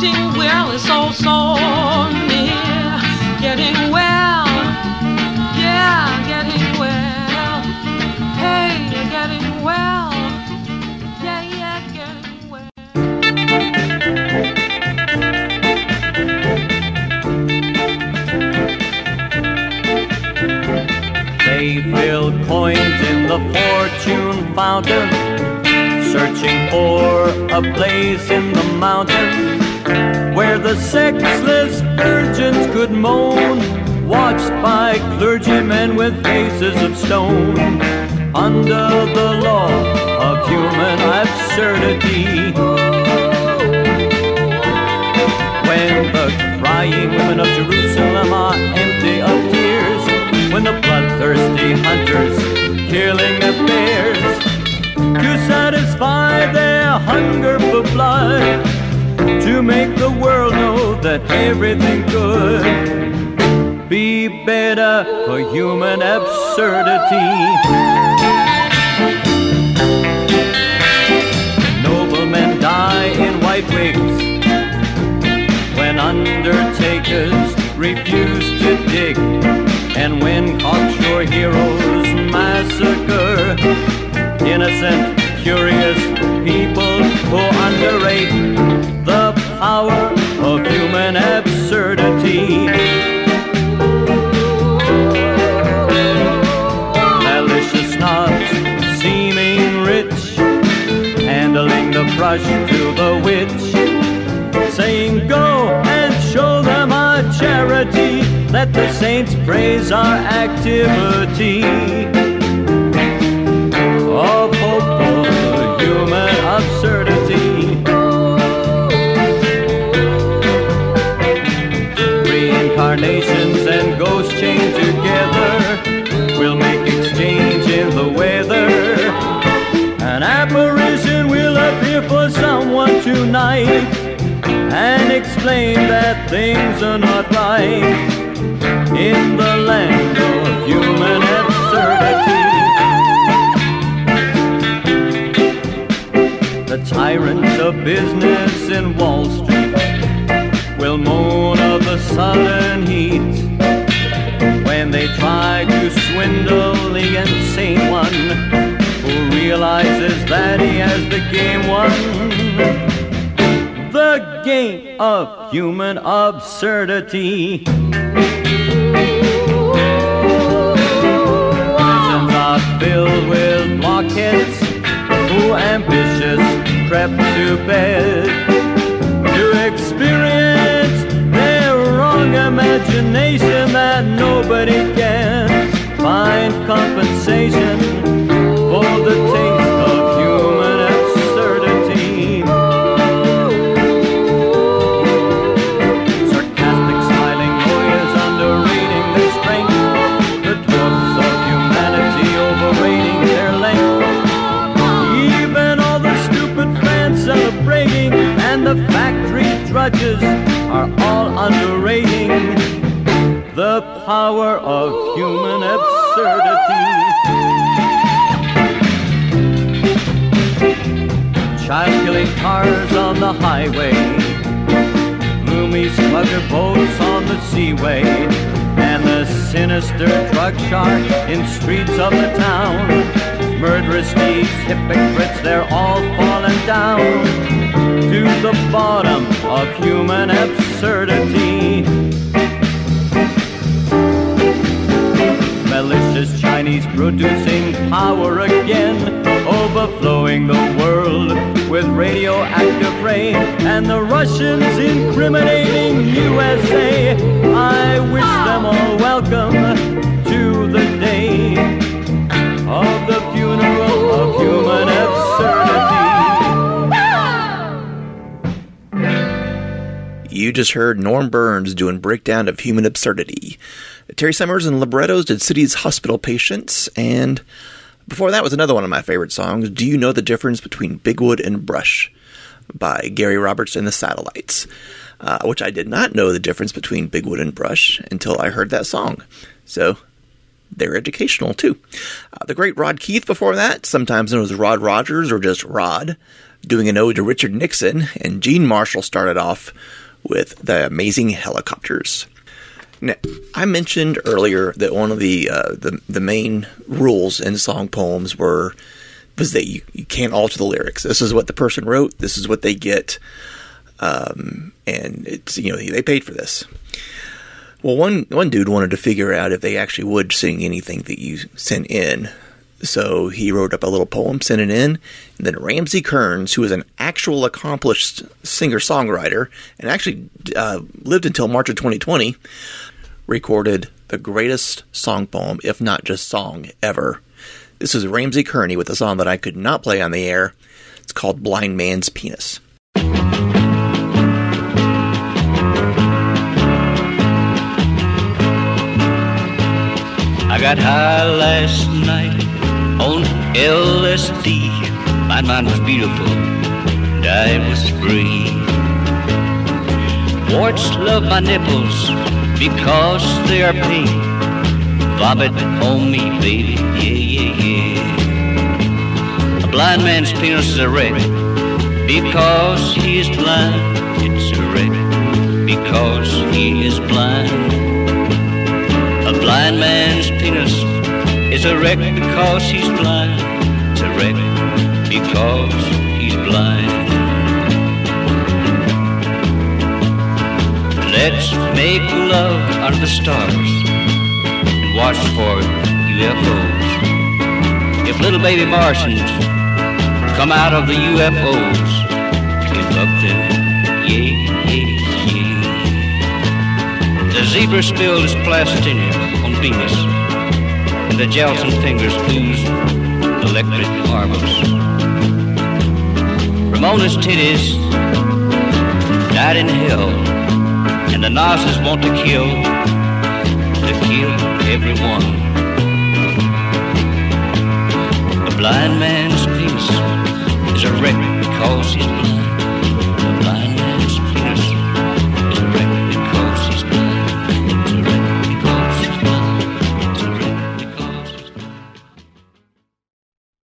Getting well is so, so near. Getting well, yeah, getting well. Hey, getting well. Yeah, yeah, getting well. They fill coins in the fortune fountain, searching for a place in the mountain where the sexless virgins could moan, watched by clergymen with faces of stone. Under the law of human absurdity, when the crying women of Jerusalem are empty of tears, when the bloodthirsty hunters killing their bears to satisfy their hunger for blood, to make the world know that everything could be better for human absurdity. Noblemen die in white wigs when undertakers refuse to dig, and when cocksure heroes massacre innocent, curious people who brush to the witch saying, Go and show them our charity. Let the saints praise our activity of hopeful human absurdity. Reincarnations and ghosts chained together will make someone tonight and explain that things are not right in the land of human absurdity. The tyrants of business in Wall Street will moan of the sudden heat when they try to swindle the insane one ready as the game won. The game of human absurdity. Prisons are filled with blockheads who ambitious crept to bed to experience their wrong imagination that nobody can find compensation power of human absurdity. Child cars on the highway, gloomy slugger boats on the seaway, and the sinister drug shark in streets of the town. Murderous thieves, hypocrites, they're all falling down to the bottom of human absurdity. Malicious Chinese producing power again, overflowing the world with radioactive rain, and the Russians incriminating USA. I wish them all welcome to the day of the funeral of human absurdity. You just heard Norm Burns doing breakdown of human absurdity. Terry Summers and Librettos did City's Hospital Patients, and before that was another one of my favorite songs, Do You Know the Difference Between Bigwood and Brush by Gary Roberts and the Satellites, uh, which I did not know the difference between Bigwood and Brush until I heard that song. So they're educational too. Uh, the great Rodd Keith before that, sometimes known as Rod Rogers or just Rod, doing an ode to Richard Nixon, and Gene Marshall started off with the Amazing Helicopters. Now, I mentioned earlier that one of the, uh, the the main rules in song poems were was that you, you can't alter the lyrics. This is what the person wrote. This is what they get, um, and it's you know they paid for this. Well, one one dude wanted to figure out if they actually would sing anything that you sent in. So he wrote up a little poem, sent it in, and then Ramsey Kearney, who is an actual accomplished singer songwriter and actually uh, lived until March of 2020, recorded the greatest song poem, if not just song, ever. This is Ramsey Kearney with a song that I could not play on the air. It's called Blind Man's Penis. I got high last night on LSD. My mind was beautiful, and I was free. Warts love my nipples because they are pink. Vomit on me, baby, yeah, yeah, yeah. A blind man's penis is a wreck because he is blind. It's a wreck because he is blind. A blind man's penis is a wreck because he's blind. It's a wreck because he's blind. Let's make love under the stars and watch for UFOs. If little baby Martians come out of the UFOs, give up them, yeah, yeah, yeah. The zebra spilled his plastinia on Venus, and the gelatin fingers ooze electric marbles. Ramona's titties died in hell, and the Nazis want to kill, to kill everyone. A blind man's penis is a wreck because he's